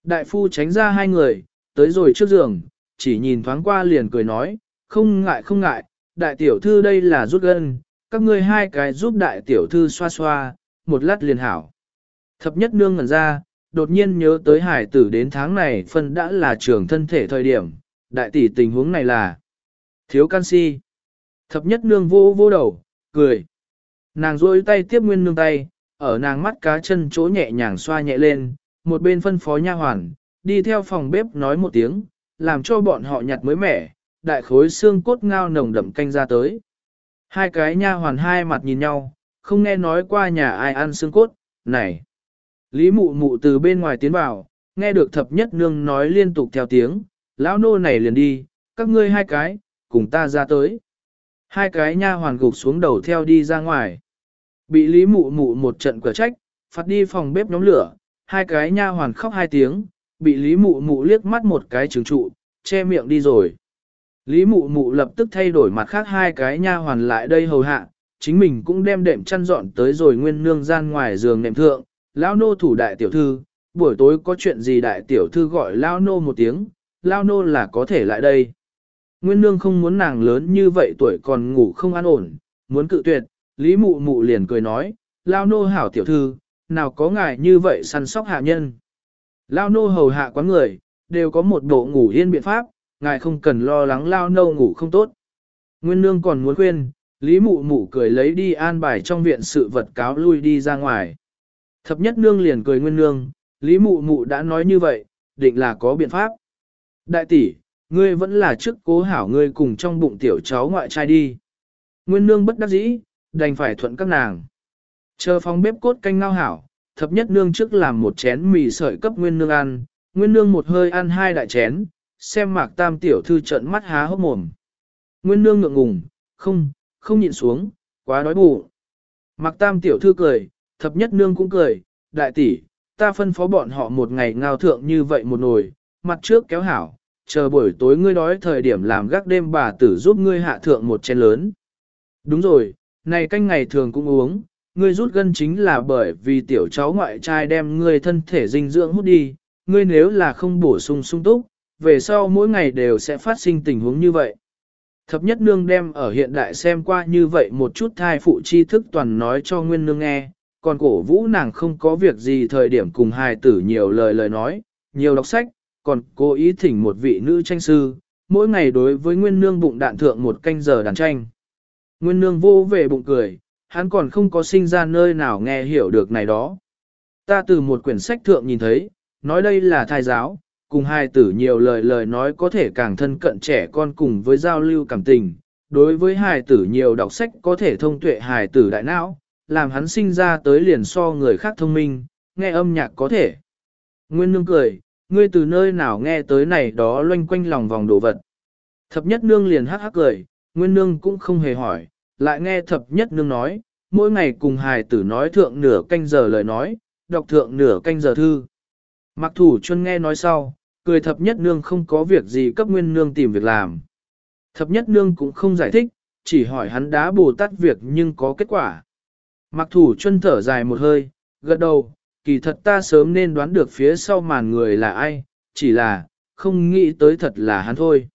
Đại phu tránh ra hai người, tới rồi trước giường, chỉ nhìn thoáng qua liền cười nói, không ngại không ngại, đại tiểu thư đây là rút gân, các ngươi hai cái giúp đại tiểu thư xoa xoa, một lát liền hảo. Thập nhất nương ngẩn ra, đột nhiên nhớ tới hải tử đến tháng này phân đã là trưởng thân thể thời điểm, đại tỷ tình huống này là thiếu canxi. Thập nhất nương vô vô đầu, cười. Nàng rôi tay tiếp nguyên nương tay, ở nàng mắt cá chân chỗ nhẹ nhàng xoa nhẹ lên, một bên phân phó nha hoàn, đi theo phòng bếp nói một tiếng, làm cho bọn họ nhặt mới mẻ, đại khối xương cốt ngao nồng đậm canh ra tới. Hai cái nha hoàn hai mặt nhìn nhau, không nghe nói qua nhà ai ăn xương cốt, này. Lý mụ mụ từ bên ngoài tiến vào, nghe được thập nhất nương nói liên tục theo tiếng, lão nô này liền đi, các ngươi hai cái, cùng ta ra tới. Hai cái nha hoàn gục xuống đầu theo đi ra ngoài. Bị lý mụ mụ một trận cửa trách, phạt đi phòng bếp nhóm lửa, hai cái nha hoàn khóc hai tiếng, bị lý mụ mụ liếc mắt một cái trứng trụ, che miệng đi rồi. Lý mụ mụ lập tức thay đổi mặt khác hai cái nha hoàn lại đây hầu hạ, chính mình cũng đem đệm chăn dọn tới rồi nguyên nương gian ngoài giường nệm thượng, lão nô thủ đại tiểu thư, buổi tối có chuyện gì đại tiểu thư gọi lão nô một tiếng, lão nô là có thể lại đây. Nguyên nương không muốn nàng lớn như vậy tuổi còn ngủ không an ổn, muốn cự tuyệt, Lý mụ mụ liền cười nói, lão nô hảo tiểu thư, nào có ngài như vậy săn sóc hạ nhân. Lão nô hầu hạ quán người, đều có một bộ ngủ yên biện pháp, ngài không cần lo lắng lao nô ngủ không tốt. Nguyên nương còn muốn khuyên, Lý mụ mụ cười lấy đi an bài trong viện sự vật cáo lui đi ra ngoài. Thập nhất nương liền cười nguyên nương, Lý mụ mụ đã nói như vậy, định là có biện pháp. Đại tỷ, ngươi vẫn là trước cố hảo ngươi cùng trong bụng tiểu cháu ngoại trai đi. Nguyên nương bất đắc dĩ, đành phải thuận các nàng. Chờ phòng bếp cốt canh ngao hảo, thập nhất nương trước làm một chén mì sợi cấp nguyên nương ăn, nguyên nương một hơi ăn hai đại chén, xem mạc tam tiểu thư trận mắt há hốc mồm. Nguyên nương ngượng ngùng, không, không nhịn xuống, quá đói bụng. Mạc tam tiểu thư cười, thập nhất nương cũng cười, đại tỷ, ta phân phó bọn họ một ngày ngao thượng như vậy một nồi, mặt trước kéo hảo, chờ buổi tối ngươi đói thời điểm làm gác đêm bà tử giúp ngươi hạ thượng một chén lớn. Đúng rồi, này canh ngày thường cũng uống, ngươi rút gân chính là bởi vì tiểu cháu ngoại trai đem ngươi thân thể dinh dưỡng hút đi, ngươi nếu là không bổ sung sung túc, về sau mỗi ngày đều sẽ phát sinh tình huống như vậy. Thập nhất nương đem ở hiện đại xem qua như vậy một chút thai phụ tri thức toàn nói cho nguyên nương nghe, còn cổ vũ nàng không có việc gì thời điểm cùng hài tử nhiều lời lời nói, nhiều đọc sách, còn cố ý thỉnh một vị nữ tranh sư, mỗi ngày đối với nguyên nương bụng đạn thượng một canh giờ đàn tranh. Nguyên nương vô về bụng cười, hắn còn không có sinh ra nơi nào nghe hiểu được này đó. Ta từ một quyển sách thượng nhìn thấy, nói đây là thai giáo, cùng hai tử nhiều lời lời nói có thể càng thân cận trẻ con cùng với giao lưu cảm tình. Đối với hài tử nhiều đọc sách có thể thông tuệ hài tử đại não, làm hắn sinh ra tới liền so người khác thông minh, nghe âm nhạc có thể. Nguyên nương cười, ngươi từ nơi nào nghe tới này đó loanh quanh lòng vòng đồ vật. Thập nhất nương liền hắc hắc cười, nguyên nương cũng không hề hỏi, lại nghe thập nhất nương nói, mỗi ngày cùng hài tử nói thượng nửa canh giờ lời nói, đọc thượng nửa canh giờ thư. Mặc thủ chân nghe nói sau, cười thập nhất nương không có việc gì cấp nguyên nương tìm việc làm. Thập nhất nương cũng không giải thích, chỉ hỏi hắn đá bồ tát việc nhưng có kết quả. Mặc thủ chân thở dài một hơi, gật đầu, kỳ thật ta sớm nên đoán được phía sau màn người là ai, chỉ là, không nghĩ tới thật là hắn thôi.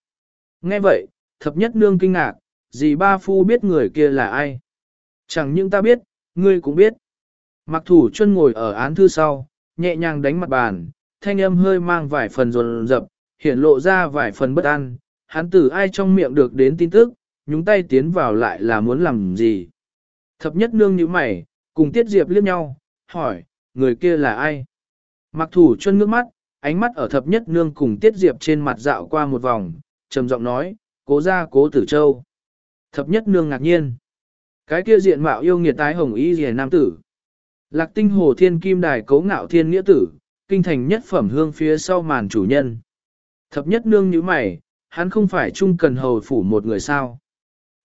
Nghe vậy, thập nhất nương kinh ngạc, dì ba phu biết người kia là ai. Chẳng những ta biết, ngươi cũng biết. Mặc thủ chân ngồi ở án thư sau, nhẹ nhàng đánh mặt bàn, thanh âm hơi mang vài phần rồn rập, hiện lộ ra vài phần bất an. Hắn từ ai trong miệng được đến tin tức, nhúng tay tiến vào lại là muốn làm gì. Thập nhất nương như mày, cùng tiết diệp liếc nhau, hỏi, người kia là ai? Mặc thủ chân ngước mắt, ánh mắt ở thập nhất nương cùng tiết diệp trên mặt dạo qua một vòng, trầm giọng nói, cố ra cố tử châu. Thập nhất nương ngạc nhiên. Cái kia diện mạo yêu nghiệt tái hồng y rìa nam tử. Lạc tinh hồ thiên kim đài cố ngạo thiên nghĩa tử, kinh thành nhất phẩm hương phía sau màn chủ nhân. Thập nhất nương như mày, hắn không phải trung cần hầu phủ một người sao.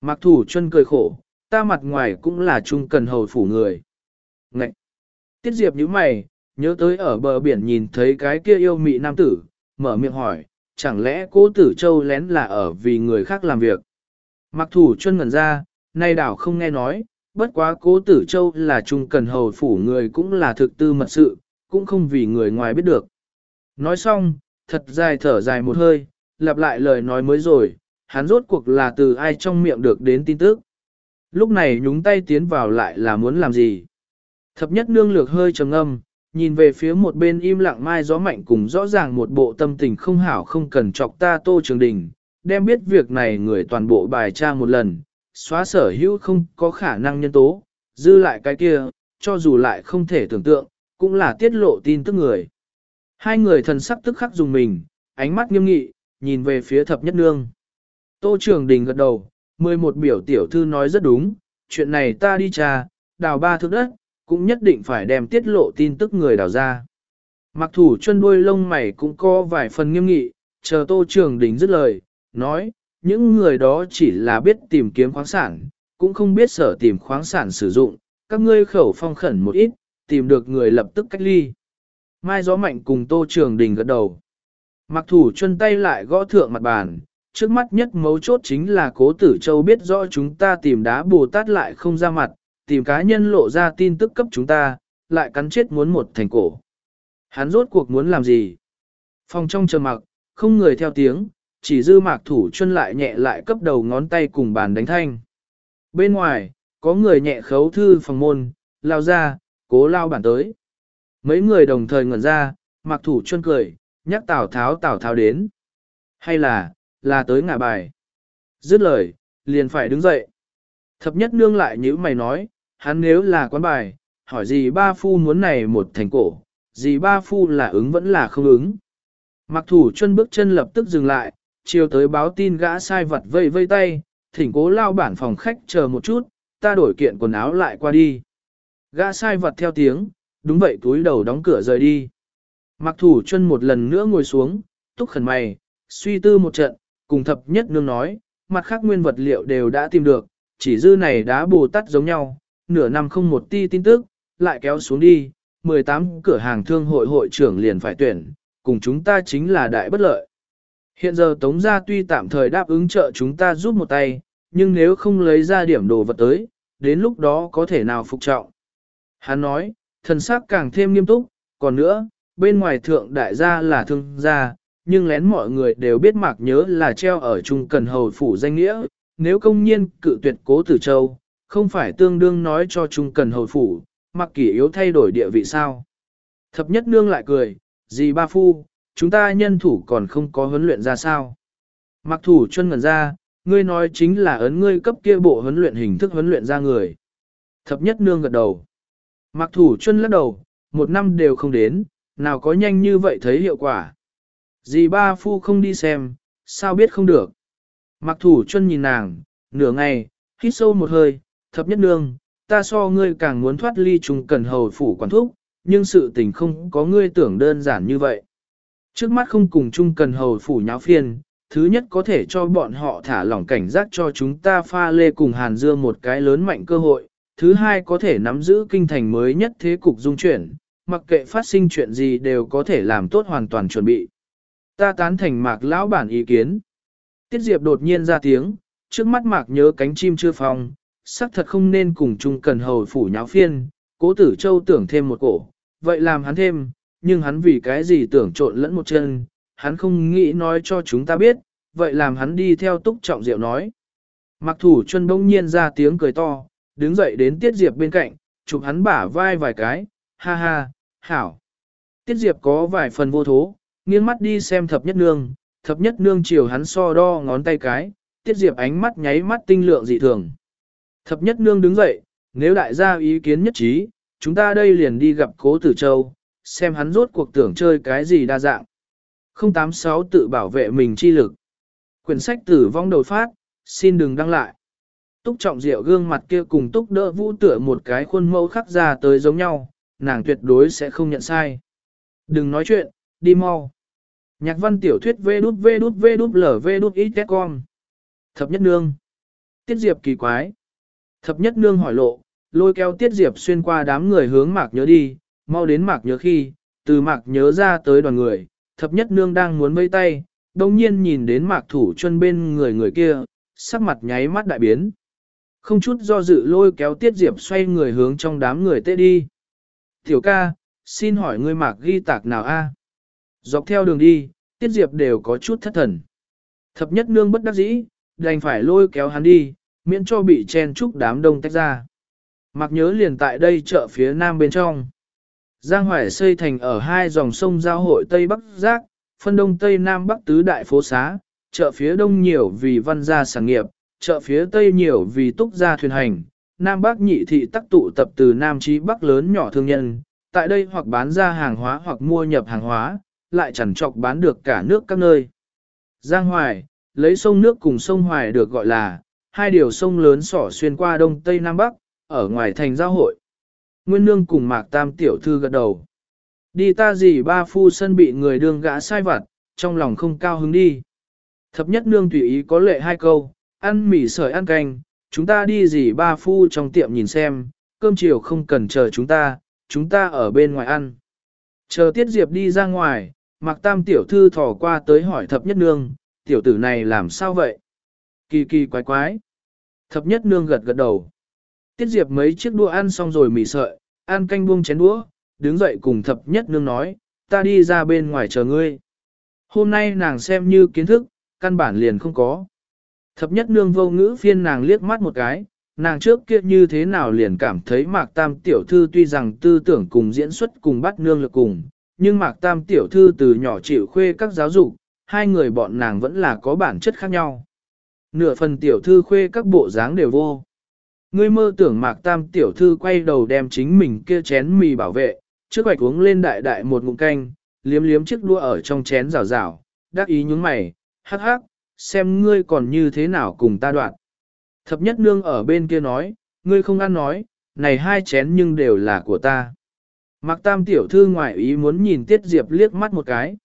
Mặc thủ chân cười khổ, ta mặt ngoài cũng là trung cần hầu phủ người. Ngậy! Tiết diệp như mày, nhớ tới ở bờ biển nhìn thấy cái kia yêu mị nam tử, mở miệng hỏi, chẳng lẽ cố tử châu lén là ở vì người khác làm việc. Mặc thủ chân ngẩn ra, nay đảo không nghe nói, bất quá cố tử châu là trung cần hầu phủ người cũng là thực tư mật sự, cũng không vì người ngoài biết được. Nói xong, thật dài thở dài một hơi, lặp lại lời nói mới rồi, hắn rốt cuộc là từ ai trong miệng được đến tin tức. Lúc này nhúng tay tiến vào lại là muốn làm gì? Thập nhất nương lược hơi trầm ngâm, nhìn về phía một bên im lặng mai gió mạnh cùng rõ ràng một bộ tâm tình không hảo không cần chọc ta tô trường đình, đem biết việc này người toàn bộ bài tra một lần, xóa sở hữu không có khả năng nhân tố, dư lại cái kia, cho dù lại không thể tưởng tượng, cũng là tiết lộ tin tức người. Hai người thần sắc tức khắc dùng mình, ánh mắt nghiêm nghị, nhìn về phía thập nhất nương. Tô trường đình gật đầu, 11 biểu tiểu thư nói rất đúng, chuyện này ta đi trà, đào ba thước đất, cũng nhất định phải đem tiết lộ tin tức người đào ra. Mặc thủ chân đuôi lông mày cũng có vài phần nghiêm nghị, chờ tô trường đình dứt lời, nói, những người đó chỉ là biết tìm kiếm khoáng sản, cũng không biết sở tìm khoáng sản sử dụng, các ngươi khẩu phong khẩn một ít, tìm được người lập tức cách ly. Mai gió mạnh cùng tô trường đình gật đầu. Mặc thủ chân tay lại gõ thượng mặt bàn, trước mắt nhất mấu chốt chính là cố tử châu biết rõ chúng ta tìm đá bồ tát lại không ra mặt, tìm cá nhân lộ ra tin tức cấp chúng ta, lại cắn chết muốn một thành cổ. Hắn rốt cuộc muốn làm gì? Phòng trong chờ mặc, không người theo tiếng, chỉ dư mạc thủ chân lại nhẹ lại cấp đầu ngón tay cùng bàn đánh thanh. Bên ngoài, có người nhẹ khấu thư phòng môn, lao ra, cố lao bản tới. Mấy người đồng thời ngẩn ra, mạc thủ chân cười, nhắc Tào Tháo Tào Tháo đến. Hay là, là tới ngả bài. Dứt lời, liền phải đứng dậy. Thập nhất nương lại như mày nói, hắn nếu là quán bài, hỏi gì ba phu muốn này một thành cổ, gì ba phu là ứng vẫn là không ứng. Mặc thủ chân bước chân lập tức dừng lại, chiều tới báo tin gã sai vật vây vây tay, thỉnh cố lao bản phòng khách chờ một chút, ta đổi kiện quần áo lại qua đi. Gã sai vật theo tiếng, đúng vậy túi đầu đóng cửa rời đi. Mặc thủ chân một lần nữa ngồi xuống, túc khẩn mày, suy tư một trận, cùng thập nhất nương nói, mặt khác nguyên vật liệu đều đã tìm được, chỉ dư này đá bồ tát giống nhau, nửa năm không một ti tin tức, lại kéo xuống đi, 18 cửa hàng thương hội hội trưởng liền phải tuyển, cùng chúng ta chính là đại bất lợi. Hiện giờ Tống Gia tuy tạm thời đáp ứng trợ chúng ta giúp một tay, nhưng nếu không lấy ra điểm đồ vật tới, đến lúc đó có thể nào phục trọng. Hắn nói, thần sắc càng thêm nghiêm túc, còn nữa, bên ngoài thượng đại gia là thương gia, nhưng lén mọi người đều biết mạc nhớ là treo ở trung cần hầu phủ danh nghĩa, nếu công nhiên cự tuyệt cố tử châu, không phải tương đương nói cho trung cần hồi phủ, mặc kỷ yếu thay đổi địa vị sao. Thập nhất nương lại cười, gì ba phu, chúng ta nhân thủ còn không có huấn luyện ra sao. Mặc thủ chân ngần ra, ngươi nói chính là ấn ngươi cấp kia bộ huấn luyện hình thức huấn luyện ra người. Thập nhất nương gật đầu. Mặc thủ chân lắc đầu, một năm đều không đến, nào có nhanh như vậy thấy hiệu quả. Dì ba phu không đi xem, sao biết không được. Mặc thủ chân nhìn nàng, nửa ngày, hít sâu một hơi, thập nhất nương, ta so ngươi càng muốn thoát ly trùng cần hầu phủ quản thúc, nhưng sự tình không có ngươi tưởng đơn giản như vậy. Trước mắt không cùng chung cần hầu phủ nháo phiên, thứ nhất có thể cho bọn họ thả lỏng cảnh giác cho chúng ta pha lê cùng Hàn Dương một cái lớn mạnh cơ hội, thứ hai có thể nắm giữ kinh thành mới nhất thế cục dung chuyển, mặc kệ phát sinh chuyện gì đều có thể làm tốt hoàn toàn chuẩn bị. Ta tán thành mạc lão bản ý kiến. Tiết Diệp đột nhiên ra tiếng, trước mắt mạc nhớ cánh chim chưa phong, xác thật không nên cùng chung cần hầu phủ nháo phiên, cố tử châu tưởng thêm một cổ, vậy làm hắn thêm, nhưng hắn vì cái gì tưởng trộn lẫn một chân, hắn không nghĩ nói cho chúng ta biết, vậy làm hắn đi theo túc trọng diệu nói. Mặc thủ chân bỗng nhiên ra tiếng cười to, đứng dậy đến Tiết Diệp bên cạnh, chụp hắn bả vai vài cái, ha ha, hảo. Tiết Diệp có vài phần vô thố, nghiêng mắt đi xem thập nhất nương, thập nhất nương chiều hắn so đo ngón tay cái, Tiết Diệp ánh mắt nháy mắt tinh lượng dị thường. Thập nhất nương đứng dậy, nếu đại gia ý kiến nhất trí, chúng ta đây liền đi gặp cố tử châu, xem hắn rốt cuộc tưởng chơi cái gì đa dạng. 086 tự bảo vệ mình chi lực. Quyển sách tử vong đầu phát, xin đừng đăng lại. Túc trọng diệu gương mặt kia cùng túc đỡ vũ tựa một cái khuôn mẫu khắc ra tới giống nhau, nàng tuyệt đối sẽ không nhận sai. Đừng nói chuyện, đi mau. Nhạc văn tiểu thuyết vê đút vê đút vê đút lở vê đút ít con. Thập nhất nương. Tiết diệp kỳ quái. Thập nhất nương hỏi lộ, lôi kéo tiết diệp xuyên qua đám người hướng mạc nhớ đi, mau đến mạc nhớ khi, từ mạc nhớ ra tới đoàn người, thập nhất nương đang muốn vây tay, đồng nhiên nhìn đến mạc thủ chân bên người người kia, sắc mặt nháy mắt đại biến. Không chút do dự lôi kéo tiết diệp xoay người hướng trong đám người tê đi. Tiểu ca, xin hỏi ngươi mạc ghi tạc nào a? Dọc theo đường đi, tiết diệp đều có chút thất thần. Thập nhất nương bất đắc dĩ, đành phải lôi kéo hắn đi, miễn cho bị chen chúc đám đông tách ra. Mặc nhớ liền tại đây chợ phía nam bên trong. Giang Hoài xây thành ở hai dòng sông giao hội Tây Bắc Giác, phân đông Tây Nam Bắc tứ đại phố xá, chợ phía đông nhiều vì văn gia sản nghiệp, chợ phía Tây nhiều vì túc gia thuyền hành, Nam Bắc nhị thị tắc tụ tập từ Nam chí Bắc lớn nhỏ thương nhân, tại đây hoặc bán ra hàng hóa hoặc mua nhập hàng hóa, lại chẳng chọc bán được cả nước các nơi. Giang Hoài, lấy sông nước cùng sông Hoài được gọi là, hai điều sông lớn sỏ xuyên qua đông Tây Nam Bắc, ở ngoài thành giao hội. Nguyên Nương cùng Mạc Tam tiểu thư gật đầu. Đi ta gì ba phu sân bị người đương gã sai vặt, trong lòng không cao hứng đi. Thập nhất nương tùy ý có lệ hai câu, ăn mì sợi ăn canh, chúng ta đi gì ba phu trong tiệm nhìn xem, cơm chiều không cần chờ chúng ta, chúng ta ở bên ngoài ăn. Chờ Tiết Diệp đi ra ngoài, Mạc Tam tiểu thư thỏ qua tới hỏi thập nhất nương, tiểu tử này làm sao vậy? Kỳ kỳ quái quái. Thập nhất nương gật gật đầu. Tiết Diệp mấy chiếc đũa ăn xong rồi mì sợi, ăn canh buông chén đũa, đứng dậy cùng thập nhất nương nói, ta đi ra bên ngoài chờ ngươi. Hôm nay nàng xem như kiến thức, căn bản liền không có. Thập nhất nương vô ngữ phiên nàng liếc mắt một cái, nàng trước kia như thế nào liền cảm thấy Mạc Tam tiểu thư tuy rằng tư tưởng cùng diễn xuất cùng bắt nương lực cùng, nhưng Mạc Tam tiểu thư từ nhỏ chịu khuê các giáo dục, hai người bọn nàng vẫn là có bản chất khác nhau. Nửa phần tiểu thư khuê các bộ dáng đều vô. Ngươi mơ tưởng Mạc Tam tiểu thư quay đầu đem chính mình kia chén mì bảo vệ, trước hoạch uống lên đại đại một ngụm canh, liếm liếm chiếc đua ở trong chén rào rào, đắc ý nhúng mày, hắc hắc, xem ngươi còn như thế nào cùng ta đoạn. Thập nhất nương ở bên kia nói, ngươi không ăn nói, này hai chén nhưng đều là của ta. Mạc Tam tiểu thư ngoại ý muốn nhìn Tiết Diệp liếc mắt một cái.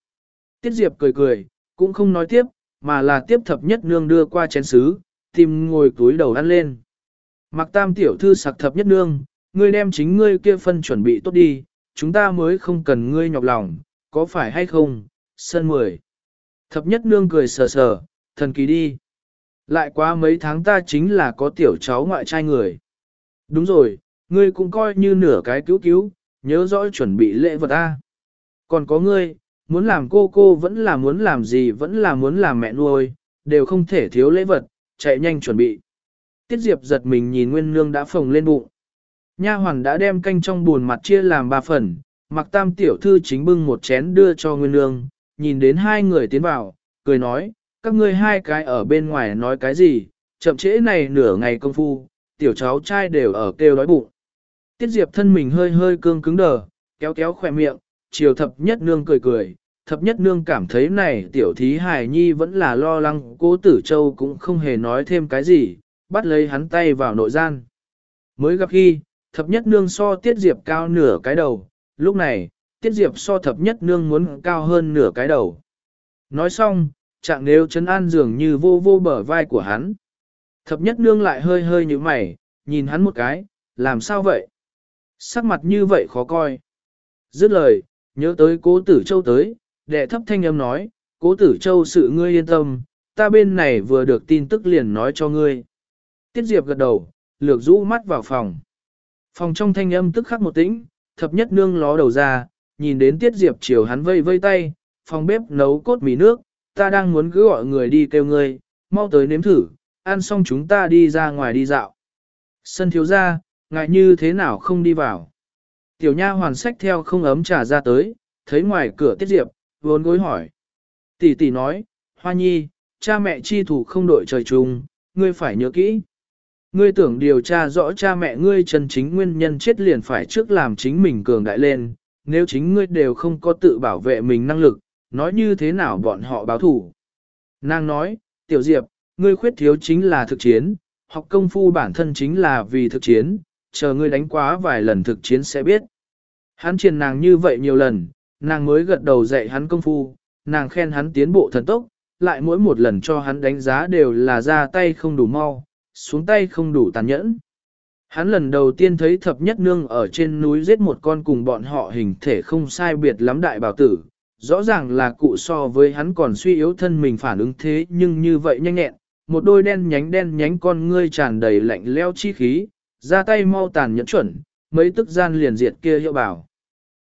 Tiết Diệp cười cười, cũng không nói tiếp, mà là tiếp thập nhất nương đưa qua chén sứ, tìm ngồi túi đầu ăn lên. Mặc Tam tiểu thư sặc thập nhất nương, ngươi đem chính ngươi kia phân chuẩn bị tốt đi, chúng ta mới không cần ngươi nhọc lòng, có phải hay không, sân mười. Thập nhất nương cười sờ sờ, thần kỳ đi. Lại qua mấy tháng ta chính là có tiểu cháu ngoại trai người. Đúng rồi, ngươi cũng coi như nửa cái cứu cứu, nhớ rõ chuẩn bị lễ vật A. Còn có ngươi, muốn làm cô cô vẫn là muốn làm gì vẫn là muốn làm mẹ nuôi, đều không thể thiếu lễ vật, chạy nhanh chuẩn bị. Tiết Diệp giật mình nhìn Nguyên Nương đã phồng lên bụng. Nha hoàn đã đem canh trong buồn mặt chia làm ba phần, mặc tam tiểu thư chính bưng một chén đưa cho Nguyên Nương, nhìn đến hai người tiến vào, cười nói, các ngươi hai cái ở bên ngoài nói cái gì, chậm trễ này nửa ngày công phu, tiểu cháu trai đều ở kêu đói bụng. Tiết Diệp thân mình hơi hơi cương cứng đờ, kéo kéo khỏe miệng, chiều thập nhất nương cười cười, thập nhất nương cảm thấy này tiểu thí hài nhi vẫn là lo lắng, cố tử châu cũng không hề nói thêm cái gì, bắt lấy hắn tay vào nội gian. Mới gặp khi, thập nhất nương so tiết diệp cao nửa cái đầu, lúc này, tiết diệp so thập nhất nương muốn cao hơn nửa cái đầu. Nói xong, trạng nếu chấn an dường như vô vô bờ vai của hắn. Thập nhất nương lại hơi hơi như mày, nhìn hắn một cái, làm sao vậy? Sắc mặt như vậy khó coi. Dứt lời, nhớ tới cố tử châu tới, đệ thấp thanh âm nói, cố tử châu sự ngươi yên tâm, ta bên này vừa được tin tức liền nói cho ngươi. Tiết Diệp gật đầu, lược rũ mắt vào phòng. Phòng trong thanh âm tức khắc một tĩnh, thập nhất nương ló đầu ra, nhìn đến Tiết Diệp chiều hắn vây vây tay, phòng bếp nấu cốt mì nước, ta đang muốn cứ gọi người đi kêu ngươi, mau tới nếm thử, ăn xong chúng ta đi ra ngoài đi dạo. Sân thiếu ra, ngại như thế nào không đi vào. Tiểu nha hoàn sách theo không ấm trà ra tới, thấy ngoài cửa Tiết Diệp, vốn gối hỏi. Tỷ tỷ nói, Hoa Nhi, cha mẹ chi thủ không đội trời chung, ngươi phải nhớ kỹ. Ngươi tưởng điều tra rõ cha mẹ ngươi chân chính nguyên nhân chết liền phải trước làm chính mình cường đại lên, nếu chính ngươi đều không có tự bảo vệ mình năng lực, nói như thế nào bọn họ báo thủ. Nàng nói, tiểu diệp, ngươi khuyết thiếu chính là thực chiến, học công phu bản thân chính là vì thực chiến, chờ ngươi đánh quá vài lần thực chiến sẽ biết. Hắn truyền nàng như vậy nhiều lần, nàng mới gật đầu dạy hắn công phu, nàng khen hắn tiến bộ thần tốc, lại mỗi một lần cho hắn đánh giá đều là ra tay không đủ mau, xuống tay không đủ tàn nhẫn. Hắn lần đầu tiên thấy thập nhất nương ở trên núi giết một con cùng bọn họ hình thể không sai biệt lắm đại bảo tử, rõ ràng là cụ so với hắn còn suy yếu thân mình phản ứng thế nhưng như vậy nhanh nhẹn, một đôi đen nhánh đen nhánh con ngươi tràn đầy lạnh leo chi khí, ra tay mau tàn nhẫn chuẩn, mấy tức gian liền diệt kia hiệu bảo.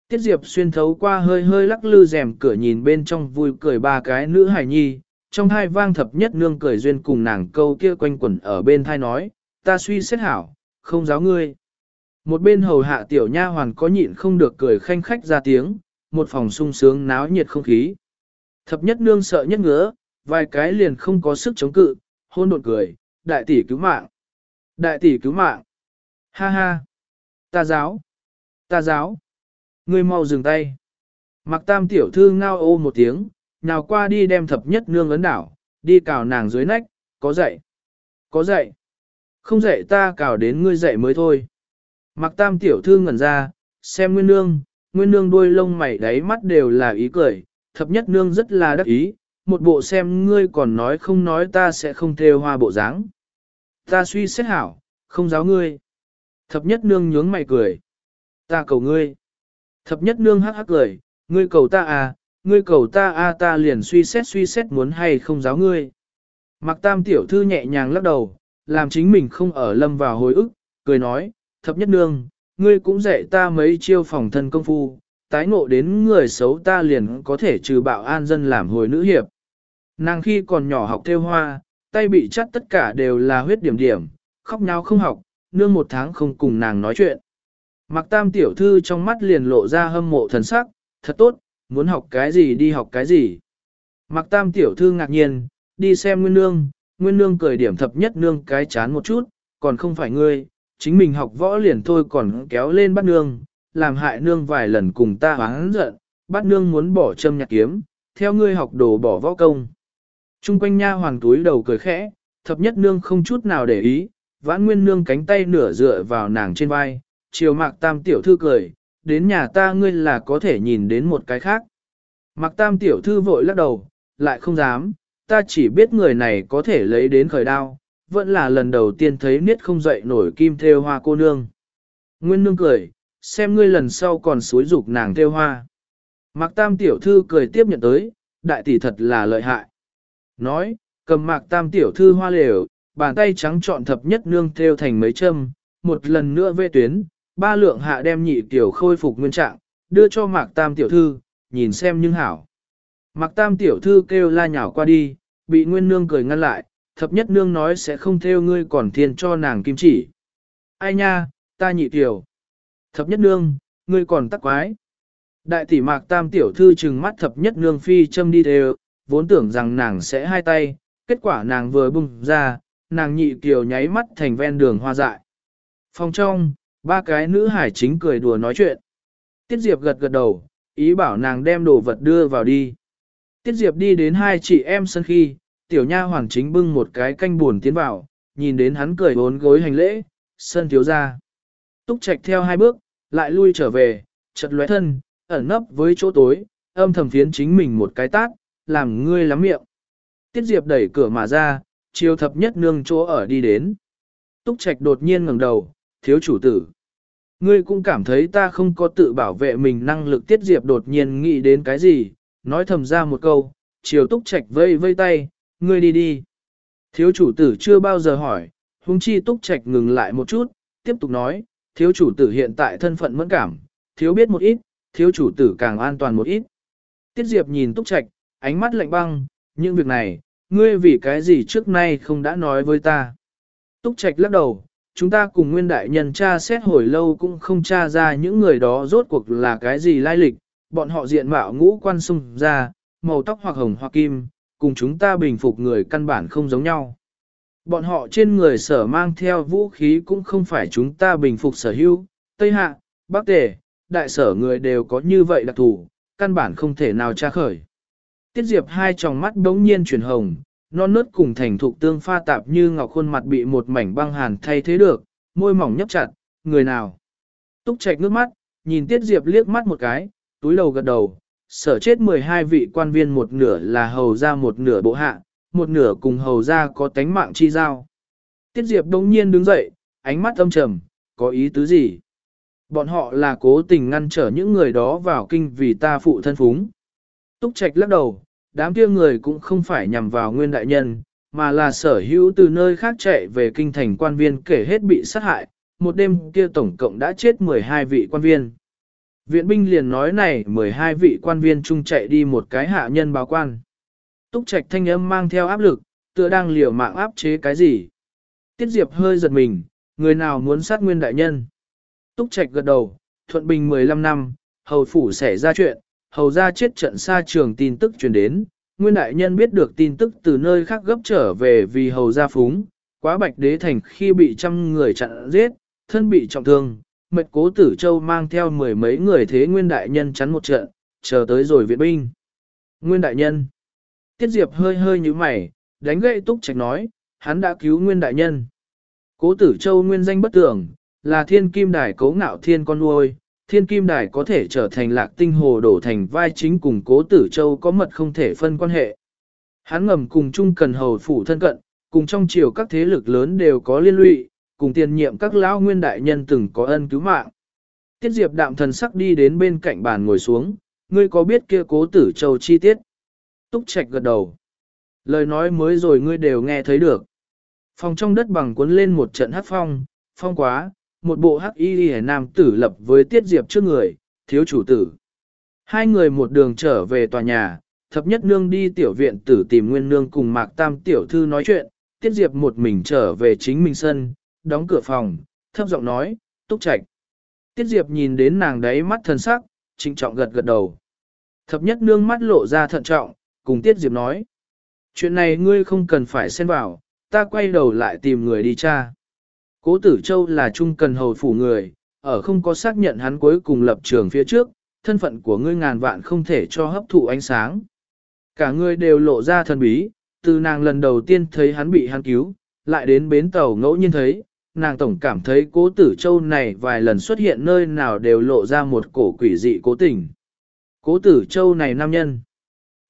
Tiết Diệp xuyên thấu qua hơi hơi lắc lư rèm cửa nhìn bên trong vui cười ba cái nữ hải nhi, trong hai vang thập nhất nương cười duyên cùng nàng câu kia quanh quẩn ở bên thai nói, ta suy xét hảo, không giáo ngươi. Một bên hầu hạ tiểu nha hoàn có nhịn không được cười khanh khách ra tiếng, một phòng sung sướng náo nhiệt không khí. Thập nhất nương sợ nhất ngứa, vài cái liền không có sức chống cự, hôn đột cười, đại tỷ cứu mạng. Đại tỷ cứu mạng. Ha ha. Ta giáo. Ta giáo. Ngươi mau dừng tay. Mặc tam tiểu thư ngao ô một tiếng, nào qua đi đem thập nhất nương ấn đảo, đi cào nàng dưới nách, có dậy. Có dậy. Không dậy ta cào đến ngươi dậy mới thôi. Mặc tam tiểu thư ngẩn ra, xem nguyên nương, nguyên nương đuôi lông mày đáy mắt đều là ý cười, thập nhất nương rất là đắc ý, một bộ xem ngươi còn nói không nói ta sẽ không theo hoa bộ dáng. Ta suy xét hảo, không giáo ngươi. Thập nhất nương nhướng mày cười. Ta cầu ngươi. Thập nhất nương hắc hắc cười, ngươi cầu ta à, ngươi cầu ta a à ta liền suy xét suy xét muốn hay không giáo ngươi. Mặc tam tiểu thư nhẹ nhàng lắc đầu, làm chính mình không ở lâm vào hồi ức, cười nói, thập nhất nương, ngươi cũng dạy ta mấy chiêu phòng thân công phu, tái ngộ đến người xấu ta liền có thể trừ bạo an dân làm hồi nữ hiệp. Nàng khi còn nhỏ học theo hoa, tay bị chắt tất cả đều là huyết điểm điểm, khóc nhau không học, nương một tháng không cùng nàng nói chuyện. Mạc tam tiểu thư trong mắt liền lộ ra hâm mộ thần sắc, thật tốt, muốn học cái gì đi học cái gì. Mạc tam tiểu thư ngạc nhiên, đi xem nguyên nương, nguyên nương cười điểm thập nhất nương cái chán một chút, còn không phải ngươi, chính mình học võ liền thôi còn kéo lên bắt nương, làm hại nương vài lần cùng ta hoáng giận, bắt nương muốn bỏ châm nhạc kiếm, theo ngươi học đồ bỏ võ công. Trung quanh nha hoàng túi đầu cười khẽ, thập nhất nương không chút nào để ý, vãn nguyên nương cánh tay nửa dựa vào nàng trên vai, chiều mạc tam tiểu thư cười, đến nhà ta ngươi là có thể nhìn đến một cái khác. Mạc tam tiểu thư vội lắc đầu, lại không dám, ta chỉ biết người này có thể lấy đến khởi đao, vẫn là lần đầu tiên thấy niết không dậy nổi kim theo hoa cô nương. Nguyên nương cười, xem ngươi lần sau còn suối dục nàng theo hoa. Mạc tam tiểu thư cười tiếp nhận tới, đại tỷ thật là lợi hại. Nói, cầm mạc tam tiểu thư hoa lều, bàn tay trắng trọn thập nhất nương theo thành mấy châm, một lần nữa vê tuyến, ba lượng hạ đem nhị tiểu khôi phục nguyên trạng, đưa cho mạc tam tiểu thư, nhìn xem nhưng hảo. Mạc tam tiểu thư kêu la nhào qua đi, bị nguyên nương cười ngăn lại, thập nhất nương nói sẽ không theo ngươi còn thiên cho nàng kim chỉ. Ai nha, ta nhị tiểu. Thập nhất nương, ngươi còn tắc quái. Đại tỷ mạc tam tiểu thư trừng mắt thập nhất nương phi châm đi đều, vốn tưởng rằng nàng sẽ hai tay, kết quả nàng vừa bung ra, nàng nhị tiểu nháy mắt thành ven đường hoa dại. Phòng trong, ba cái nữ hải chính cười đùa nói chuyện. Tiết Diệp gật gật đầu, ý bảo nàng đem đồ vật đưa vào đi. Tiết Diệp đi đến hai chị em sân khi, tiểu nha hoàng chính bưng một cái canh buồn tiến vào, nhìn đến hắn cười bốn gối hành lễ, sân thiếu ra. Túc Trạch theo hai bước, lại lui trở về, chật lóe thân, ẩn nấp với chỗ tối, âm thầm phiến chính mình một cái tát, làm ngươi lắm miệng. Tiết Diệp đẩy cửa mà ra, chiều thập nhất nương chỗ ở đi đến. Túc Trạch đột nhiên ngẩng đầu, thiếu chủ tử. Ngươi cũng cảm thấy ta không có tự bảo vệ mình năng lực Tiết Diệp đột nhiên nghĩ đến cái gì, nói thầm ra một câu, chiều Túc Trạch vây vây tay, ngươi đi đi. Thiếu chủ tử chưa bao giờ hỏi, huống chi Túc Trạch ngừng lại một chút, tiếp tục nói, thiếu chủ tử hiện tại thân phận mẫn cảm, thiếu biết một ít, thiếu chủ tử càng an toàn một ít. Tiết Diệp nhìn Túc Trạch, ánh mắt lạnh băng, những việc này, ngươi vì cái gì trước nay không đã nói với ta. Túc Trạch lắc đầu, chúng ta cùng nguyên đại nhân tra xét hồi lâu cũng không tra ra những người đó rốt cuộc là cái gì lai lịch, bọn họ diện mạo ngũ quan sung ra, màu tóc hoặc hồng hoặc kim, cùng chúng ta bình phục người căn bản không giống nhau. Bọn họ trên người sở mang theo vũ khí cũng không phải chúng ta bình phục sở hữu, Tây Hạ, Bắc Tề, đại sở người đều có như vậy đặc thủ, căn bản không thể nào tra khởi. Tiết Diệp hai tròng mắt đống nhiên chuyển hồng, non nớt cùng thành thục tương pha tạp như ngọc khuôn mặt bị một mảnh băng hàn thay thế được, môi mỏng nhấp chặt, người nào. Túc Trạch nước mắt, nhìn Tiết Diệp liếc mắt một cái, túi đầu gật đầu, sở chết 12 vị quan viên một nửa là hầu ra một nửa bộ hạ, một nửa cùng hầu ra có tánh mạng chi giao. Tiết Diệp đông nhiên đứng dậy, ánh mắt âm trầm, có ý tứ gì? Bọn họ là cố tình ngăn trở những người đó vào kinh vì ta phụ thân phúng. Túc Trạch lắc đầu, đám kia người cũng không phải nhằm vào nguyên đại nhân, mà là sở hữu từ nơi khác chạy về kinh thành quan viên kể hết bị sát hại, một đêm kia tổng cộng đã chết 12 vị quan viên. Viện binh liền nói này 12 vị quan viên chung chạy đi một cái hạ nhân báo quan. Túc Trạch thanh âm mang theo áp lực, tựa đang liều mạng áp chế cái gì. Tiết Diệp hơi giật mình, người nào muốn sát nguyên đại nhân. Túc Trạch gật đầu, thuận bình 15 năm, hầu phủ xảy ra chuyện, hầu ra chết trận xa trường tin tức truyền đến, nguyên đại nhân biết được tin tức từ nơi khác gấp trở về vì hầu ra phúng, quá bạch đế thành khi bị trăm người chặn giết, thân bị trọng thương, mệt cố tử châu mang theo mười mấy người thế nguyên đại nhân chắn một trận, chờ tới rồi viện binh. Nguyên đại nhân. Tiết Diệp hơi hơi như mày, đánh gậy túc trạch nói, hắn đã cứu nguyên đại nhân. Cố tử châu nguyên danh bất tưởng, là thiên kim đài cố ngạo thiên con nuôi, thiên kim đài có thể trở thành lạc tinh hồ đổ thành vai chính cùng cố tử châu có mật không thể phân quan hệ. Hắn ngầm cùng chung cần hầu phủ thân cận, cùng trong triều các thế lực lớn đều có liên lụy, cùng tiền nhiệm các lão nguyên đại nhân từng có ân cứu mạng. Tiết Diệp đạm thần sắc đi đến bên cạnh bàn ngồi xuống, ngươi có biết kia cố tử châu chi tiết? Túc Trạch gật đầu. Lời nói mới rồi ngươi đều nghe thấy được. Phòng trong đất bằng cuốn lên một trận hát phong, phong quá, một bộ hắc y hề nam tử lập với tiết diệp trước người, thiếu chủ tử. Hai người một đường trở về tòa nhà, thập nhất nương đi tiểu viện tử tìm nguyên nương cùng mạc tam tiểu thư nói chuyện, tiết diệp một mình trở về chính mình sân, đóng cửa phòng, thấp giọng nói, túc trạch. Tiết diệp nhìn đến nàng đấy mắt thân sắc, trịnh trọng gật gật đầu. Thập nhất nương mắt lộ ra thận trọng, cùng tiết diệp nói. Chuyện này ngươi không cần phải xen vào, ta quay đầu lại tìm người đi cha. Cố tử châu là trung cần hầu phủ người, ở không có xác nhận hắn cuối cùng lập trường phía trước, thân phận của ngươi ngàn vạn không thể cho hấp thụ ánh sáng. Cả ngươi đều lộ ra thần bí, từ nàng lần đầu tiên thấy hắn bị hắn cứu, lại đến bến tàu ngẫu nhiên thấy, nàng tổng cảm thấy cố tử châu này vài lần xuất hiện nơi nào đều lộ ra một cổ quỷ dị cố tình. Cố tử châu này nam nhân.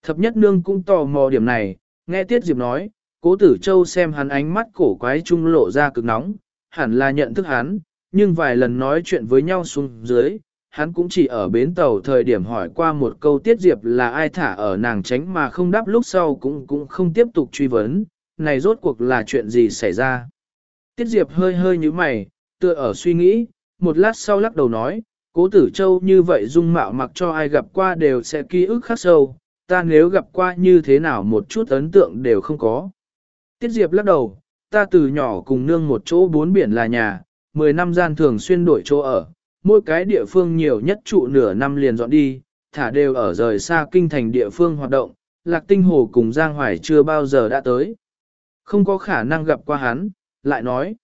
Thập nhất nương cũng tò mò điểm này, nghe Tiết Diệp nói, cố tử châu xem hắn ánh mắt cổ quái trung lộ ra cực nóng, hẳn là nhận thức hắn, nhưng vài lần nói chuyện với nhau xuống dưới, hắn cũng chỉ ở bến tàu thời điểm hỏi qua một câu tiết diệp là ai thả ở nàng tránh mà không đáp lúc sau cũng cũng không tiếp tục truy vấn, này rốt cuộc là chuyện gì xảy ra. Tiết diệp hơi hơi như mày, tựa ở suy nghĩ, một lát sau lắc đầu nói, cố tử châu như vậy dung mạo mặc cho ai gặp qua đều sẽ ký ức khắc sâu, ta nếu gặp qua như thế nào một chút ấn tượng đều không có. Tiết diệp lắc đầu, ta từ nhỏ cùng nương một chỗ bốn biển là nhà, 10 năm gian thường xuyên đổi chỗ ở, mỗi cái địa phương nhiều nhất trụ nửa năm liền dọn đi, thả đều ở rời xa kinh thành địa phương hoạt động, Lạc Tinh Hồ cùng Giang Hoài chưa bao giờ đã tới. Không có khả năng gặp qua hắn, lại nói.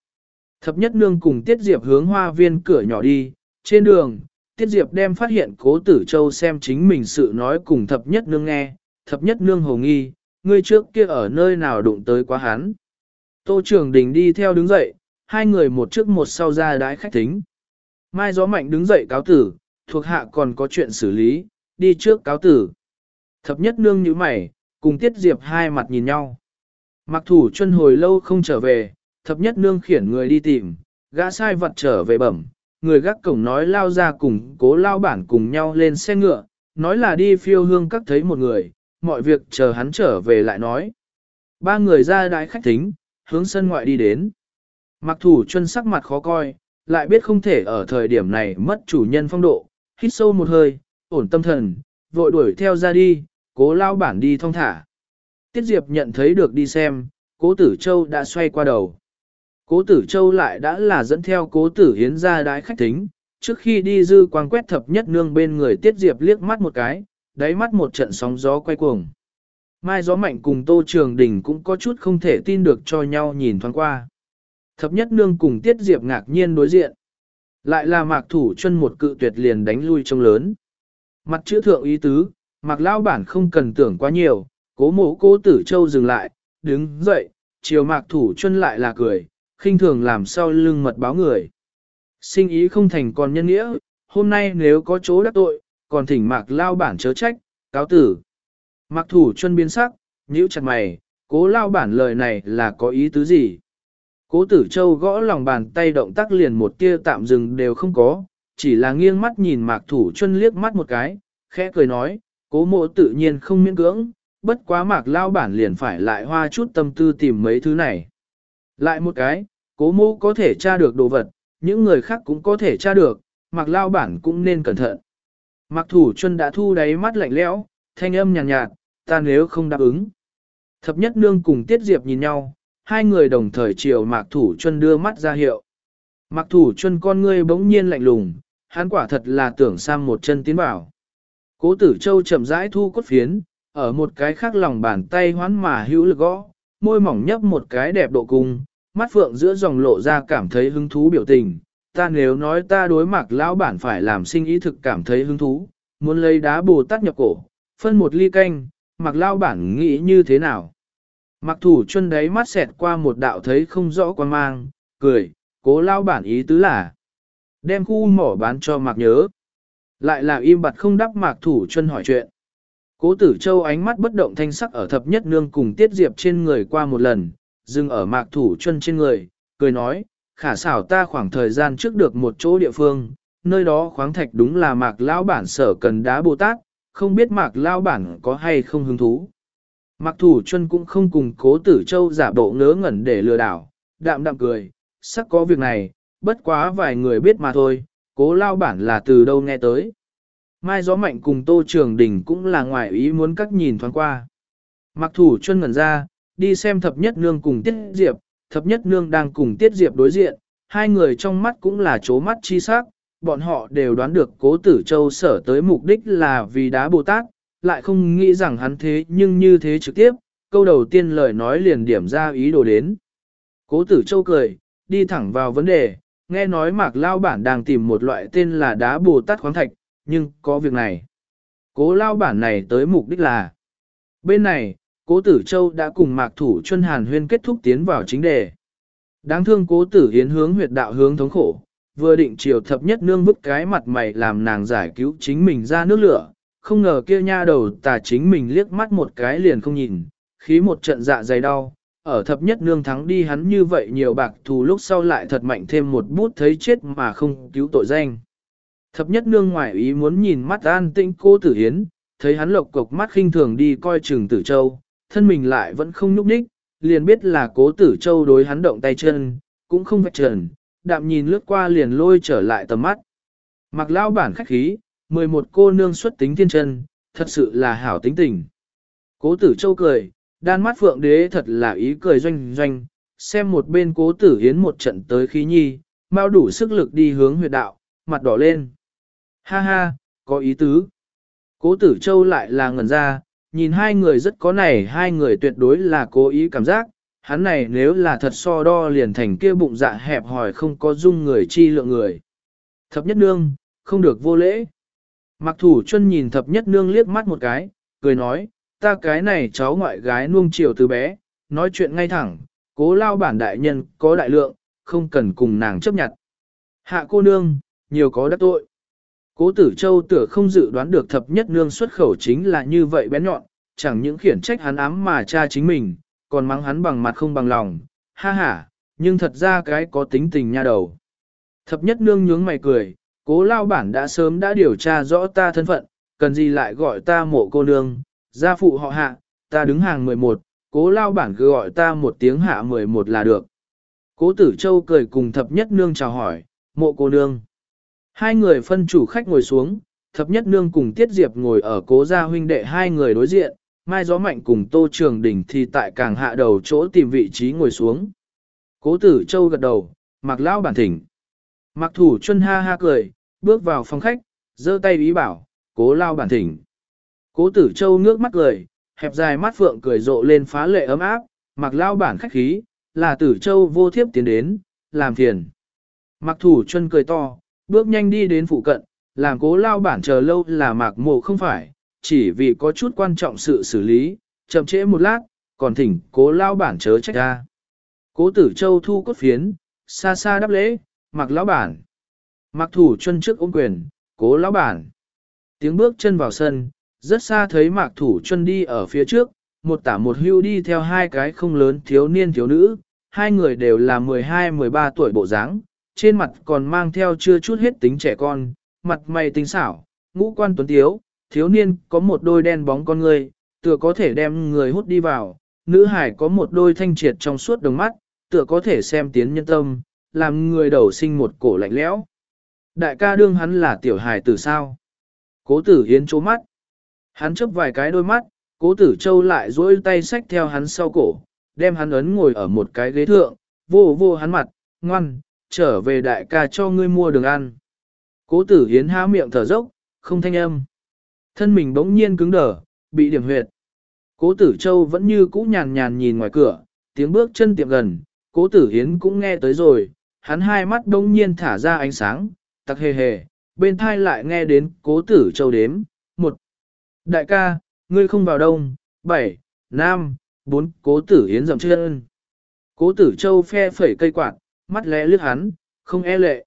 Thập nhất nương cùng Tiết Diệp hướng hoa viên cửa nhỏ đi, trên đường, Tiết Diệp đem phát hiện cố tử châu xem chính mình sự nói cùng thập nhất nương nghe, thập nhất nương hồ nghi, ngươi trước kia ở nơi nào đụng tới quá hắn. Tô trưởng đình đi theo đứng dậy, hai người một trước một sau ra đái khách tính. Mai gió mạnh đứng dậy cáo tử, thuộc hạ còn có chuyện xử lý, đi trước cáo tử. Thập nhất nương như mày, cùng Tiết Diệp hai mặt nhìn nhau. Mặc thủ chân hồi lâu không trở về, thập nhất nương khiển người đi tìm, gã sai vật trở về bẩm, người gác cổng nói lao ra cùng cố lao bản cùng nhau lên xe ngựa, nói là đi phiêu hương các thấy một người, mọi việc chờ hắn trở về lại nói. Ba người ra đái khách tính, hướng sân ngoại đi đến. Mặc thủ chân sắc mặt khó coi, lại biết không thể ở thời điểm này mất chủ nhân phong độ, hít sâu một hơi, ổn tâm thần, vội đuổi theo ra đi, cố lao bản đi thong thả. Tiết Diệp nhận thấy được đi xem, cố tử châu đã xoay qua đầu. Cố tử châu lại đã là dẫn theo cố tử hiến ra đái khách tính, trước khi đi dư quang quét thập nhất nương bên người Tiết Diệp liếc mắt một cái, đáy mắt một trận sóng gió quay cuồng. Mai gió mạnh cùng Tô Trường Đình cũng có chút không thể tin được cho nhau nhìn thoáng qua. Thập nhất nương cùng Tiết Diệp ngạc nhiên đối diện. Lại là mạc thủ chân một cự tuyệt liền đánh lui trông lớn. Mặt chữ thượng ý tứ, mạc lao bản không cần tưởng quá nhiều, cố mộ cố tử châu dừng lại, đứng dậy, chiều mạc thủ chân lại là cười, khinh thường làm sao lưng mật báo người. Sinh ý không thành còn nhân nghĩa, hôm nay nếu có chỗ đắc tội, còn thỉnh mạc lao bản chớ trách, cáo tử. Mạc thủ chân biến sắc, nhíu chặt mày, cố lao bản lời này là có ý tứ gì? Cố tử châu gõ lòng bàn tay động tác liền một tia tạm dừng đều không có, chỉ là nghiêng mắt nhìn mạc thủ chân liếc mắt một cái, khẽ cười nói, cố mộ tự nhiên không miễn cưỡng, bất quá mạc lao bản liền phải lại hoa chút tâm tư tìm mấy thứ này. Lại một cái, cố mộ có thể tra được đồ vật, những người khác cũng có thể tra được, mạc lao bản cũng nên cẩn thận. Mạc thủ chân đã thu đáy mắt lạnh lẽo, thanh âm nhàn nhạt, nhạt, ta nếu không đáp ứng. Thập nhất nương cùng tiết diệp nhìn nhau, hai người đồng thời chiều mạc thủ Chuân đưa mắt ra hiệu. Mạc thủ Chuân con ngươi bỗng nhiên lạnh lùng, hắn quả thật là tưởng sang một chân tiến bảo. Cố tử châu chậm rãi thu cốt phiến, ở một cái khác lòng bàn tay hoán mà hữu lực gõ, môi mỏng nhấp một cái đẹp độ cung, mắt phượng giữa dòng lộ ra cảm thấy hứng thú biểu tình. Ta nếu nói ta đối mặt lão bản phải làm sinh ý thực cảm thấy hứng thú, muốn lấy đá bồ tát nhập cổ, phân một ly canh, mặc lao bản nghĩ như thế nào. Mặc thủ chân đấy mắt xẹt qua một đạo thấy không rõ quan mang, cười, cố lao bản ý tứ là đem khu mỏ bán cho mặc nhớ. Lại là im bặt không đáp mạc thủ chân hỏi chuyện. Cố tử châu ánh mắt bất động thanh sắc ở thập nhất nương cùng tiết diệp trên người qua một lần, dừng ở mạc thủ chân trên người, cười nói, khả xảo ta khoảng thời gian trước được một chỗ địa phương, nơi đó khoáng thạch đúng là mạc lão bản sở cần đá Bồ Tát, không biết mạc lao bản có hay không hứng thú. Mạc thủ chân cũng không cùng cố tử châu giả bộ ngớ ngẩn để lừa đảo, đạm đạm cười, sắc có việc này, bất quá vài người biết mà thôi, cố lao bản là từ đâu nghe tới. Mai gió mạnh cùng tô trường đình cũng là ngoài ý muốn các nhìn thoáng qua. Mặc thủ chân ngẩn ra, đi xem thập nhất nương cùng tiết diệp, thập nhất nương đang cùng tiết diệp đối diện, hai người trong mắt cũng là chố mắt chi sắc, bọn họ đều đoán được cố tử châu sở tới mục đích là vì đá Bồ Tát, lại không nghĩ rằng hắn thế nhưng như thế trực tiếp, câu đầu tiên lời nói liền điểm ra ý đồ đến. Cố tử châu cười, đi thẳng vào vấn đề, nghe nói mạc lao bản đang tìm một loại tên là đá Bồ Tát khoáng thạch, nhưng có việc này. Cố lao bản này tới mục đích là Bên này, cố tử châu đã cùng mạc thủ chân hàn huyên kết thúc tiến vào chính đề. Đáng thương cố tử hiến hướng huyệt đạo hướng thống khổ, vừa định chiều thập nhất nương bức cái mặt mày làm nàng giải cứu chính mình ra nước lửa, không ngờ kia nha đầu tà chính mình liếc mắt một cái liền không nhìn, khí một trận dạ dày đau, ở thập nhất nương thắng đi hắn như vậy nhiều bạc thù lúc sau lại thật mạnh thêm một bút thấy chết mà không cứu tội danh. Thập nhất nương ngoại ý muốn nhìn mắt an tĩnh cô tử hiến, thấy hắn lộc cục mắt khinh thường đi coi chừng tử châu, thân mình lại vẫn không nhúc đích, liền biết là cố tử châu đối hắn động tay chân, cũng không vạch trần, đạm nhìn lướt qua liền lôi trở lại tầm mắt. Mặc lao bản khách khí, 11 cô nương xuất tính thiên chân, thật sự là hảo tính tình. Cố tử châu cười, đan mắt phượng đế thật là ý cười doanh doanh, xem một bên cố tử hiến một trận tới khí nhi, mau đủ sức lực đi hướng huyệt đạo, mặt đỏ lên. Ha ha, có ý tứ. Cố tử châu lại là ngẩn ra, nhìn hai người rất có này hai người tuyệt đối là cố ý cảm giác, hắn này nếu là thật so đo liền thành kia bụng dạ hẹp hòi không có dung người chi lượng người. Thập nhất nương, không được vô lễ. Mặc thủ chân nhìn thập nhất nương liếc mắt một cái, cười nói, ta cái này cháu ngoại gái nuông chiều từ bé, nói chuyện ngay thẳng, cố lao bản đại nhân có đại lượng, không cần cùng nàng chấp nhận. Hạ cô nương, nhiều có đắc tội. Cố tử châu tựa không dự đoán được thập nhất nương xuất khẩu chính là như vậy bén nhọn, chẳng những khiển trách hắn ám mà cha chính mình, còn mắng hắn bằng mặt không bằng lòng, ha ha, nhưng thật ra cái có tính tình nha đầu. Thập nhất nương nhướng mày cười, cố lao bản đã sớm đã điều tra rõ ta thân phận, cần gì lại gọi ta mộ cô nương, gia phụ họ hạ, ta đứng hàng 11, cố lao bản cứ gọi ta một tiếng hạ 11 là được. Cố tử châu cười cùng thập nhất nương chào hỏi, mộ cô nương. Hai người phân chủ khách ngồi xuống, thập nhất nương cùng tiết diệp ngồi ở cố gia huynh đệ hai người đối diện, mai gió mạnh cùng tô trường đỉnh thì tại càng hạ đầu chỗ tìm vị trí ngồi xuống. Cố tử châu gật đầu, mặc lão bản thỉnh. Mặc thủ chân ha ha cười, bước vào phòng khách, giơ tay ý bảo, cố lao bản thỉnh. Cố tử châu ngước mắt cười, hẹp dài mắt phượng cười rộ lên phá lệ ấm áp, mặc lao bản khách khí, là tử châu vô thiếp tiến đến, làm phiền. Mặc thủ chân cười to, bước nhanh đi đến phụ cận, làm cố lao bản chờ lâu là mạc mộ không phải, chỉ vì có chút quan trọng sự xử lý, chậm trễ một lát, còn thỉnh cố lao bản chớ trách ra. Cố tử châu thu cốt phiến, xa xa đáp lễ, mặc lão bản. Mặc thủ chân trước ôm quyền, cố lão bản. Tiếng bước chân vào sân, rất xa thấy mạc thủ chân đi ở phía trước, một tả một hưu đi theo hai cái không lớn thiếu niên thiếu nữ, hai người đều là 12-13 tuổi bộ dáng, trên mặt còn mang theo chưa chút hết tính trẻ con, mặt mày tính xảo, ngũ quan tuấn tiếu, thiếu niên có một đôi đen bóng con người, tựa có thể đem người hút đi vào, nữ hải có một đôi thanh triệt trong suốt đồng mắt, tựa có thể xem tiến nhân tâm, làm người đầu sinh một cổ lạnh lẽo. Đại ca đương hắn là tiểu hài tử sao? Cố tử hiến chố mắt. Hắn chấp vài cái đôi mắt, cố tử châu lại duỗi tay xách theo hắn sau cổ, đem hắn ấn ngồi ở một cái ghế thượng, vô vô hắn mặt, ngoan, trở về đại ca cho ngươi mua đường ăn. Cố tử hiến há miệng thở dốc, không thanh âm. Thân mình bỗng nhiên cứng đờ, bị điểm huyệt. Cố tử châu vẫn như cũ nhàn nhàn nhìn ngoài cửa, tiếng bước chân tiệm gần, cố tử hiến cũng nghe tới rồi, hắn hai mắt bỗng nhiên thả ra ánh sáng, tặc hề hề, bên thai lại nghe đến cố tử châu đếm, một. Đại ca, ngươi không vào đông, bảy, nam, bốn, cố tử hiến dầm chân. Cố tử châu phe phẩy cây quạt, mắt lẽ lướt hắn, không e lệ.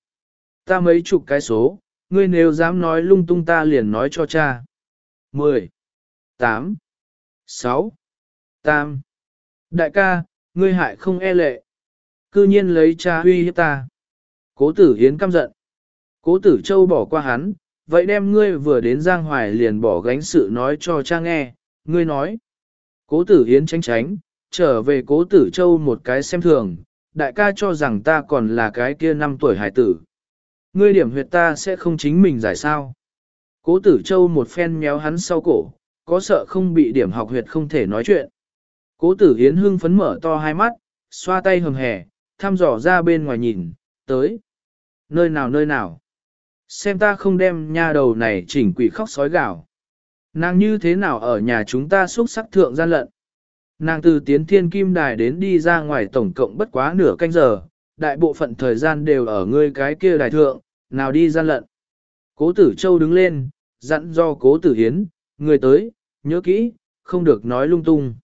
Ta mấy chục cái số, ngươi nếu dám nói lung tung ta liền nói cho cha. 10, 8, 6, Tam. Đại ca, ngươi hại không e lệ. Cư nhiên lấy cha huy hiếp ta. Cố tử hiến căm giận. Cố tử châu bỏ qua hắn, vậy đem ngươi vừa đến Giang Hoài liền bỏ gánh sự nói cho cha nghe, ngươi nói. Cố tử hiến tránh tránh, trở về cố tử châu một cái xem thường, đại ca cho rằng ta còn là cái kia năm tuổi hải tử. Ngươi điểm huyệt ta sẽ không chính mình giải sao. Cố tử châu một phen méo hắn sau cổ, có sợ không bị điểm học huyệt không thể nói chuyện. Cố tử hiến hưng phấn mở to hai mắt, xoa tay hầm hẻ, thăm dò ra bên ngoài nhìn, tới. Nơi nào nơi nào. Xem ta không đem nha đầu này chỉnh quỷ khóc sói gạo. Nàng như thế nào ở nhà chúng ta xúc sắc thượng gian lận. Nàng từ tiến thiên kim đài đến đi ra ngoài tổng cộng bất quá nửa canh giờ, đại bộ phận thời gian đều ở ngươi cái kia đài thượng, nào đi gian lận. Cố tử châu đứng lên, dặn do cố tử hiến, người tới, nhớ kỹ, không được nói lung tung.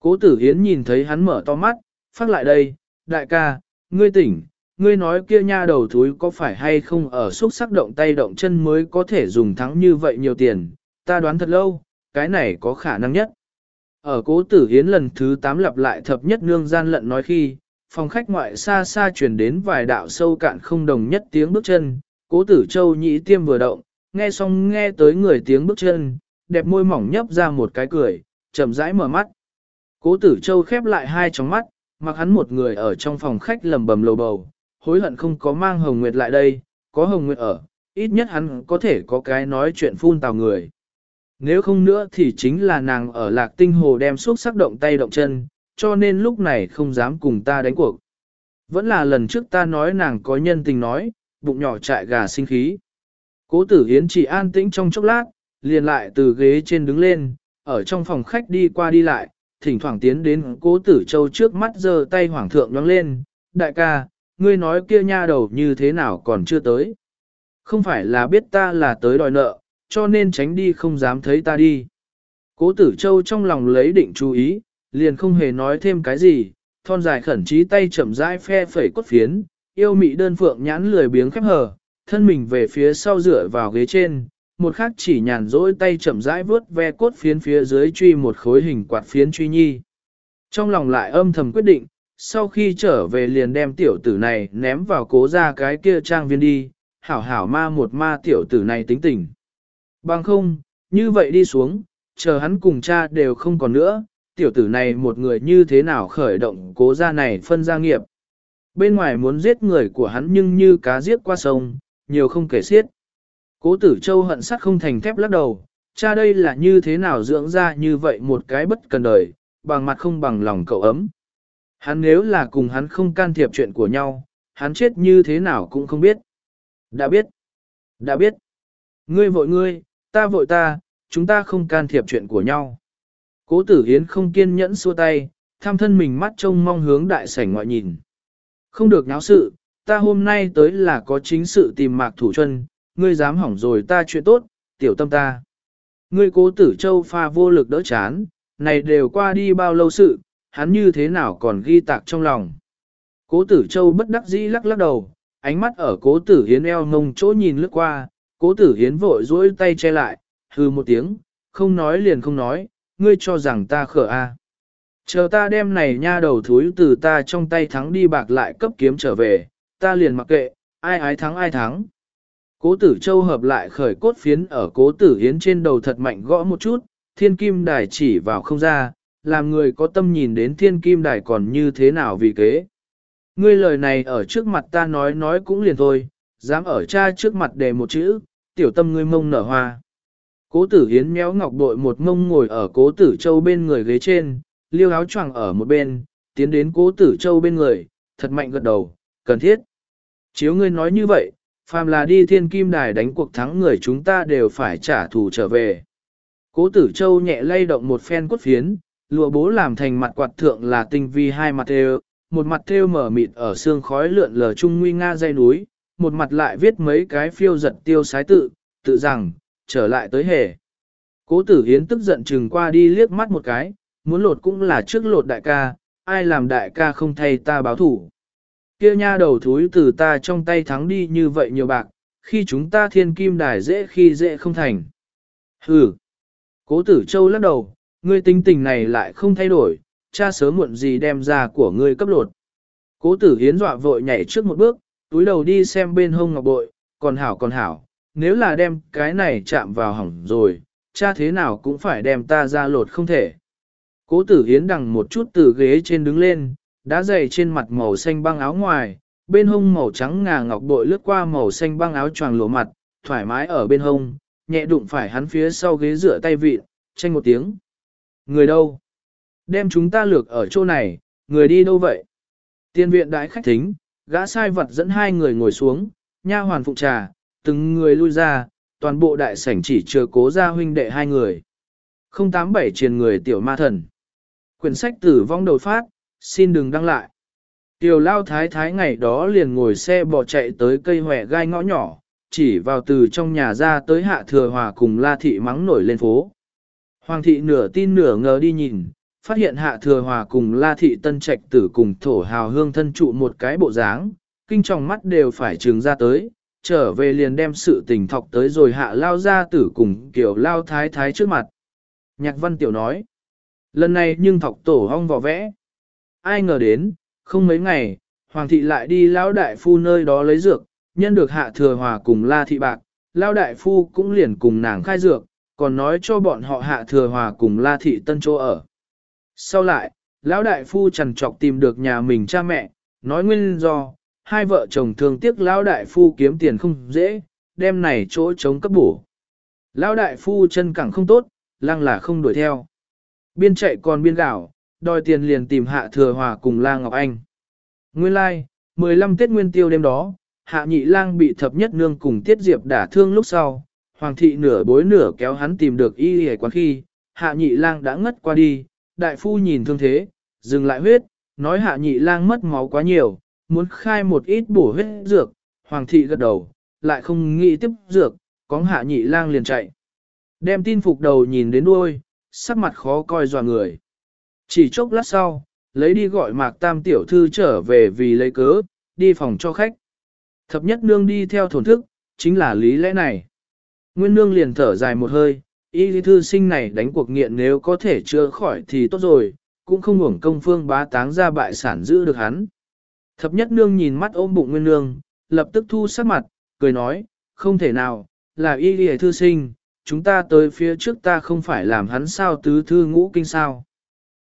Cố tử hiến nhìn thấy hắn mở to mắt, phát lại đây, đại ca, ngươi tỉnh, ngươi nói kia nha đầu thúi có phải hay không ở xúc sắc động tay động chân mới có thể dùng thắng như vậy nhiều tiền, ta đoán thật lâu, cái này có khả năng nhất. Ở cố tử hiến lần thứ 8 lặp lại thập nhất nương gian lận nói khi, phòng khách ngoại xa xa truyền đến vài đạo sâu cạn không đồng nhất tiếng bước chân, cố tử châu nhĩ tiêm vừa động, nghe xong nghe tới người tiếng bước chân, đẹp môi mỏng nhấp ra một cái cười, chậm rãi mở mắt. Cố tử châu khép lại hai tròng mắt, mặc hắn một người ở trong phòng khách lầm bầm lầu bầu, hối hận không có mang Hồng Nguyệt lại đây, có Hồng Nguyệt ở, ít nhất hắn có thể có cái nói chuyện phun tào người. Nếu không nữa thì chính là nàng ở lạc tinh hồ đem suốt sắc động tay động chân, cho nên lúc này không dám cùng ta đánh cuộc. Vẫn là lần trước ta nói nàng có nhân tình nói, bụng nhỏ trại gà sinh khí. Cố tử hiến chỉ an tĩnh trong chốc lát, liền lại từ ghế trên đứng lên, ở trong phòng khách đi qua đi lại, thỉnh thoảng tiến đến cố tử châu trước mắt giơ tay hoàng thượng nhóng lên, đại ca, ngươi nói kia nha đầu như thế nào còn chưa tới. Không phải là biết ta là tới đòi nợ, cho nên tránh đi không dám thấy ta đi. Cố tử châu trong lòng lấy định chú ý, liền không hề nói thêm cái gì, thon dài khẩn trí tay chậm rãi phe phẩy cốt phiến, yêu mị đơn phượng nhãn lười biếng khép hờ, thân mình về phía sau dựa vào ghế trên, một khắc chỉ nhàn rỗi tay chậm rãi vướt ve cốt phiến phía dưới truy một khối hình quạt phiến truy nhi. Trong lòng lại âm thầm quyết định, sau khi trở về liền đem tiểu tử này ném vào cố ra cái kia trang viên đi, hảo hảo ma một ma tiểu tử này tính tình. Bằng không, như vậy đi xuống, chờ hắn cùng cha đều không còn nữa, tiểu tử này một người như thế nào khởi động cố ra này phân gia nghiệp. Bên ngoài muốn giết người của hắn nhưng như cá giết qua sông, nhiều không kể xiết. Cố tử châu hận sắt không thành thép lắc đầu, cha đây là như thế nào dưỡng ra như vậy một cái bất cần đời, bằng mặt không bằng lòng cậu ấm. Hắn nếu là cùng hắn không can thiệp chuyện của nhau, hắn chết như thế nào cũng không biết. Đã biết. Đã biết. Ngươi vội ngươi, ta vội ta, chúng ta không can thiệp chuyện của nhau. Cố tử hiến không kiên nhẫn xua tay, tham thân mình mắt trông mong hướng đại sảnh ngoại nhìn. Không được náo sự, ta hôm nay tới là có chính sự tìm mạc thủ chân, ngươi dám hỏng rồi ta chuyện tốt, tiểu tâm ta. Ngươi cố tử châu pha vô lực đỡ chán, này đều qua đi bao lâu sự, hắn như thế nào còn ghi tạc trong lòng. Cố tử châu bất đắc dĩ lắc lắc đầu, ánh mắt ở cố tử hiến eo ngông chỗ nhìn lướt qua, cố tử hiến vội duỗi tay che lại, hừ một tiếng, không nói liền không nói, ngươi cho rằng ta khở a. Chờ ta đem này nha đầu thúi từ ta trong tay thắng đi bạc lại cấp kiếm trở về, ta liền mặc kệ, ai ái thắng ai thắng. Cố tử châu hợp lại khởi cốt phiến ở cố tử hiến trên đầu thật mạnh gõ một chút, thiên kim đài chỉ vào không ra, làm người có tâm nhìn đến thiên kim đài còn như thế nào vì kế. Ngươi lời này ở trước mặt ta nói nói cũng liền thôi, dám ở cha trước mặt đề một chữ, tiểu tâm ngươi mông nở hoa. Cố tử hiến méo ngọc bội một mông ngồi ở cố tử châu bên người ghế trên, liêu áo choàng ở một bên, tiến đến cố tử châu bên người, thật mạnh gật đầu, cần thiết. Chiếu ngươi nói như vậy, phàm là đi thiên kim đài đánh cuộc thắng người chúng ta đều phải trả thù trở về. Cố tử châu nhẹ lay động một phen cốt phiến, lụa bố làm thành mặt quạt thượng là tinh vi hai mặt thêu, một mặt thêu mở mịt ở xương khói lượn lờ trung nguy nga dây núi, một mặt lại viết mấy cái phiêu giật tiêu sái tự, tự rằng, trở lại tới hề. Cố tử hiến tức giận chừng qua đi liếc mắt một cái, muốn lột cũng là trước lột đại ca, ai làm đại ca không thay ta báo thủ. Kia nha đầu thúi từ ta trong tay thắng đi như vậy nhiều bạc, khi chúng ta thiên kim đài dễ khi dễ không thành. Hừ. Cố tử châu lắc đầu, ngươi tính tình này lại không thay đổi, cha sớm muộn gì đem ra của ngươi cấp lột. Cố tử hiến dọa vội nhảy trước một bước, túi đầu đi xem bên hông ngọc bội, còn hảo còn hảo, nếu là đem cái này chạm vào hỏng rồi, cha thế nào cũng phải đem ta ra lột không thể. Cố tử hiến đằng một chút từ ghế trên đứng lên, đá dày trên mặt màu xanh băng áo ngoài, bên hông màu trắng ngà ngọc bội lướt qua màu xanh băng áo choàng lộ mặt, thoải mái ở bên hông, nhẹ đụng phải hắn phía sau ghế rửa tay vịn, tranh một tiếng. Người đâu? Đem chúng ta lược ở chỗ này, người đi đâu vậy? Tiên viện đại khách thính, gã sai vật dẫn hai người ngồi xuống, nha hoàn phụ trà, từng người lui ra, toàn bộ đại sảnh chỉ chưa cố ra huynh đệ hai người. 087 truyền người tiểu ma thần. Quyển sách tử vong đầu phát, xin đừng đăng lại. Tiểu lao thái thái ngày đó liền ngồi xe bỏ chạy tới cây hòe gai ngõ nhỏ, chỉ vào từ trong nhà ra tới hạ thừa hòa cùng la thị mắng nổi lên phố. Hoàng thị nửa tin nửa ngờ đi nhìn, phát hiện hạ thừa hòa cùng la thị tân trạch tử cùng thổ hào hương thân trụ một cái bộ dáng, kinh trong mắt đều phải trừng ra tới, trở về liền đem sự tình thọc tới rồi hạ lao ra tử cùng kiểu lao thái thái trước mặt. Nhạc văn tiểu nói, lần này nhưng thọc tổ hong vỏ vẽ. Ai ngờ đến, không mấy ngày, hoàng thị lại đi lão đại phu nơi đó lấy dược, nhân được hạ thừa hòa cùng la thị bạc, lão đại phu cũng liền cùng nàng khai dược, còn nói cho bọn họ hạ thừa hòa cùng la thị tân chỗ ở. Sau lại, lão đại phu trần trọc tìm được nhà mình cha mẹ, nói nguyên do, hai vợ chồng thường tiếc lão đại phu kiếm tiền không dễ, đem này chỗ chống cấp bổ. Lão đại phu chân cẳng không tốt, lăng là không đuổi theo. Biên chạy còn biên gạo, đòi tiền liền tìm hạ thừa hòa cùng la ngọc anh. Nguyên lai, like, 15 Tết Nguyên Tiêu đêm đó, hạ nhị lang bị thập nhất nương cùng tiết diệp đả thương lúc sau, hoàng thị nửa bối nửa kéo hắn tìm được y hề quán khi, hạ nhị lang đã ngất qua đi, đại phu nhìn thương thế, dừng lại huyết, nói hạ nhị lang mất máu quá nhiều, muốn khai một ít bổ huyết dược, hoàng thị gật đầu, lại không nghĩ tiếp dược, có hạ nhị lang liền chạy. Đem tin phục đầu nhìn đến đuôi, sắc mặt khó coi dò người. Chỉ chốc lát sau, lấy đi gọi mạc tam tiểu thư trở về vì lấy cớ, đi phòng cho khách. Thập nhất nương đi theo thổn thức, chính là lý lẽ này. Nguyên nương liền thở dài một hơi, y lý thư sinh này đánh cuộc nghiện nếu có thể chữa khỏi thì tốt rồi, cũng không hưởng công phương bá táng ra bại sản giữ được hắn. Thập nhất nương nhìn mắt ôm bụng nguyên nương, lập tức thu sắc mặt, cười nói, không thể nào, là y lý thư sinh, chúng ta tới phía trước ta không phải làm hắn sao tứ thư ngũ kinh sao.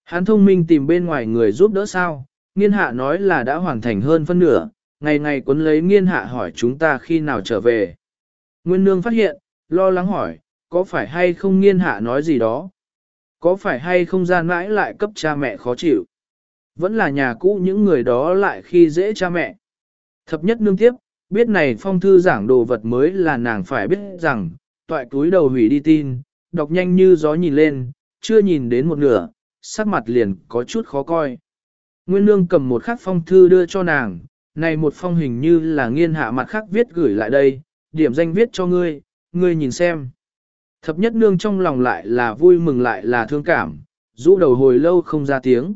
Hắn thông minh tìm bên ngoài người giúp đỡ sao, nghiên hạ nói là đã hoàn thành hơn phân nửa, ngày ngày cuốn lấy nghiên hạ hỏi chúng ta khi nào trở về. Nguyên nương phát hiện, lo lắng hỏi, có phải hay không nghiên hạ nói gì đó? Có phải hay không gian mãi lại cấp cha mẹ khó chịu? Vẫn là nhà cũ những người đó lại khi dễ cha mẹ. Thập nhất nương tiếp, biết này phong thư giảng đồ vật mới là nàng phải biết rằng, toại túi đầu hủy đi tin, đọc nhanh như gió nhìn lên, chưa nhìn đến một nửa, sắc mặt liền có chút khó coi. Nguyên nương cầm một khắc phong thư đưa cho nàng, này một phong hình như là nghiên hạ mặt khác viết gửi lại đây, điểm danh viết cho ngươi, ngươi nhìn xem. Thập nhất nương trong lòng lại là vui mừng lại là thương cảm, rũ đầu hồi lâu không ra tiếng.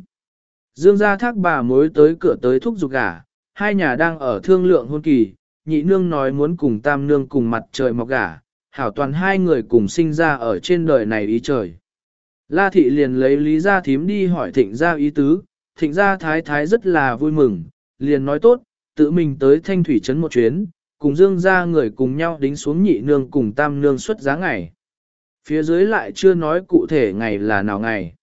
Dương gia thác bà mối tới cửa tới thúc giục gả, hai nhà đang ở thương lượng hôn kỳ, nhị nương nói muốn cùng tam nương cùng mặt trời mọc gả, hảo toàn hai người cùng sinh ra ở trên đời này ý trời. La thị liền lấy lý gia thím đi hỏi thịnh gia ý tứ, thịnh gia thái thái rất là vui mừng, liền nói tốt, tự mình tới thanh thủy trấn một chuyến, cùng dương gia người cùng nhau đính xuống nhị nương cùng tam nương xuất giá ngày. Phía dưới lại chưa nói cụ thể ngày là nào ngày.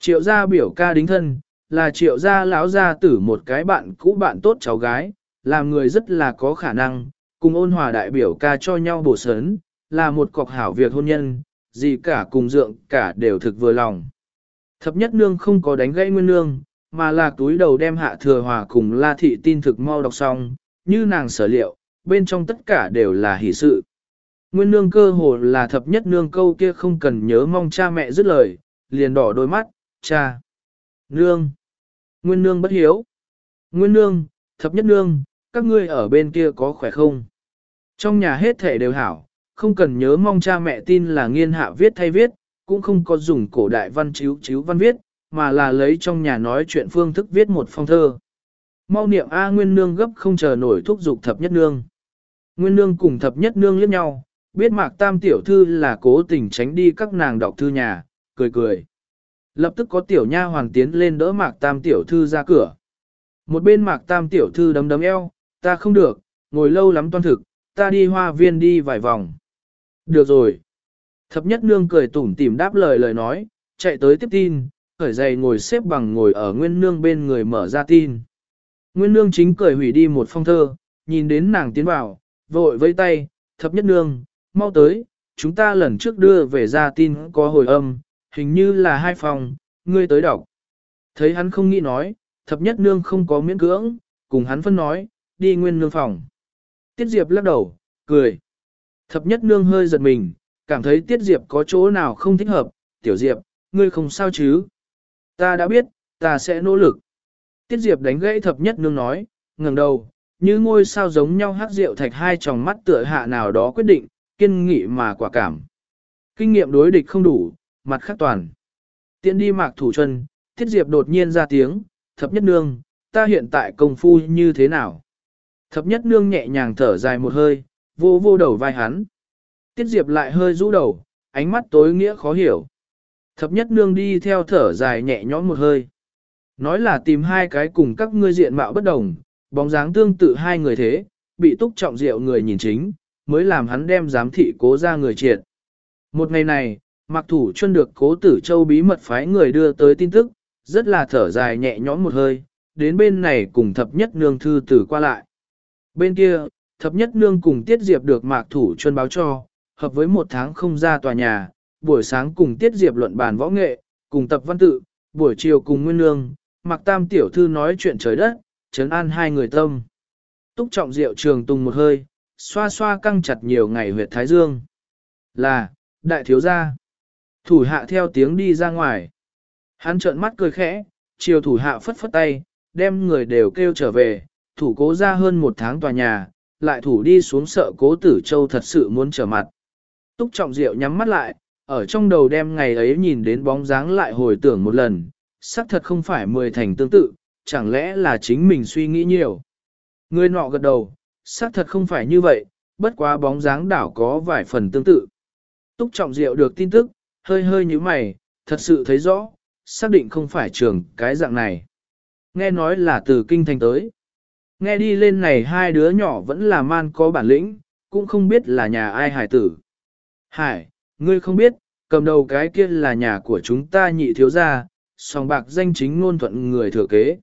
Triệu gia biểu ca đính thân, là triệu gia lão gia tử một cái bạn cũ bạn tốt cháu gái, làm người rất là có khả năng, cùng ôn hòa đại biểu ca cho nhau bổ sớn, là một cọc hảo việc hôn nhân, gì cả cùng dượng cả đều thực vừa lòng. Thập nhất nương không có đánh gãy nguyên nương, mà là túi đầu đem hạ thừa hòa cùng la thị tin thực mau đọc xong, như nàng sở liệu, bên trong tất cả đều là hỷ sự. Nguyên nương cơ hồ là thập nhất nương câu kia không cần nhớ mong cha mẹ dứt lời, liền đỏ đôi mắt, cha, nương, nguyên nương bất hiếu, nguyên nương, thập nhất nương, các ngươi ở bên kia có khỏe không? Trong nhà hết thể đều hảo, không cần nhớ mong cha mẹ tin là nghiên hạ viết thay viết, cũng không có dùng cổ đại văn chiếu chiếu văn viết, mà là lấy trong nhà nói chuyện phương thức viết một phong thơ. Mau niệm A Nguyên Nương gấp không chờ nổi thúc dục thập nhất nương. Nguyên Nương cùng thập nhất nương liếc nhau, biết mạc tam tiểu thư là cố tình tránh đi các nàng đọc thư nhà, cười cười. Lập tức có tiểu nha hoàng tiến lên đỡ mạc tam tiểu thư ra cửa. Một bên mạc tam tiểu thư đấm đấm eo, ta không được, ngồi lâu lắm toan thực, ta đi hoa viên đi vài vòng. Được rồi. Thập nhất nương cười tủm tỉm đáp lời lời nói, chạy tới tiếp tin, khởi giày ngồi xếp bằng ngồi ở nguyên nương bên người mở ra tin. Nguyên nương chính cười hủy đi một phong thơ, nhìn đến nàng tiến vào, vội vây tay, thập nhất nương, mau tới, chúng ta lần trước đưa về ra tin có hồi âm, hình như là hai phòng, ngươi tới đọc. Thấy hắn không nghĩ nói, thập nhất nương không có miễn cưỡng, cùng hắn phân nói, đi nguyên nương phòng. Tiết Diệp lắc đầu, cười. Thập nhất nương hơi giật mình, cảm thấy Tiết Diệp có chỗ nào không thích hợp, tiểu Diệp, ngươi không sao chứ? Ta đã biết, ta sẽ nỗ lực. Tiết Diệp đánh gãy thập nhất nương nói, ngẩng đầu, như ngôi sao giống nhau hát rượu thạch hai tròng mắt tựa hạ nào đó quyết định, kiên nghị mà quả cảm. Kinh nghiệm đối địch không đủ, mặt khắc toàn. Tiến đi mạc thủ chân, Tiết Diệp đột nhiên ra tiếng, thập nhất nương, ta hiện tại công phu như thế nào? Thập nhất nương nhẹ nhàng thở dài một hơi, vô vô đầu vai hắn. Tiết Diệp lại hơi rũ đầu, ánh mắt tối nghĩa khó hiểu. Thập nhất nương đi theo thở dài nhẹ nhõm một hơi. Nói là tìm hai cái cùng các ngươi diện mạo bất đồng, bóng dáng tương tự hai người thế, bị túc trọng rượu người nhìn chính, mới làm hắn đem giám thị cố ra người triệt. Một ngày này, mặc thủ chân được cố tử châu bí mật phái người đưa tới tin tức, rất là thở dài nhẹ nhõm một hơi, đến bên này cùng thập nhất nương thư tử qua lại. Bên kia, thập nhất nương cùng tiết diệp được mạc thủ chân báo cho, hợp với một tháng không ra tòa nhà, buổi sáng cùng tiết diệp luận bàn võ nghệ, cùng tập văn tự, buổi chiều cùng nguyên nương, mạc tam tiểu thư nói chuyện trời đất, trấn an hai người tâm. Túc trọng rượu trường tùng một hơi, xoa xoa căng chặt nhiều ngày huyệt thái dương. Là, đại thiếu gia. Thủ hạ theo tiếng đi ra ngoài. Hắn trợn mắt cười khẽ, chiều thủ hạ phất phất tay, đem người đều kêu trở về, thủ cố ra hơn một tháng tòa nhà, lại thủ đi xuống sợ cố tử châu thật sự muốn trở mặt. Túc trọng diệu nhắm mắt lại, ở trong đầu đem ngày ấy nhìn đến bóng dáng lại hồi tưởng một lần, xác thật không phải mười thành tương tự, chẳng lẽ là chính mình suy nghĩ nhiều. Người nọ gật đầu, xác thật không phải như vậy, bất quá bóng dáng đảo có vài phần tương tự. Túc trọng diệu được tin tức, hơi hơi như mày, thật sự thấy rõ, xác định không phải trường cái dạng này. Nghe nói là từ kinh thành tới. Nghe đi lên này hai đứa nhỏ vẫn là man có bản lĩnh, cũng không biết là nhà ai hải tử. Hải, ngươi không biết, cầm đầu cái kia là nhà của chúng ta nhị thiếu gia, song bạc danh chính ngôn thuận người thừa kế.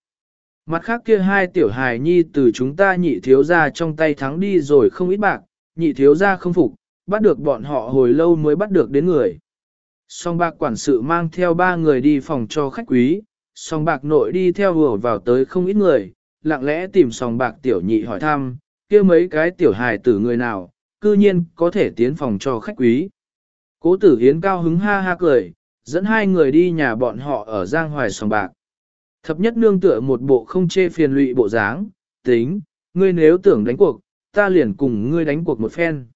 Mặt khác kia hai tiểu hài nhi từ chúng ta nhị thiếu gia trong tay thắng đi rồi không ít bạc, nhị thiếu gia không phục, bắt được bọn họ hồi lâu mới bắt được đến người. Song bạc quản sự mang theo ba người đi phòng cho khách quý, song bạc nội đi theo vừa vào tới không ít người, lặng lẽ tìm sòng bạc tiểu nhị hỏi thăm, kia mấy cái tiểu hài tử người nào, cư nhiên có thể tiến phòng cho khách quý. Cố tử hiến cao hứng ha ha cười, dẫn hai người đi nhà bọn họ ở Giang Hoài sòng bạc. Thập nhất nương tựa một bộ không chê phiền lụy bộ dáng, tính, ngươi nếu tưởng đánh cuộc, ta liền cùng ngươi đánh cuộc một phen.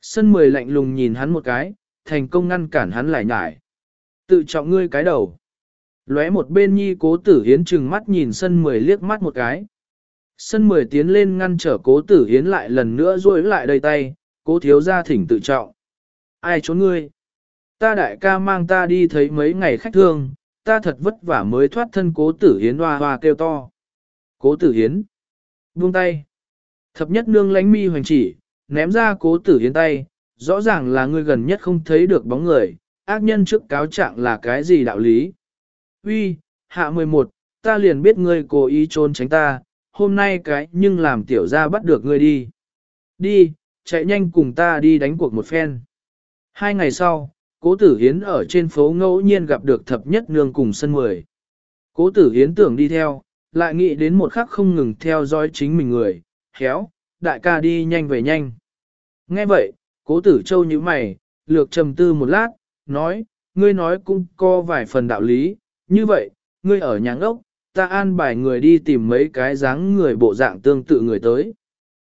Sân mười lạnh lùng nhìn hắn một cái, thành công ngăn cản hắn lại nhải. Tự trọng ngươi cái đầu. Lóe một bên nhi cố tử hiến chừng mắt nhìn sân mười liếc mắt một cái. Sân mười tiến lên ngăn trở cố tử hiến lại lần nữa rôi lại đầy tay, cố thiếu ra thỉnh tự trọng. Ai trốn ngươi? Ta đại ca mang ta đi thấy mấy ngày khách thương, ta thật vất vả mới thoát thân cố tử hiến hoa hoa kêu to. Cố tử hiến. Buông tay. Thập nhất nương lánh mi hoành chỉ, ném ra cố tử hiến tay, rõ ràng là ngươi gần nhất không thấy được bóng người, ác nhân trước cáo trạng là cái gì đạo lý. Uy, hạ 11, ta liền biết ngươi cố ý trốn tránh ta, hôm nay cái nhưng làm tiểu ra bắt được ngươi đi. Đi, chạy nhanh cùng ta đi đánh cuộc một phen. Hai ngày sau, cố tử hiến ở trên phố ngẫu nhiên gặp được thập nhất nương cùng sân mười. Cố tử hiến tưởng đi theo, lại nghĩ đến một khắc không ngừng theo dõi chính mình người, khéo, đại ca đi nhanh về nhanh. Nghe vậy, cố tử châu như mày, lược trầm tư một lát, nói, ngươi nói cũng có vài phần đạo lý, như vậy, ngươi ở nhà ngốc, ta an bài người đi tìm mấy cái dáng người bộ dạng tương tự người tới.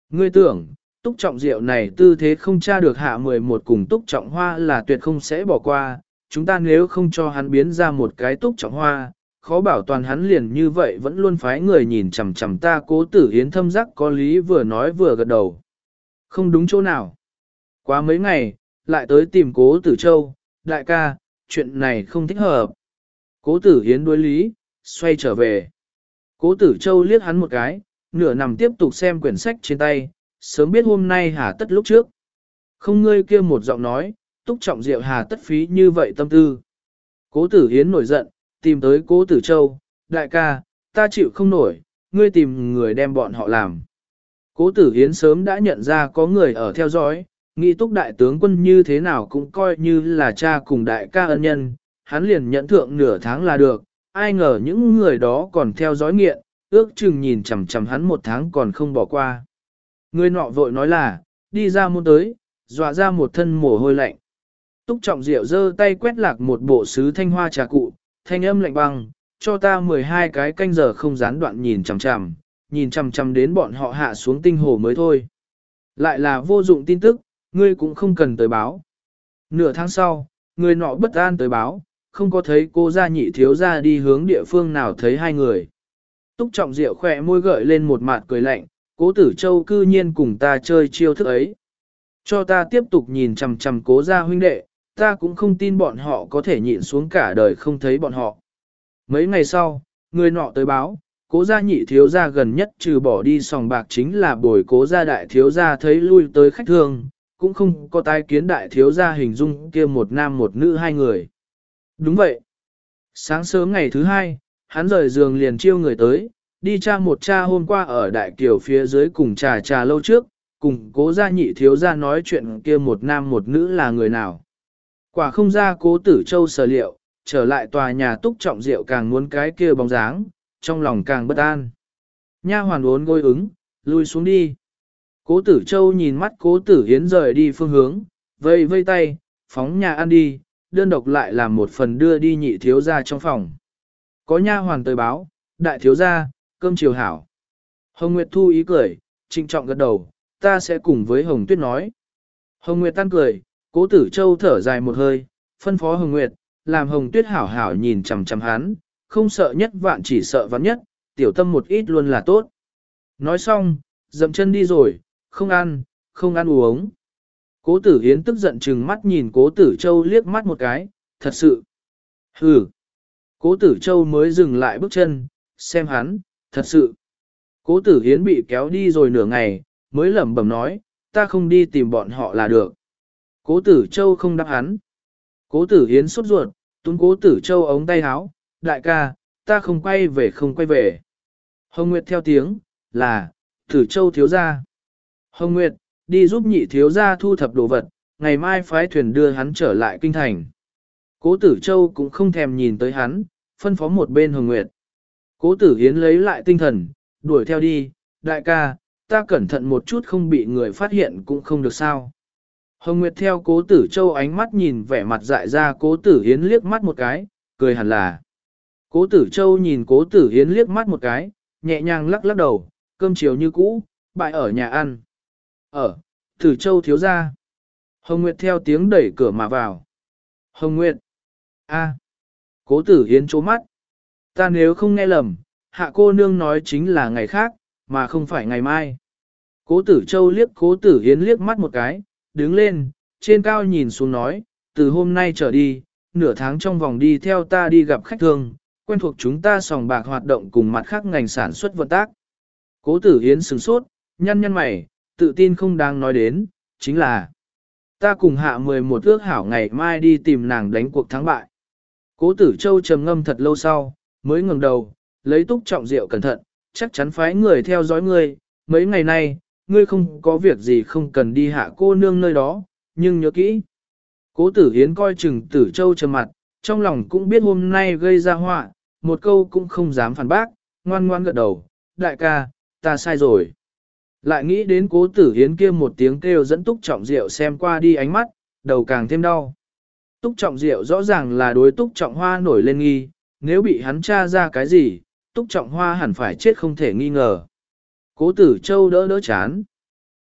Ngươi tưởng, túc trọng rượu này tư thế không tra được hạ 11 cùng túc trọng hoa là tuyệt không sẽ bỏ qua, chúng ta nếu không cho hắn biến ra một cái túc trọng hoa, khó bảo toàn hắn liền như vậy vẫn luôn phái người nhìn chằm chằm ta cố tử hiến thâm giác có lý vừa nói vừa gật đầu. Không đúng chỗ nào. Quá mấy ngày, lại tới tìm cố tử châu, đại ca, chuyện này không thích hợp. Cố tử hiến đối lý, xoay trở về. Cố tử châu liếc hắn một cái, nửa nằm tiếp tục xem quyển sách trên tay, sớm biết hôm nay hà tất lúc trước. Không ngươi kia một giọng nói, túc trọng diệu hà tất phí như vậy tâm tư. Cố tử hiến nổi giận, tìm tới cố tử châu, đại ca, ta chịu không nổi, ngươi tìm người đem bọn họ làm. Cố tử hiến sớm đã nhận ra có người ở theo dõi, nghĩ túc đại tướng quân như thế nào cũng coi như là cha cùng đại ca ân nhân, hắn liền nhận thượng nửa tháng là được, ai ngờ những người đó còn theo dõi nghiện, ước chừng nhìn chằm chằm hắn một tháng còn không bỏ qua. Người nọ vội nói là, đi ra môn tới, dọa ra một thân mồ hôi lạnh. Túc trọng rượu giơ tay quét lạc một bộ sứ thanh hoa trà cụ, thanh âm lạnh băng, cho ta 12 cái canh giờ không gián đoạn nhìn chằm chằm, nhìn chằm chằm đến bọn họ hạ xuống tinh hồ mới thôi. Lại là vô dụng tin tức, ngươi cũng không cần tới báo. Nửa tháng sau, người nọ bất an tới báo, không có thấy cô gia nhị thiếu gia đi hướng địa phương nào thấy hai người. Túc trọng rượu khỏe môi gợi lên một mặt cười lạnh, cố tử châu cư nhiên cùng ta chơi chiêu thức ấy. Cho ta tiếp tục nhìn chằm chằm cố gia huynh đệ, ta cũng không tin bọn họ có thể nhịn xuống cả đời không thấy bọn họ. Mấy ngày sau, người nọ tới báo, cố gia nhị thiếu gia gần nhất trừ bỏ đi sòng bạc chính là bồi cố gia đại thiếu gia thấy lui tới khách thương, cũng không có tai kiến đại thiếu gia hình dung kia một nam một nữ hai người. Đúng vậy. Sáng sớm ngày thứ hai, hắn rời giường liền chiêu người tới, đi tra một cha hôm qua ở đại kiều phía dưới cùng trà trà lâu trước, cùng cố gia nhị thiếu gia nói chuyện kia một nam một nữ là người nào. Quả không ra cố tử châu sở liệu, trở lại tòa nhà túc trọng rượu càng muốn cái kia bóng dáng, trong lòng càng bất an. Nha hoàn uốn gôi ứng, lui xuống đi. Cố tử châu nhìn mắt cố tử hiến rời đi phương hướng, vây vây tay, phóng nhà ăn đi, đơn độc lại làm một phần đưa đi nhị thiếu gia trong phòng. Có nha hoàn tới báo, đại thiếu gia, cơm chiều hảo. Hồng Nguyệt Thu ý cười, trịnh trọng gật đầu, ta sẽ cùng với Hồng Tuyết nói. Hồng Nguyệt tan cười, cố tử châu thở dài một hơi, phân phó Hồng Nguyệt, làm Hồng Tuyết hảo hảo nhìn chằm chằm hắn, không sợ nhất vạn chỉ sợ vạn nhất, tiểu tâm một ít luôn là tốt. Nói xong, dậm chân đi rồi, không ăn, không ăn uống. Cố tử Hiến tức giận chừng mắt nhìn cố tử châu liếc mắt một cái, thật sự. Hừ. Cố tử châu mới dừng lại bước chân, xem hắn, thật sự. Cố tử Hiến bị kéo đi rồi nửa ngày, mới lẩm bẩm nói, ta không đi tìm bọn họ là được. Cố tử châu không đáp hắn. Cố tử Hiến sốt ruột, tuấn cố tử châu ống tay háo, đại ca, ta không quay về không quay về. Hồng Nguyệt theo tiếng, là, tử châu thiếu gia. Hồng Nguyệt, đi giúp nhị thiếu gia thu thập đồ vật, ngày mai phái thuyền đưa hắn trở lại kinh thành. Cố tử châu cũng không thèm nhìn tới hắn, phân phó một bên Hồng Nguyệt. Cố tử Hiến lấy lại tinh thần, đuổi theo đi, đại ca, ta cẩn thận một chút không bị người phát hiện cũng không được sao. Hồng Nguyệt theo cố tử châu ánh mắt nhìn vẻ mặt dại ra cố tử hiến liếc mắt một cái, cười hẳn là. Cố tử châu nhìn cố tử hiến liếc mắt một cái, nhẹ nhàng lắc lắc đầu, cơm chiều như cũ, bại ở nhà ăn. Ở, tử châu thiếu ra. Hồng Nguyệt theo tiếng đẩy cửa mà vào. Hồng Nguyệt. a, Cố tử hiến chố mắt. Ta nếu không nghe lầm, hạ cô nương nói chính là ngày khác, mà không phải ngày mai. Cố tử châu liếc cố tử hiến liếc mắt một cái, đứng lên, trên cao nhìn xuống nói, từ hôm nay trở đi, nửa tháng trong vòng đi theo ta đi gặp khách thương, quen thuộc chúng ta sòng bạc hoạt động cùng mặt khác ngành sản xuất vận tác. Cố tử hiến sừng sốt, nhăn nhăn mày, tự tin không đang nói đến, chính là ta cùng hạ 11 ước hảo ngày mai đi tìm nàng đánh cuộc thắng bại. Cố tử châu trầm ngâm thật lâu sau, mới ngừng đầu, lấy túc trọng rượu cẩn thận, chắc chắn phái người theo dõi ngươi, mấy ngày nay, ngươi không có việc gì không cần đi hạ cô nương nơi đó, nhưng nhớ kỹ. Cố tử hiến coi chừng tử châu trầm mặt, trong lòng cũng biết hôm nay gây ra họa, một câu cũng không dám phản bác, ngoan ngoan gật đầu, đại ca, ta sai rồi. Lại nghĩ đến cố tử hiến kia một tiếng kêu dẫn túc trọng rượu xem qua đi ánh mắt, đầu càng thêm đau. Túc trọng rượu rõ ràng là đối túc trọng hoa nổi lên nghi, nếu bị hắn tra ra cái gì, túc trọng hoa hẳn phải chết không thể nghi ngờ. Cố tử châu đỡ đỡ chán.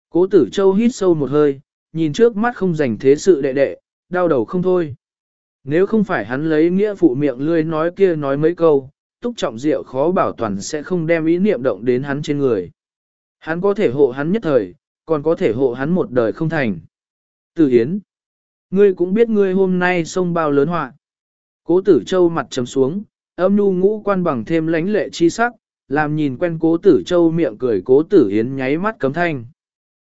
Cố tử châu hít sâu một hơi, nhìn trước mắt không dành thế sự đệ đệ, đau đầu không thôi. Nếu không phải hắn lấy nghĩa phụ miệng lươi nói kia nói mấy câu, túc trọng diệu khó bảo toàn sẽ không đem ý niệm động đến hắn trên người. Hắn có thể hộ hắn nhất thời, còn có thể hộ hắn một đời không thành. Tử Hiến, ngươi cũng biết ngươi hôm nay sông bao lớn họa. Cố tử châu mặt trầm xuống, âm nu ngũ quan bằng thêm lánh lệ chi sắc, làm nhìn quen cố tử châu miệng cười cố tử hiến nháy mắt cấm thanh.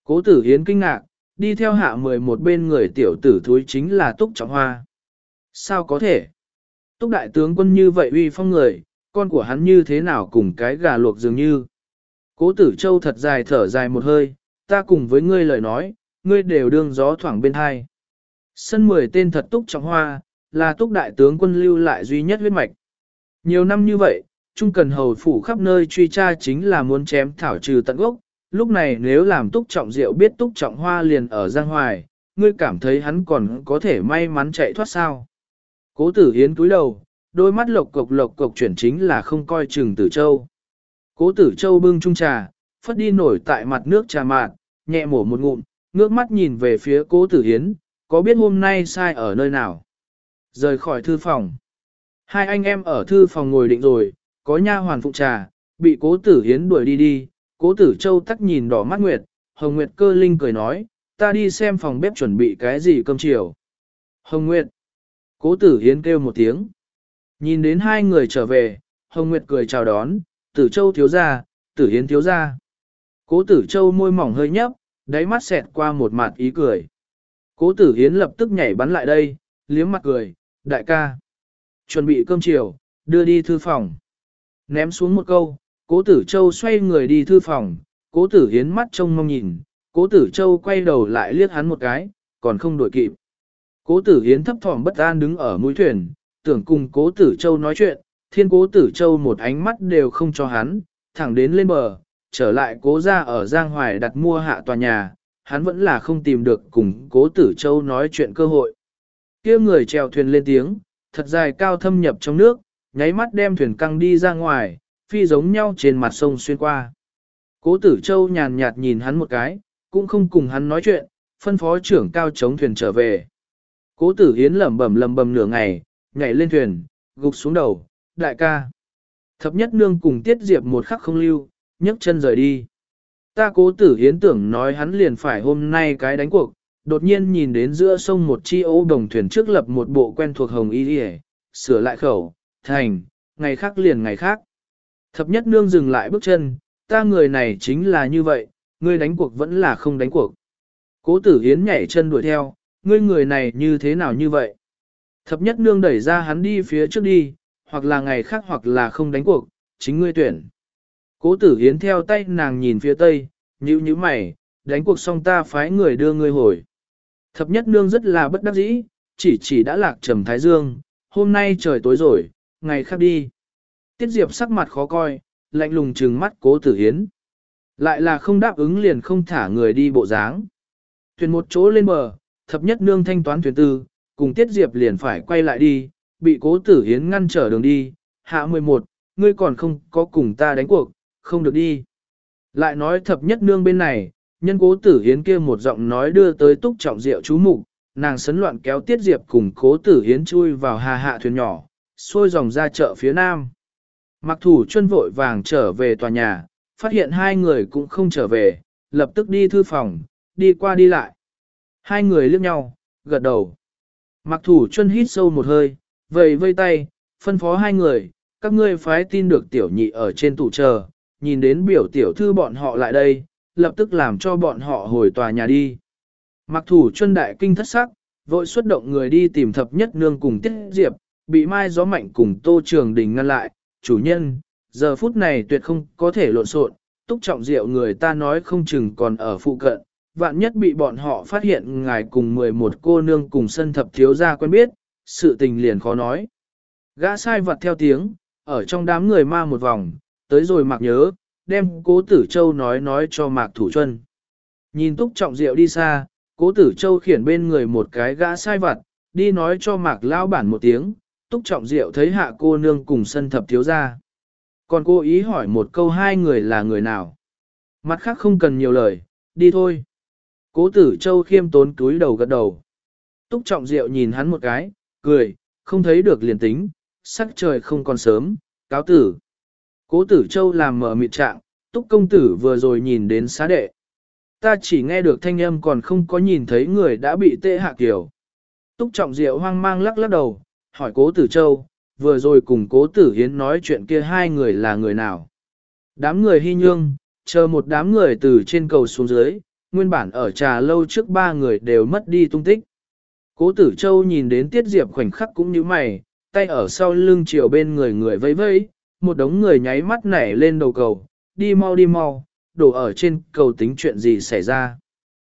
Cố tử hiến kinh ngạc, đi theo hạ mười một bên người tiểu tử thúi chính là túc trọng hoa. Sao có thể? Túc đại tướng quân như vậy uy phong người, con của hắn như thế nào cùng cái gà luộc dường như. Cố tử châu thật dài thở dài một hơi, ta cùng với ngươi lời nói, ngươi đều đương gió thoảng bên hai. Sân mười tên thật túc trọng hoa, là túc đại tướng quân lưu lại duy nhất huyết mạch. Nhiều năm như vậy, Trung cần hầu phủ khắp nơi truy tra chính là muốn chém thảo trừ tận gốc, lúc này nếu làm túc trọng diệu biết túc trọng hoa liền ở Giang Hoài, ngươi cảm thấy hắn còn có thể may mắn chạy thoát sao. Cố tử hiến túi đầu, đôi mắt lộc cộc lộc cộc chuyển chính là không coi chừng tử châu. Cố tử châu bưng chung trà, phất đi nổi tại mặt nước trà mạt, nhẹ mổ một ngụm, ngước mắt nhìn về phía cố tử hiến, có biết hôm nay sai ở nơi nào. Rời khỏi thư phòng. Hai anh em ở thư phòng ngồi định rồi, có nha hoàn phụ trà, bị cố tử hiến đuổi đi đi, cố tử châu tắc nhìn đỏ mắt nguyệt, hồng nguyệt cơ linh cười nói, ta đi xem phòng bếp chuẩn bị cái gì cơm chiều. Hồng nguyệt, cố tử hiến kêu một tiếng, nhìn đến hai người trở về, hồng nguyệt cười chào đón, tử châu thiếu gia, tử hiến thiếu gia. Cố tử châu môi mỏng hơi nhấp, đáy mắt xẹt qua một mặt ý cười. Cố tử hiến lập tức nhảy bắn lại đây, liếm mặt cười, đại ca. Chuẩn bị cơm chiều, đưa đi thư phòng. Ném xuống một câu, cố tử châu xoay người đi thư phòng, cố tử hiến mắt trông mong nhìn, cố tử châu quay đầu lại liếc hắn một cái, còn không đổi kịp. Cố tử hiến thấp thỏm bất an đứng ở mũi thuyền, tưởng cùng cố tử châu nói chuyện, thiên cố tử châu một ánh mắt đều không cho hắn, thẳng đến lên bờ, trở lại cố ra ở Giang Hoài đặt mua hạ tòa nhà, hắn vẫn là không tìm được cùng cố tử châu nói chuyện cơ hội. kia người chèo thuyền lên tiếng, thật dài cao thâm nhập trong nước, nháy mắt đem thuyền căng đi ra ngoài, phi giống nhau trên mặt sông xuyên qua. Cố tử châu nhàn nhạt nhìn hắn một cái, cũng không cùng hắn nói chuyện, phân phó trưởng cao chống thuyền trở về. Cố tử hiến lẩm bẩm lẩm bẩm nửa ngày, nhảy lên thuyền, gục xuống đầu, đại ca. Thập nhất nương cùng tiết diệp một khắc không lưu, nhấc chân rời đi. Ta cố tử hiến tưởng nói hắn liền phải hôm nay cái đánh cuộc, đột nhiên nhìn đến giữa sông một chi ô đồng thuyền trước lập một bộ quen thuộc hồng y đi sửa lại khẩu, thành, ngày khác liền ngày khác. Thập nhất nương dừng lại bước chân, ta người này chính là như vậy, ngươi đánh cuộc vẫn là không đánh cuộc. Cố tử hiến nhảy chân đuổi theo, ngươi người này như thế nào như vậy? Thập nhất nương đẩy ra hắn đi phía trước đi, hoặc là ngày khác hoặc là không đánh cuộc, chính ngươi tuyển. Cố tử hiến theo tay nàng nhìn phía tây, nhíu nhíu mày, đánh cuộc xong ta phái người đưa ngươi hồi. Thập nhất nương rất là bất đắc dĩ, chỉ chỉ đã lạc trầm thái dương, hôm nay trời tối rồi, ngày khác đi. Tiết Diệp sắc mặt khó coi, lạnh lùng trừng mắt cố tử hiến. Lại là không đáp ứng liền không thả người đi bộ dáng. Thuyền một chỗ lên bờ, thập nhất nương thanh toán thuyền tư, cùng Tiết Diệp liền phải quay lại đi, bị cố tử hiến ngăn trở đường đi. Hạ 11, ngươi còn không có cùng ta đánh cuộc, không được đi. Lại nói thập nhất nương bên này, nhân cố tử hiến kia một giọng nói đưa tới túc trọng rượu chú mục nàng sấn loạn kéo tiết diệp cùng cố tử hiến chui vào hà hạ thuyền nhỏ, xôi dòng ra chợ phía nam. Mặc thủ chân vội vàng trở về tòa nhà, phát hiện hai người cũng không trở về, lập tức đi thư phòng, đi qua đi lại. Hai người liếc nhau, gật đầu. Mặc thủ chân hít sâu một hơi, vầy vây tay, phân phó hai người, các ngươi phái tin được tiểu nhị ở trên tủ chờ, nhìn đến biểu tiểu thư bọn họ lại đây, lập tức làm cho bọn họ hồi tòa nhà đi. Mặc thủ chân đại kinh thất sắc, vội xuất động người đi tìm thập nhất nương cùng tiết diệp, bị mai gió mạnh cùng tô trường đình ngăn lại, chủ nhân, giờ phút này tuyệt không có thể lộn xộn, túc trọng rượu người ta nói không chừng còn ở phụ cận, vạn nhất bị bọn họ phát hiện ngài cùng 11 cô nương cùng sân thập thiếu gia quen biết, sự tình liền khó nói. Gã sai vật theo tiếng, ở trong đám người ma một vòng, tới rồi mạc nhớ, đem cố tử châu nói nói cho mạc thủ chân. Nhìn túc trọng rượu đi xa, cố tử châu khiển bên người một cái gã sai vật đi nói cho mạc lao bản một tiếng, túc trọng rượu thấy hạ cô nương cùng sân thập thiếu ra. Còn cô ý hỏi một câu hai người là người nào. Mặt khác không cần nhiều lời, đi thôi. Cố tử châu khiêm tốn túi đầu gật đầu. Túc trọng rượu nhìn hắn một cái, cười, không thấy được liền tính, sắc trời không còn sớm, cáo tử. Cố tử châu làm mở mịt trạng, túc công tử vừa rồi nhìn đến xá đệ. Ta chỉ nghe được thanh âm còn không có nhìn thấy người đã bị tê hạ kiểu. Túc trọng diệu hoang mang lắc lắc đầu, hỏi cố tử châu, vừa rồi cùng cố tử hiến nói chuyện kia hai người là người nào. Đám người hy nhương, chờ một đám người từ trên cầu xuống dưới, nguyên bản ở trà lâu trước ba người đều mất đi tung tích. Cố tử châu nhìn đến tiết diệp khoảnh khắc cũng như mày, tay ở sau lưng chiều bên người người vẫy vẫy, một đống người nháy mắt nảy lên đầu cầu, đi mau đi mau, đổ ở trên cầu tính chuyện gì xảy ra.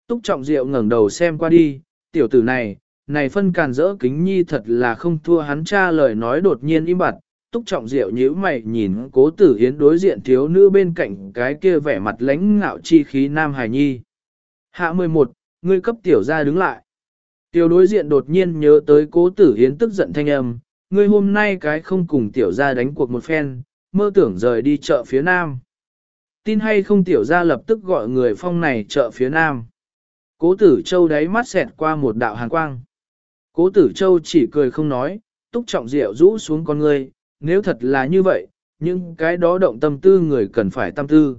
Túc trọng diệu ngẩng đầu xem qua đi, tiểu tử này, này phân càn rỡ kính nhi thật là không thua hắn cha lời nói đột nhiên im bặt. Túc trọng diệu nhíu mày nhìn cố tử hiến đối diện thiếu nữ bên cạnh cái kia vẻ mặt lãnh ngạo chi khí nam hài nhi. Hạ 11, ngươi cấp tiểu ra đứng lại. Tiểu đối diện đột nhiên nhớ tới cố tử hiến tức giận thanh âm, ngươi hôm nay cái không cùng tiểu ra đánh cuộc một phen, mơ tưởng rời đi chợ phía nam. Tin hay không tiểu ra lập tức gọi người phong này chợ phía nam. Cố tử châu đáy mắt xẹt qua một đạo hàn quang. Cố tử châu chỉ cười không nói, túc trọng rượu rũ xuống con ngươi, nếu thật là như vậy, nhưng cái đó động tâm tư người cần phải tâm tư.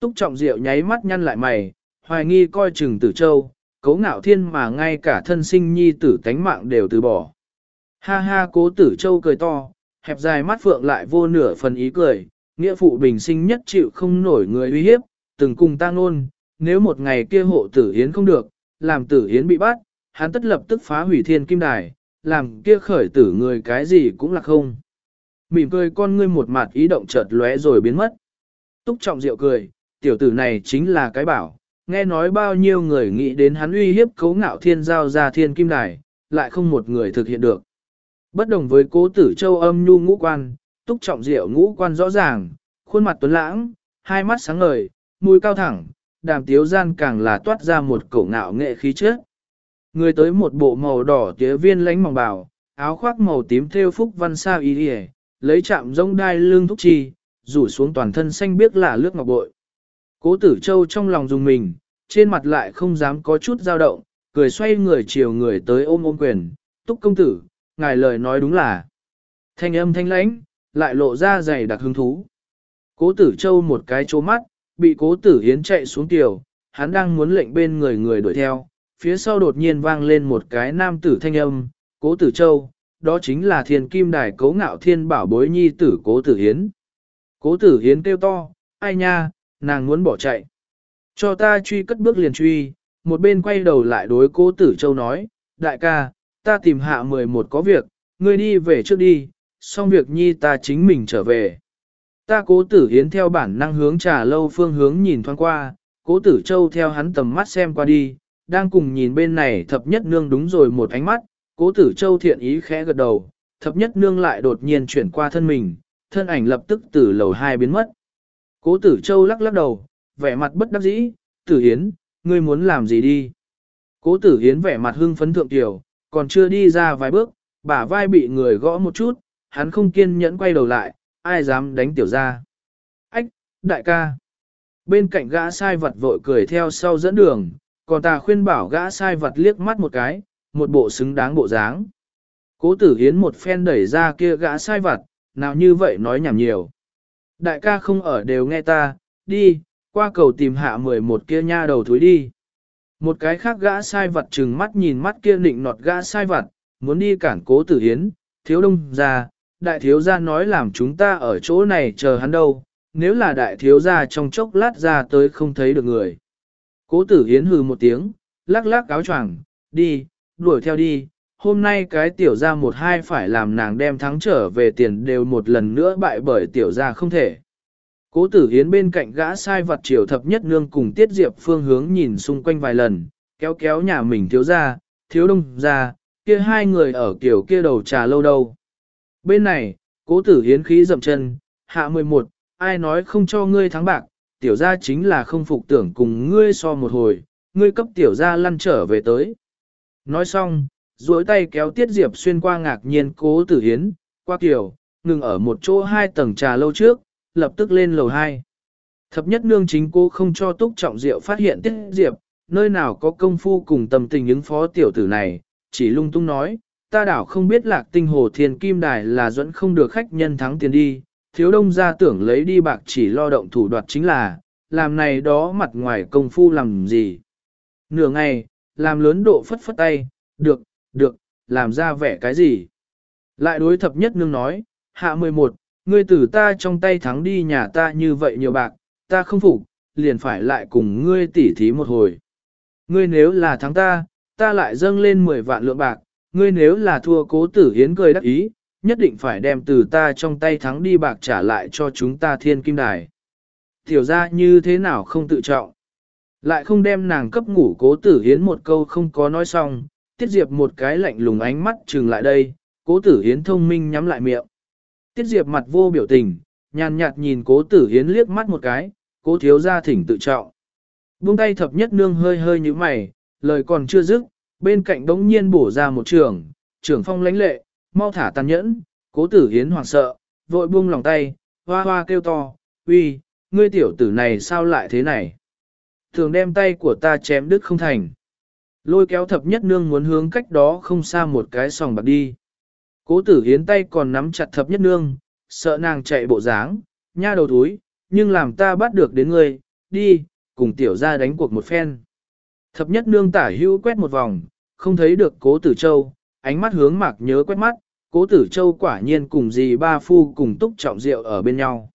Túc trọng rượu nháy mắt nhăn lại mày, hoài nghi coi chừng tử châu, cố ngạo thiên mà ngay cả thân sinh nhi tử tánh mạng đều từ bỏ. Ha ha cố tử châu cười to, hẹp dài mắt phượng lại vô nửa phần ý cười, nghĩa phụ bình sinh nhất chịu không nổi người uy hiếp, từng cùng ta ngôn, nếu một ngày kia hộ tử hiến không được, làm tử hiến bị bắt, hắn tất lập tức phá hủy thiên kim đài, làm kia khởi tử người cái gì cũng là không. Mỉm cười con ngươi một mặt ý động chợt lóe rồi biến mất. Túc trọng diệu cười, tiểu tử này chính là cái bảo, nghe nói bao nhiêu người nghĩ đến hắn uy hiếp cấu ngạo thiên giao ra thiên kim đài, lại không một người thực hiện được. Bất đồng với cố tử châu âm nhu ngũ quan, túc trọng diệu ngũ quan rõ ràng, khuôn mặt tuấn lãng, hai mắt sáng ngời, mũi cao thẳng, đàm tiếu gian càng là toát ra một cổ ngạo nghệ khí chất. Người tới một bộ màu đỏ tía viên lánh mỏng bào, áo khoác màu tím thêu phúc văn sao y lấy chạm rông đai lưng thúc chi, rủ xuống toàn thân xanh biếc là lướt ngọc bội. Cố tử châu trong lòng dùng mình, trên mặt lại không dám có chút dao động, cười xoay người chiều người tới ôm ôm quyền, túc công tử, ngài lời nói đúng là. Thanh âm thanh lãnh, lại lộ ra dày đặc hứng thú. Cố tử châu một cái chố mắt, bị cố tử hiến chạy xuống tiểu, hắn đang muốn lệnh bên người người đuổi theo, phía sau đột nhiên vang lên một cái nam tử thanh âm, cố tử châu, đó chính là thiên kim đài cấu ngạo thiên bảo bối nhi tử cố tử hiến. Cố tử hiến kêu to, ai nha, nàng muốn bỏ chạy. Cho ta truy cất bước liền truy, một bên quay đầu lại đối cố tử châu nói, đại ca, ta tìm hạ 11 có việc, ngươi đi về trước đi, xong việc nhi ta chính mình trở về. Ta cố tử hiến theo bản năng hướng trà lâu phương hướng nhìn thoáng qua, cố tử châu theo hắn tầm mắt xem qua đi, đang cùng nhìn bên này thập nhất nương đúng rồi một ánh mắt, cố tử châu thiện ý khẽ gật đầu, thập nhất nương lại đột nhiên chuyển qua thân mình, thân ảnh lập tức từ lầu hai biến mất. Cố tử châu lắc lắc đầu, vẻ mặt bất đắc dĩ, tử hiến, ngươi muốn làm gì đi. Cố tử hiến vẻ mặt hưng phấn thượng tiểu, còn chưa đi ra vài bước, bả vai bị người gõ một chút, hắn không kiên nhẫn quay đầu lại, ai dám đánh tiểu ra. Ách, đại ca. Bên cạnh gã sai vật vội cười theo sau dẫn đường, còn ta khuyên bảo gã sai vật liếc mắt một cái, một bộ xứng đáng bộ dáng. Cố tử hiến một phen đẩy ra kia gã sai vật, nào như vậy nói nhảm nhiều. Đại ca không ở đều nghe ta, đi, qua cầu tìm hạ mười một kia nha đầu thúi đi. Một cái khác gã sai vật trừng mắt nhìn mắt kia nịnh nọt gã sai vật, muốn đi cản cố tử hiến, thiếu đông ra, đại thiếu gia nói làm chúng ta ở chỗ này chờ hắn đâu, nếu là đại thiếu gia trong chốc lát ra tới không thấy được người. Cố tử hiến hừ một tiếng, lắc lắc áo choàng, đi, đuổi theo đi, hôm nay cái tiểu gia một hai phải làm nàng đem thắng trở về tiền đều một lần nữa bại bởi tiểu gia không thể. Cố tử hiến bên cạnh gã sai vật triều thập nhất nương cùng tiết diệp phương hướng nhìn xung quanh vài lần, kéo kéo nhà mình thiếu gia, thiếu đông gia, kia hai người ở kiểu kia đầu trà lâu đâu. Bên này, cố tử hiến khí dậm chân, hạ 11, ai nói không cho ngươi thắng bạc, tiểu gia chính là không phục tưởng cùng ngươi so một hồi, ngươi cấp tiểu gia lăn trở về tới. Nói xong, duỗi tay kéo tiết diệp xuyên qua ngạc nhiên cố tử hiến, qua kiểu, ngừng ở một chỗ hai tầng trà lâu trước, lập tức lên lầu hai. Thập nhất nương chính cô không cho túc trọng diệu phát hiện tiết diệp, nơi nào có công phu cùng tâm tình ứng phó tiểu tử này, chỉ lung tung nói, ta đảo không biết lạc tinh hồ thiên kim đài là dẫn không được khách nhân thắng tiền đi, thiếu đông ra tưởng lấy đi bạc chỉ lo động thủ đoạt chính là, làm này đó mặt ngoài công phu làm gì. Nửa ngày, làm lớn độ phất phất tay, được, được, làm ra vẻ cái gì. Lại đối thập nhất nương nói, hạ 11, ngươi tử ta trong tay thắng đi nhà ta như vậy nhiều bạc, ta không phục, liền phải lại cùng ngươi tỉ thí một hồi. Ngươi nếu là thắng ta, ta lại dâng lên 10 vạn lượng bạc, ngươi nếu là thua cố tử hiến cười đắc ý, nhất định phải đem từ ta trong tay thắng đi bạc trả lại cho chúng ta thiên kim đài. Tiểu ra như thế nào không tự trọng. Lại không đem nàng cấp ngủ cố tử hiến một câu không có nói xong, tiết diệp một cái lạnh lùng ánh mắt trừng lại đây, cố tử hiến thông minh nhắm lại miệng. Tiết diệp mặt vô biểu tình, nhàn nhạt nhìn cố tử hiến liếc mắt một cái, cố thiếu ra thỉnh tự trọng. Buông tay thập nhất nương hơi hơi như mày, lời còn chưa dứt, bên cạnh đống nhiên bổ ra một trường, trưởng phong lãnh lệ, mau thả tàn nhẫn, cố tử hiến hoảng sợ, vội buông lòng tay, hoa hoa kêu to, uy, ngươi tiểu tử này sao lại thế này? Thường đem tay của ta chém đứt không thành. Lôi kéo thập nhất nương muốn hướng cách đó không xa một cái sòng bạc đi. Cố tử hiến tay còn nắm chặt thập nhất nương, sợ nàng chạy bộ dáng, nha đầu túi, nhưng làm ta bắt được đến ngươi, đi, cùng tiểu ra đánh cuộc một phen. Thập nhất nương tả hữu quét một vòng, không thấy được cố tử châu, ánh mắt hướng mạc nhớ quét mắt, cố tử châu quả nhiên cùng dì ba phu cùng túc trọng rượu ở bên nhau.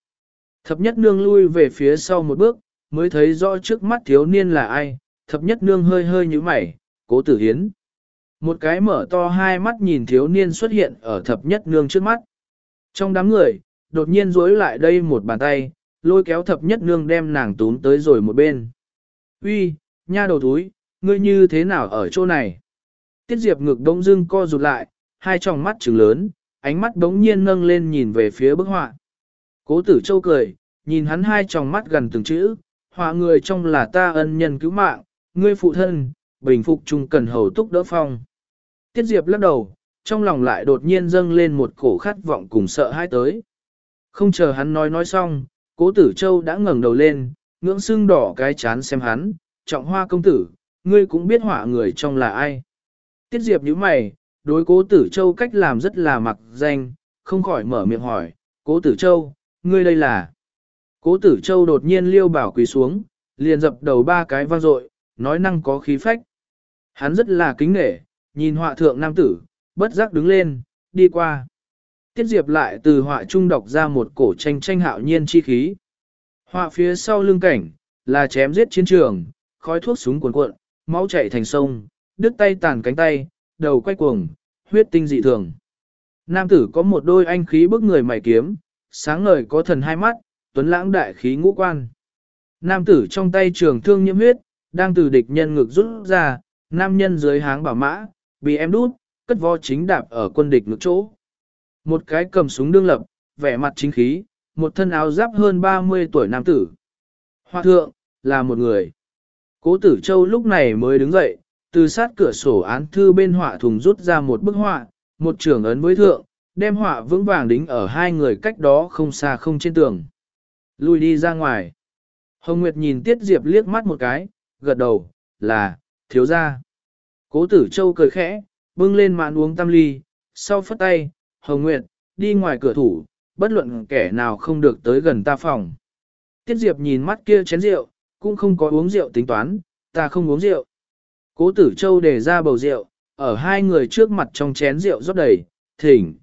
Thập nhất nương lui về phía sau một bước, mới thấy rõ trước mắt thiếu niên là ai, thập nhất nương hơi hơi như mày, cố tử hiến. Một cái mở to hai mắt nhìn thiếu niên xuất hiện ở thập nhất nương trước mắt. Trong đám người, đột nhiên duỗi lại đây một bàn tay, lôi kéo thập nhất nương đem nàng túm tới rồi một bên. Uy, nha đầu túi, ngươi như thế nào ở chỗ này? Tiết Diệp ngực đông dưng co rụt lại, hai tròng mắt trừng lớn, ánh mắt đống nhiên nâng lên nhìn về phía bức họa. Cố tử châu cười, nhìn hắn hai tròng mắt gần từng chữ, họa người trong là ta ân nhân cứu mạng, ngươi phụ thân, bình phục chung cần hầu túc đỡ phong. Tiết Diệp lắc đầu, trong lòng lại đột nhiên dâng lên một cổ khát vọng cùng sợ hãi tới. Không chờ hắn nói nói xong, cố tử châu đã ngẩng đầu lên, ngưỡng xương đỏ cái chán xem hắn, trọng hoa công tử, ngươi cũng biết họa người trong là ai. Tiết Diệp nhíu mày, đối cố tử châu cách làm rất là mặc danh, không khỏi mở miệng hỏi, cố tử châu, ngươi đây là. Cố tử châu đột nhiên liêu bảo quỳ xuống, liền dập đầu ba cái vang dội, nói năng có khí phách. Hắn rất là kính nể, nhìn họa thượng nam tử, bất giác đứng lên, đi qua. Tiết Diệp lại từ họa trung đọc ra một cổ tranh tranh hạo nhiên chi khí. Họa phía sau lưng cảnh, là chém giết chiến trường, khói thuốc súng cuồn cuộn, máu chảy thành sông, đứt tay tàn cánh tay, đầu quay cuồng, huyết tinh dị thường. Nam tử có một đôi anh khí bức người mày kiếm, sáng ngời có thần hai mắt, tuấn lãng đại khí ngũ quan. Nam tử trong tay trường thương nhiễm huyết, đang từ địch nhân ngực rút ra, nam nhân dưới háng bảo mã, bị em đút, cất vo chính đạp ở quân địch ngực chỗ. Một cái cầm súng đương lập, vẻ mặt chính khí, một thân áo giáp hơn 30 tuổi nam tử. Hoa thượng, là một người. Cố tử châu lúc này mới đứng dậy, từ sát cửa sổ án thư bên họa thùng rút ra một bức họa, một trưởng ấn với thượng, đem họa vững vàng đính ở hai người cách đó không xa không trên tường. Lui đi ra ngoài. Hồng Nguyệt nhìn Tiết Diệp liếc mắt một cái, gật đầu, là, thiếu gia. Cố tử châu cười khẽ, bưng lên mạn uống tam ly, sau phất tay, Hồng Nguyệt, đi ngoài cửa thủ, bất luận kẻ nào không được tới gần ta phòng. Tiết Diệp nhìn mắt kia chén rượu, cũng không có uống rượu tính toán, ta không uống rượu. Cố tử châu để ra bầu rượu, ở hai người trước mặt trong chén rượu rót đầy, thỉnh.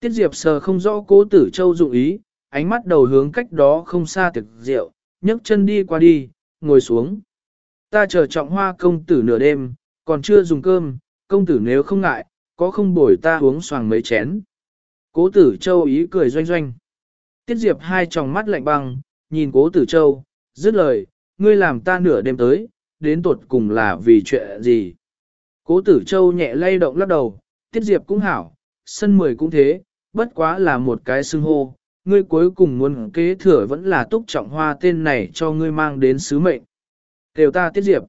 Tiết Diệp sờ không rõ cố tử châu dụng ý, ánh mắt đầu hướng cách đó không xa thực rượu, nhấc chân đi qua đi, ngồi xuống. Ta chờ trọng hoa công tử nửa đêm, còn chưa dùng cơm, công tử nếu không ngại, có không bồi ta uống xoàng mấy chén. Cố tử châu ý cười doanh doanh. Tiết Diệp hai tròng mắt lạnh băng, nhìn cố tử châu, dứt lời, ngươi làm ta nửa đêm tới, đến tột cùng là vì chuyện gì. Cố tử châu nhẹ lay động lắc đầu, Tiết Diệp cũng hảo, sân mười cũng thế, bất quá là một cái xưng hô, ngươi cuối cùng muốn kế thừa vẫn là túc trọng hoa tên này cho ngươi mang đến sứ mệnh. Đều ta Tiết Diệp.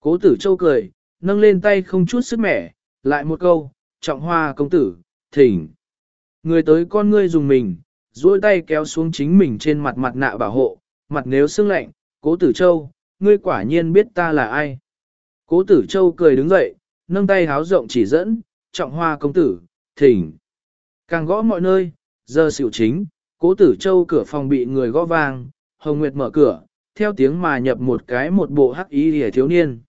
Cố tử châu cười, nâng lên tay không chút sức mẻ, lại một câu, trọng hoa công tử, thỉnh. Người tới con ngươi dùng mình, duỗi tay kéo xuống chính mình trên mặt mặt nạ bảo hộ, mặt nếu sưng lạnh, cố tử châu, ngươi quả nhiên biết ta là ai. Cố tử châu cười đứng dậy, nâng tay háo rộng chỉ dẫn, trọng hoa công tử, thỉnh. Càng gõ mọi nơi, giờ xỉu chính, cố tử châu cửa phòng bị người gõ vang, Hồng Nguyệt mở cửa, theo tiếng mà nhập một cái một bộ hắc y hề thiếu niên.